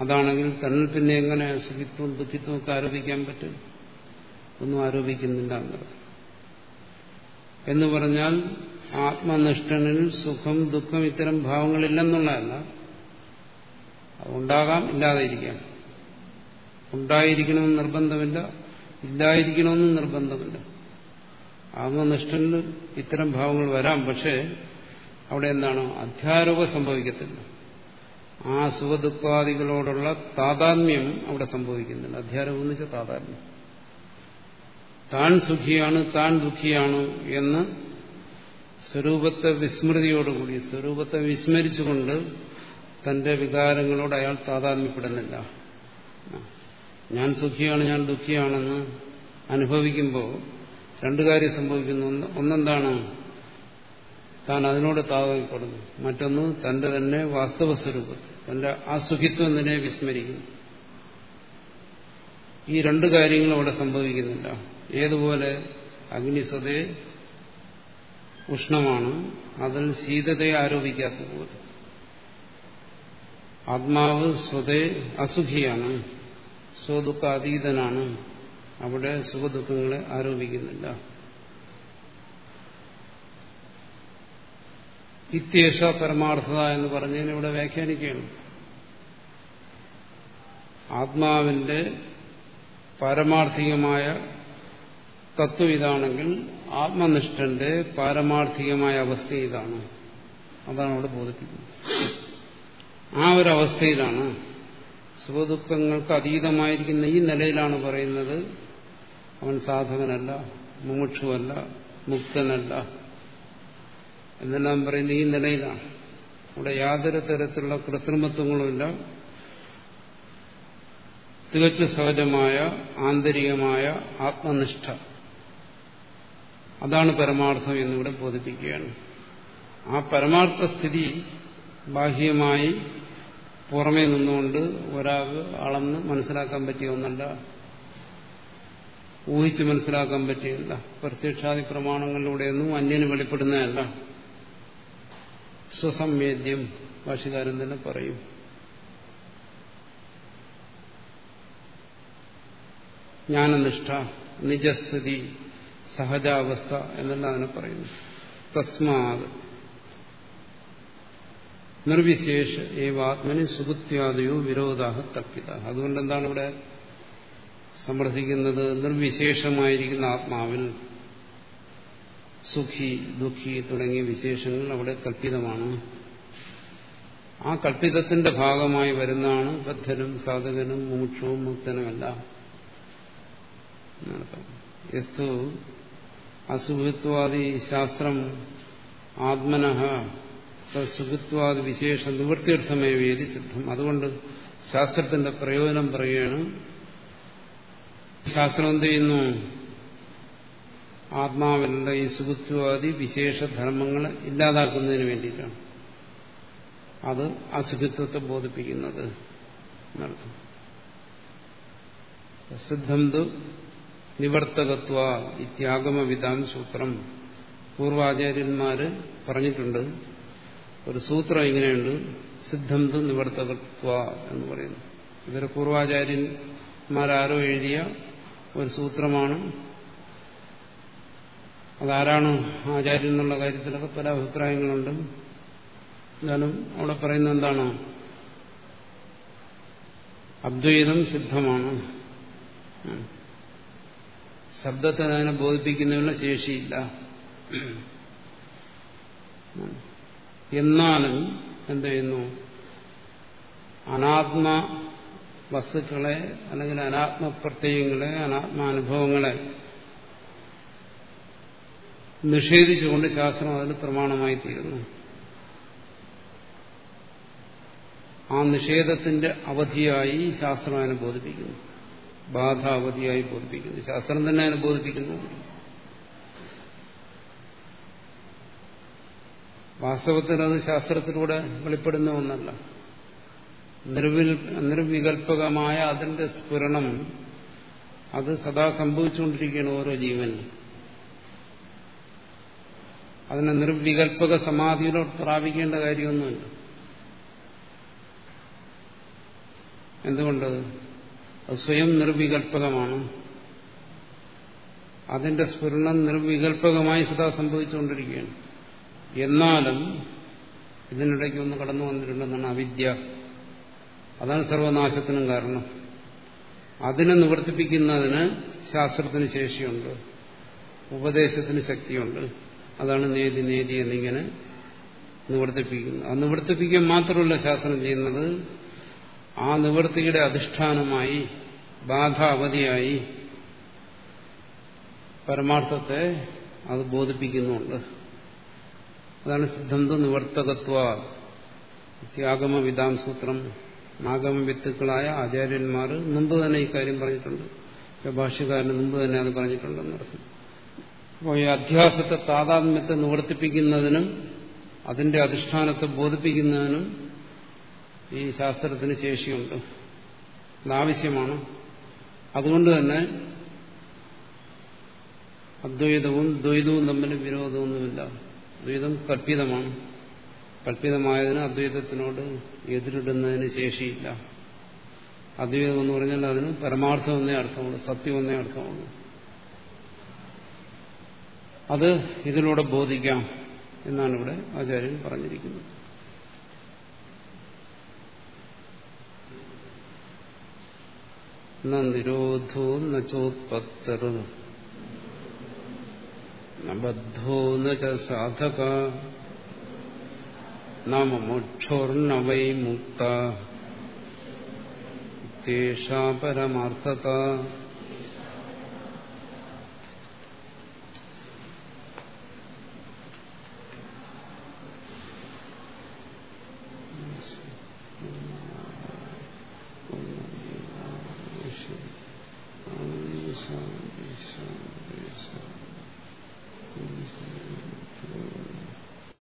അതാണെങ്കിൽ തന്നിൽ പിന്നെ എങ്ങനെ സുഖിത്വം ദുഃഖിത്വം ഒക്കെ ആരോപിക്കാൻ പറ്റും? ഒന്നും ആരോപിക്കുന്നില്ല എന്നത് എന്ന് പറഞ്ഞാൽ ആത്മനിഷ്ഠനിൽ സുഖം ദുഃഖം ഇത്തരം ഭാവങ്ങളില്ലെന്നുള്ളതല്ല. ഉണ്ടാകാം ഇല്ലാതെയിരിക്കാം. ഉണ്ടായിരിക്കണമെന്ന് നിർബന്ധമില്ല ഇല്ലായിരിക്കണമെന്ന് നിർബന്ധമില്ല. ആത്മനിഷ്ഠനിൽ ഇത്തരം ഭാവങ്ങൾ വരാം. പക്ഷേ അവിടെ എന്താണ്? അധ്യാരോപം സംഭവിക്കത്തില്ല. ആ സുഖദുഃഖാദികളോടുള്ള താതാത്മ്യം അവിടെ സംഭവിക്കുന്നുണ്ട്. അധ്യാരം എന്ന് വെച്ചാൽ താതാത്മ്യം. താൻ സുഖിയാണ് താൻ ദുഃഖിയാണ് എന്ന് സ്വരൂപത്തെ വിസ്മൃതിയോടുകൂടി സ്വരൂപത്തെ വിസ്മരിച്ചുകൊണ്ട് തന്റെ വികാരങ്ങളോട് അയാൾ താതാത്മ്യപ്പെടുന്നില്ല. ഞാൻ സുഖിയാണ് ഞാൻ ദുഃഖിയാണെന്ന് അനുഭവിക്കുമ്പോൾ രണ്ടു കാര്യം സംഭവിക്കുന്നു. ഒന്നെന്താണ്? താൻ അതിനോട് താതാത്മ്യപ്പെടുന്നു മറ്റൊന്ന് തന്റെ തന്നെ വാസ്തവ സ്വരൂപത്തിൽ തന്റെ അസുഖിത്വം തന്നെ വിസ്മരിക്കുന്നു. ഈ രണ്ട് കാര്യങ്ങളും അവിടെ സംഭവിക്കുന്നില്ല. ഏതുപോലെ? അഗ്നിസ്വതയെ ഉഷ്ണമാണ് അതിൽ ശീതതയെ ആരോപിക്കാത്തതുപോലെ ആത്മാവ് സ്വതേ അസുഖിയാണ് സ്വദുഃഖ അതീതനാണ് അവിടെ സുഖദുഃഖങ്ങളെ ആരോപിക്കുന്നില്ല. ഇത്യേഷ പരമാർത്ഥത എന്ന് പറഞ്ഞതിന് ഇവിടെ വ്യാഖ്യാനിക്കുകയാണ്. ആത്മാവിന്റെ പാരമാർത്ഥികമായ തത്വം ഇതാണെങ്കിൽ ആത്മനിഷ്ഠന്റെ പാരമാർത്ഥികമായ അവസ്ഥ ഇതാണ്. അതാണ് അവിടെ ബോധിപ്പിക്കുന്നത്. ആ ഒരു അവസ്ഥയിലാണ് സുഖദുഃഖങ്ങൾക്ക് അതീതമായിരിക്കുന്ന ഈ നിലയിലാണ് പറയുന്നത്. അവൻ സാധകനല്ല മുമുക്ഷുവല്ല മുക്തനല്ല. എന്നെല്ലാം പറയുന്ന ഈ നിലയിലാണ്. ഇവിടെ യാതൊരു തരത്തിലുള്ള കൃത്രിമത്വങ്ങളുമില്ല തികച്ചു സഹജമായ ആന്തരികമായ ആത്മനിഷ്ഠ. അതാണ് പരമാർത്ഥം എന്നിവിടെ ബോധിപ്പിക്കുകയാണ്. ആ പരമാർത്ഥ സ്ഥിതി ബാഹ്യമായി പുറമേ നിന്നുകൊണ്ട് ഒരാൾക്ക് അളന്ന് മനസ്സിലാക്കാൻ പറ്റിയ ഒന്നല്ല. ഊഹിച്ച് മനസ്സിലാക്കാൻ പറ്റിയല്ല പ്രത്യക്ഷാദി പ്രമാണങ്ങളിലൂടെയൊന്നും അന്യന് വെളിപ്പെടുന്നതല്ല. സ്വസംവേദ്യം ഭാഷകാരൻ തന്നെ പറയും. ജ്ഞാനനിഷ്ഠ നിജസ്ഥിതി സഹജാവസ്ഥ എന്നെല്ലാം അതിനെ പറയുന്നു. തസ്മാത്. നിർവിശേഷ ഏവാത്മനി സുഖത്യാദയോ വിരോധാഹ തപ്പിത അതുകൊണ്ട് എന്താണ് ഇവിടെ സമ്മർദ്ദിക്കുന്നത് നിർവിശേഷമായിരിക്കുന്ന ആത്മാവിൽ സുഖി ദുഃഖി തുടങ്ങിയ വിശേഷങ്ങൾ അവിടെ കല്പിതമാണ് ആ കല്പിതത്തിന്റെ ഭാഗമായി വരുന്നതാണ് ബദ്ധനും സാധകനും മുമുക്ഷവും മുക്തനുമല്ല. യസ്തു അസുഖിത്വാദി ശാസ്ത്രം ആത്മനഃ സുഖിത്വാദി വിശേഷ നിവൃത്തിയർത്ഥമേ വേദി സിദ്ധം. അതുകൊണ്ട് ശാസ്ത്രത്തിന്റെ പ്രയോജനം പറയുകയാണ്. ശാസ്ത്രം എന്ത് ചെയ്യുന്നു? ആത്മാവിലുള്ള ഈ സുഖത്വാദി വിശേഷ ധർമ്മങ്ങളെ ഇല്ലാതാക്കുന്നതിന് വേണ്ടിയിട്ടാണ്. അത് അസുഖത്വത്തെ ബോധിപ്പിക്കുന്നത് എന്നർത്ഥം. സിദ്ധം നിവർത്തകത്വ ഇത്യാഗമവിധാൻ സൂത്രം. പൂർവാചാര്യന്മാര് പറഞ്ഞിട്ടുണ്ട് ഒരു സൂത്രം ഇങ്ങനെയുണ്ട് സിദ്ധം തു നിവർത്തകത്വ എന്ന് പറയുന്നു. ഇവർ പൂർവാചാര്യന്മാരാരോ എഴുതിയ ഒരു സൂത്രമാണ് അതാരാണ് ആചാര്യൻ എന്നുള്ള കാര്യത്തിലൊക്കെ പല അഭിപ്രായങ്ങളുണ്ട്. എന്നാലും അവിടെ പറയുന്നത് എന്താണ്? അദ്വൈതം സിദ്ധമാണ്. ശബ്ദത്തെ അതിനെ ബോധിപ്പിക്കുന്നതിനുള്ള ശേഷിയില്ല. എന്നാലും എന്ത് ചെയ്യുന്നു? അനാത്മ വസ്തുക്കളെ അല്ലെങ്കിൽ അനാത്മ പ്രത്യയങ്ങളെ അനാത്മാനുഭവങ്ങളെ നിഷേധിച്ചുകൊണ്ട് ശാസ്ത്രം അതിന് പ്രമാണമായി തീരുന്നു. ആ നിഷേധത്തിന്റെ അവധിയായി ശാസ്ത്രം അതിനെ ബോധിപ്പിക്കുന്നു. ബാധ അവധിയായി ബോധിപ്പിക്കുന്നു. ശാസ്ത്രം തന്നെ അതിനെ ബോധിപ്പിക്കുന്നു. വാസ്തവത്തിൽ അത് ശാസ്ത്രത്തിലൂടെ വെളിപ്പെടുന്ന ഒന്നല്ല. നിർവികൽപകമായ അതിന്റെ സ്ഫുരണം അത് സദാ സംഭവിച്ചുകൊണ്ടിരിക്കുകയാണ് ഓരോ ജീവനും അതിനെ നിർവികൽപക സമാധിയിലോട്ട് പ്രാപിക്കേണ്ട കാര്യമൊന്നുമില്ല. എന്തുകൊണ്ട്? അത് സ്വയം നിർവികൽപകമാണ് അതിന്റെ സ്ഫുരണം നിർവികൽപകമായി സദാ സംഭവിച്ചുകൊണ്ടിരിക്കുകയാണ്. എന്നാലും ഇതിനിടയ്ക്ക് ഒന്ന് കടന്നു വന്നിട്ടുണ്ടെന്നാണ് അവിദ്യ. അതാണ് സർവനാശത്തിനും കാരണം. അതിനെ നിവർത്തിപ്പിക്കുന്നതിന് ശാസ്ത്രത്തിന് ശേഷിയുണ്ട്. ഉപദേശത്തിന് ശക്തിയുണ്ട്. അതാണ് നേതി നേതി എന്നിങ്ങനെ നിവർത്തിപ്പിക്കുന്നത് ആ നിവർത്തിപ്പിക്കുക മാത്രമല്ല ശാസ്ത്രം ചെയ്യുന്നത്. ആ നിവൃത്തിയുടെ അധിഷ്ഠാനമായി ബാധ അവധിയായി പരമാർത്ഥത്തെ അത് ബോധിപ്പിക്കുന്നുണ്ട്. അതാണ് സിദ്ധന്ത നിവർത്തകത്വ ത്യാഗമ വിധാം സൂത്രം ആഗമ വിത്തുക്കളായ ആചാര്യന്മാർ മുമ്പ് തന്നെ ഇക്കാര്യം പറഞ്ഞിട്ടുണ്ട്. ഭാഷ്യക്കാരന് മുമ്പ് തന്നെ അത് പറഞ്ഞിട്ടുണ്ടെന്ന് പറഞ്ഞു അപ്പോൾ ഈ അധ്യാസത്തെ താതാത്മ്യത്തെ നിവർത്തിപ്പിക്കുന്നതിനും അതിന്റെ അധിഷ്ഠാനത്തെ ബോധിപ്പിക്കുന്നതിനും ഈ ശാസ്ത്രത്തിന് ശേഷിയുണ്ട്. അതാവശ്യമാണ് അതുകൊണ്ട് തന്നെ അദ്വൈതവും ദ്വൈതവും തമ്മിൽ വിരോധമൊന്നുമില്ല. ദ്വൈതം കല്പിതമാണ് കല്പിതമായതിന് അദ്വൈതത്തിനോട് എതിരിടുന്നതിന് ശേഷിയില്ല. അദ്വൈതം എന്ന് പറഞ്ഞാൽ അതിന് പരമാർത്ഥം എന്നേ അർത്ഥമുള്ളൂ സത്യം എന്നേ അർത്ഥമുള്ളൂ. അത് ഇതിലൂടെ ബോധിക്കാം എന്നാണ് ഇവിടെ ആചാര്യൻ പറഞ്ഞിരിക്കുന്നത്. നിരോധോ നോത്പത്തർ ബദ്ധോ സാധക. നാമ മോക്ഷോർണ വൈ മുക്ത. പരമാർത്ഥത.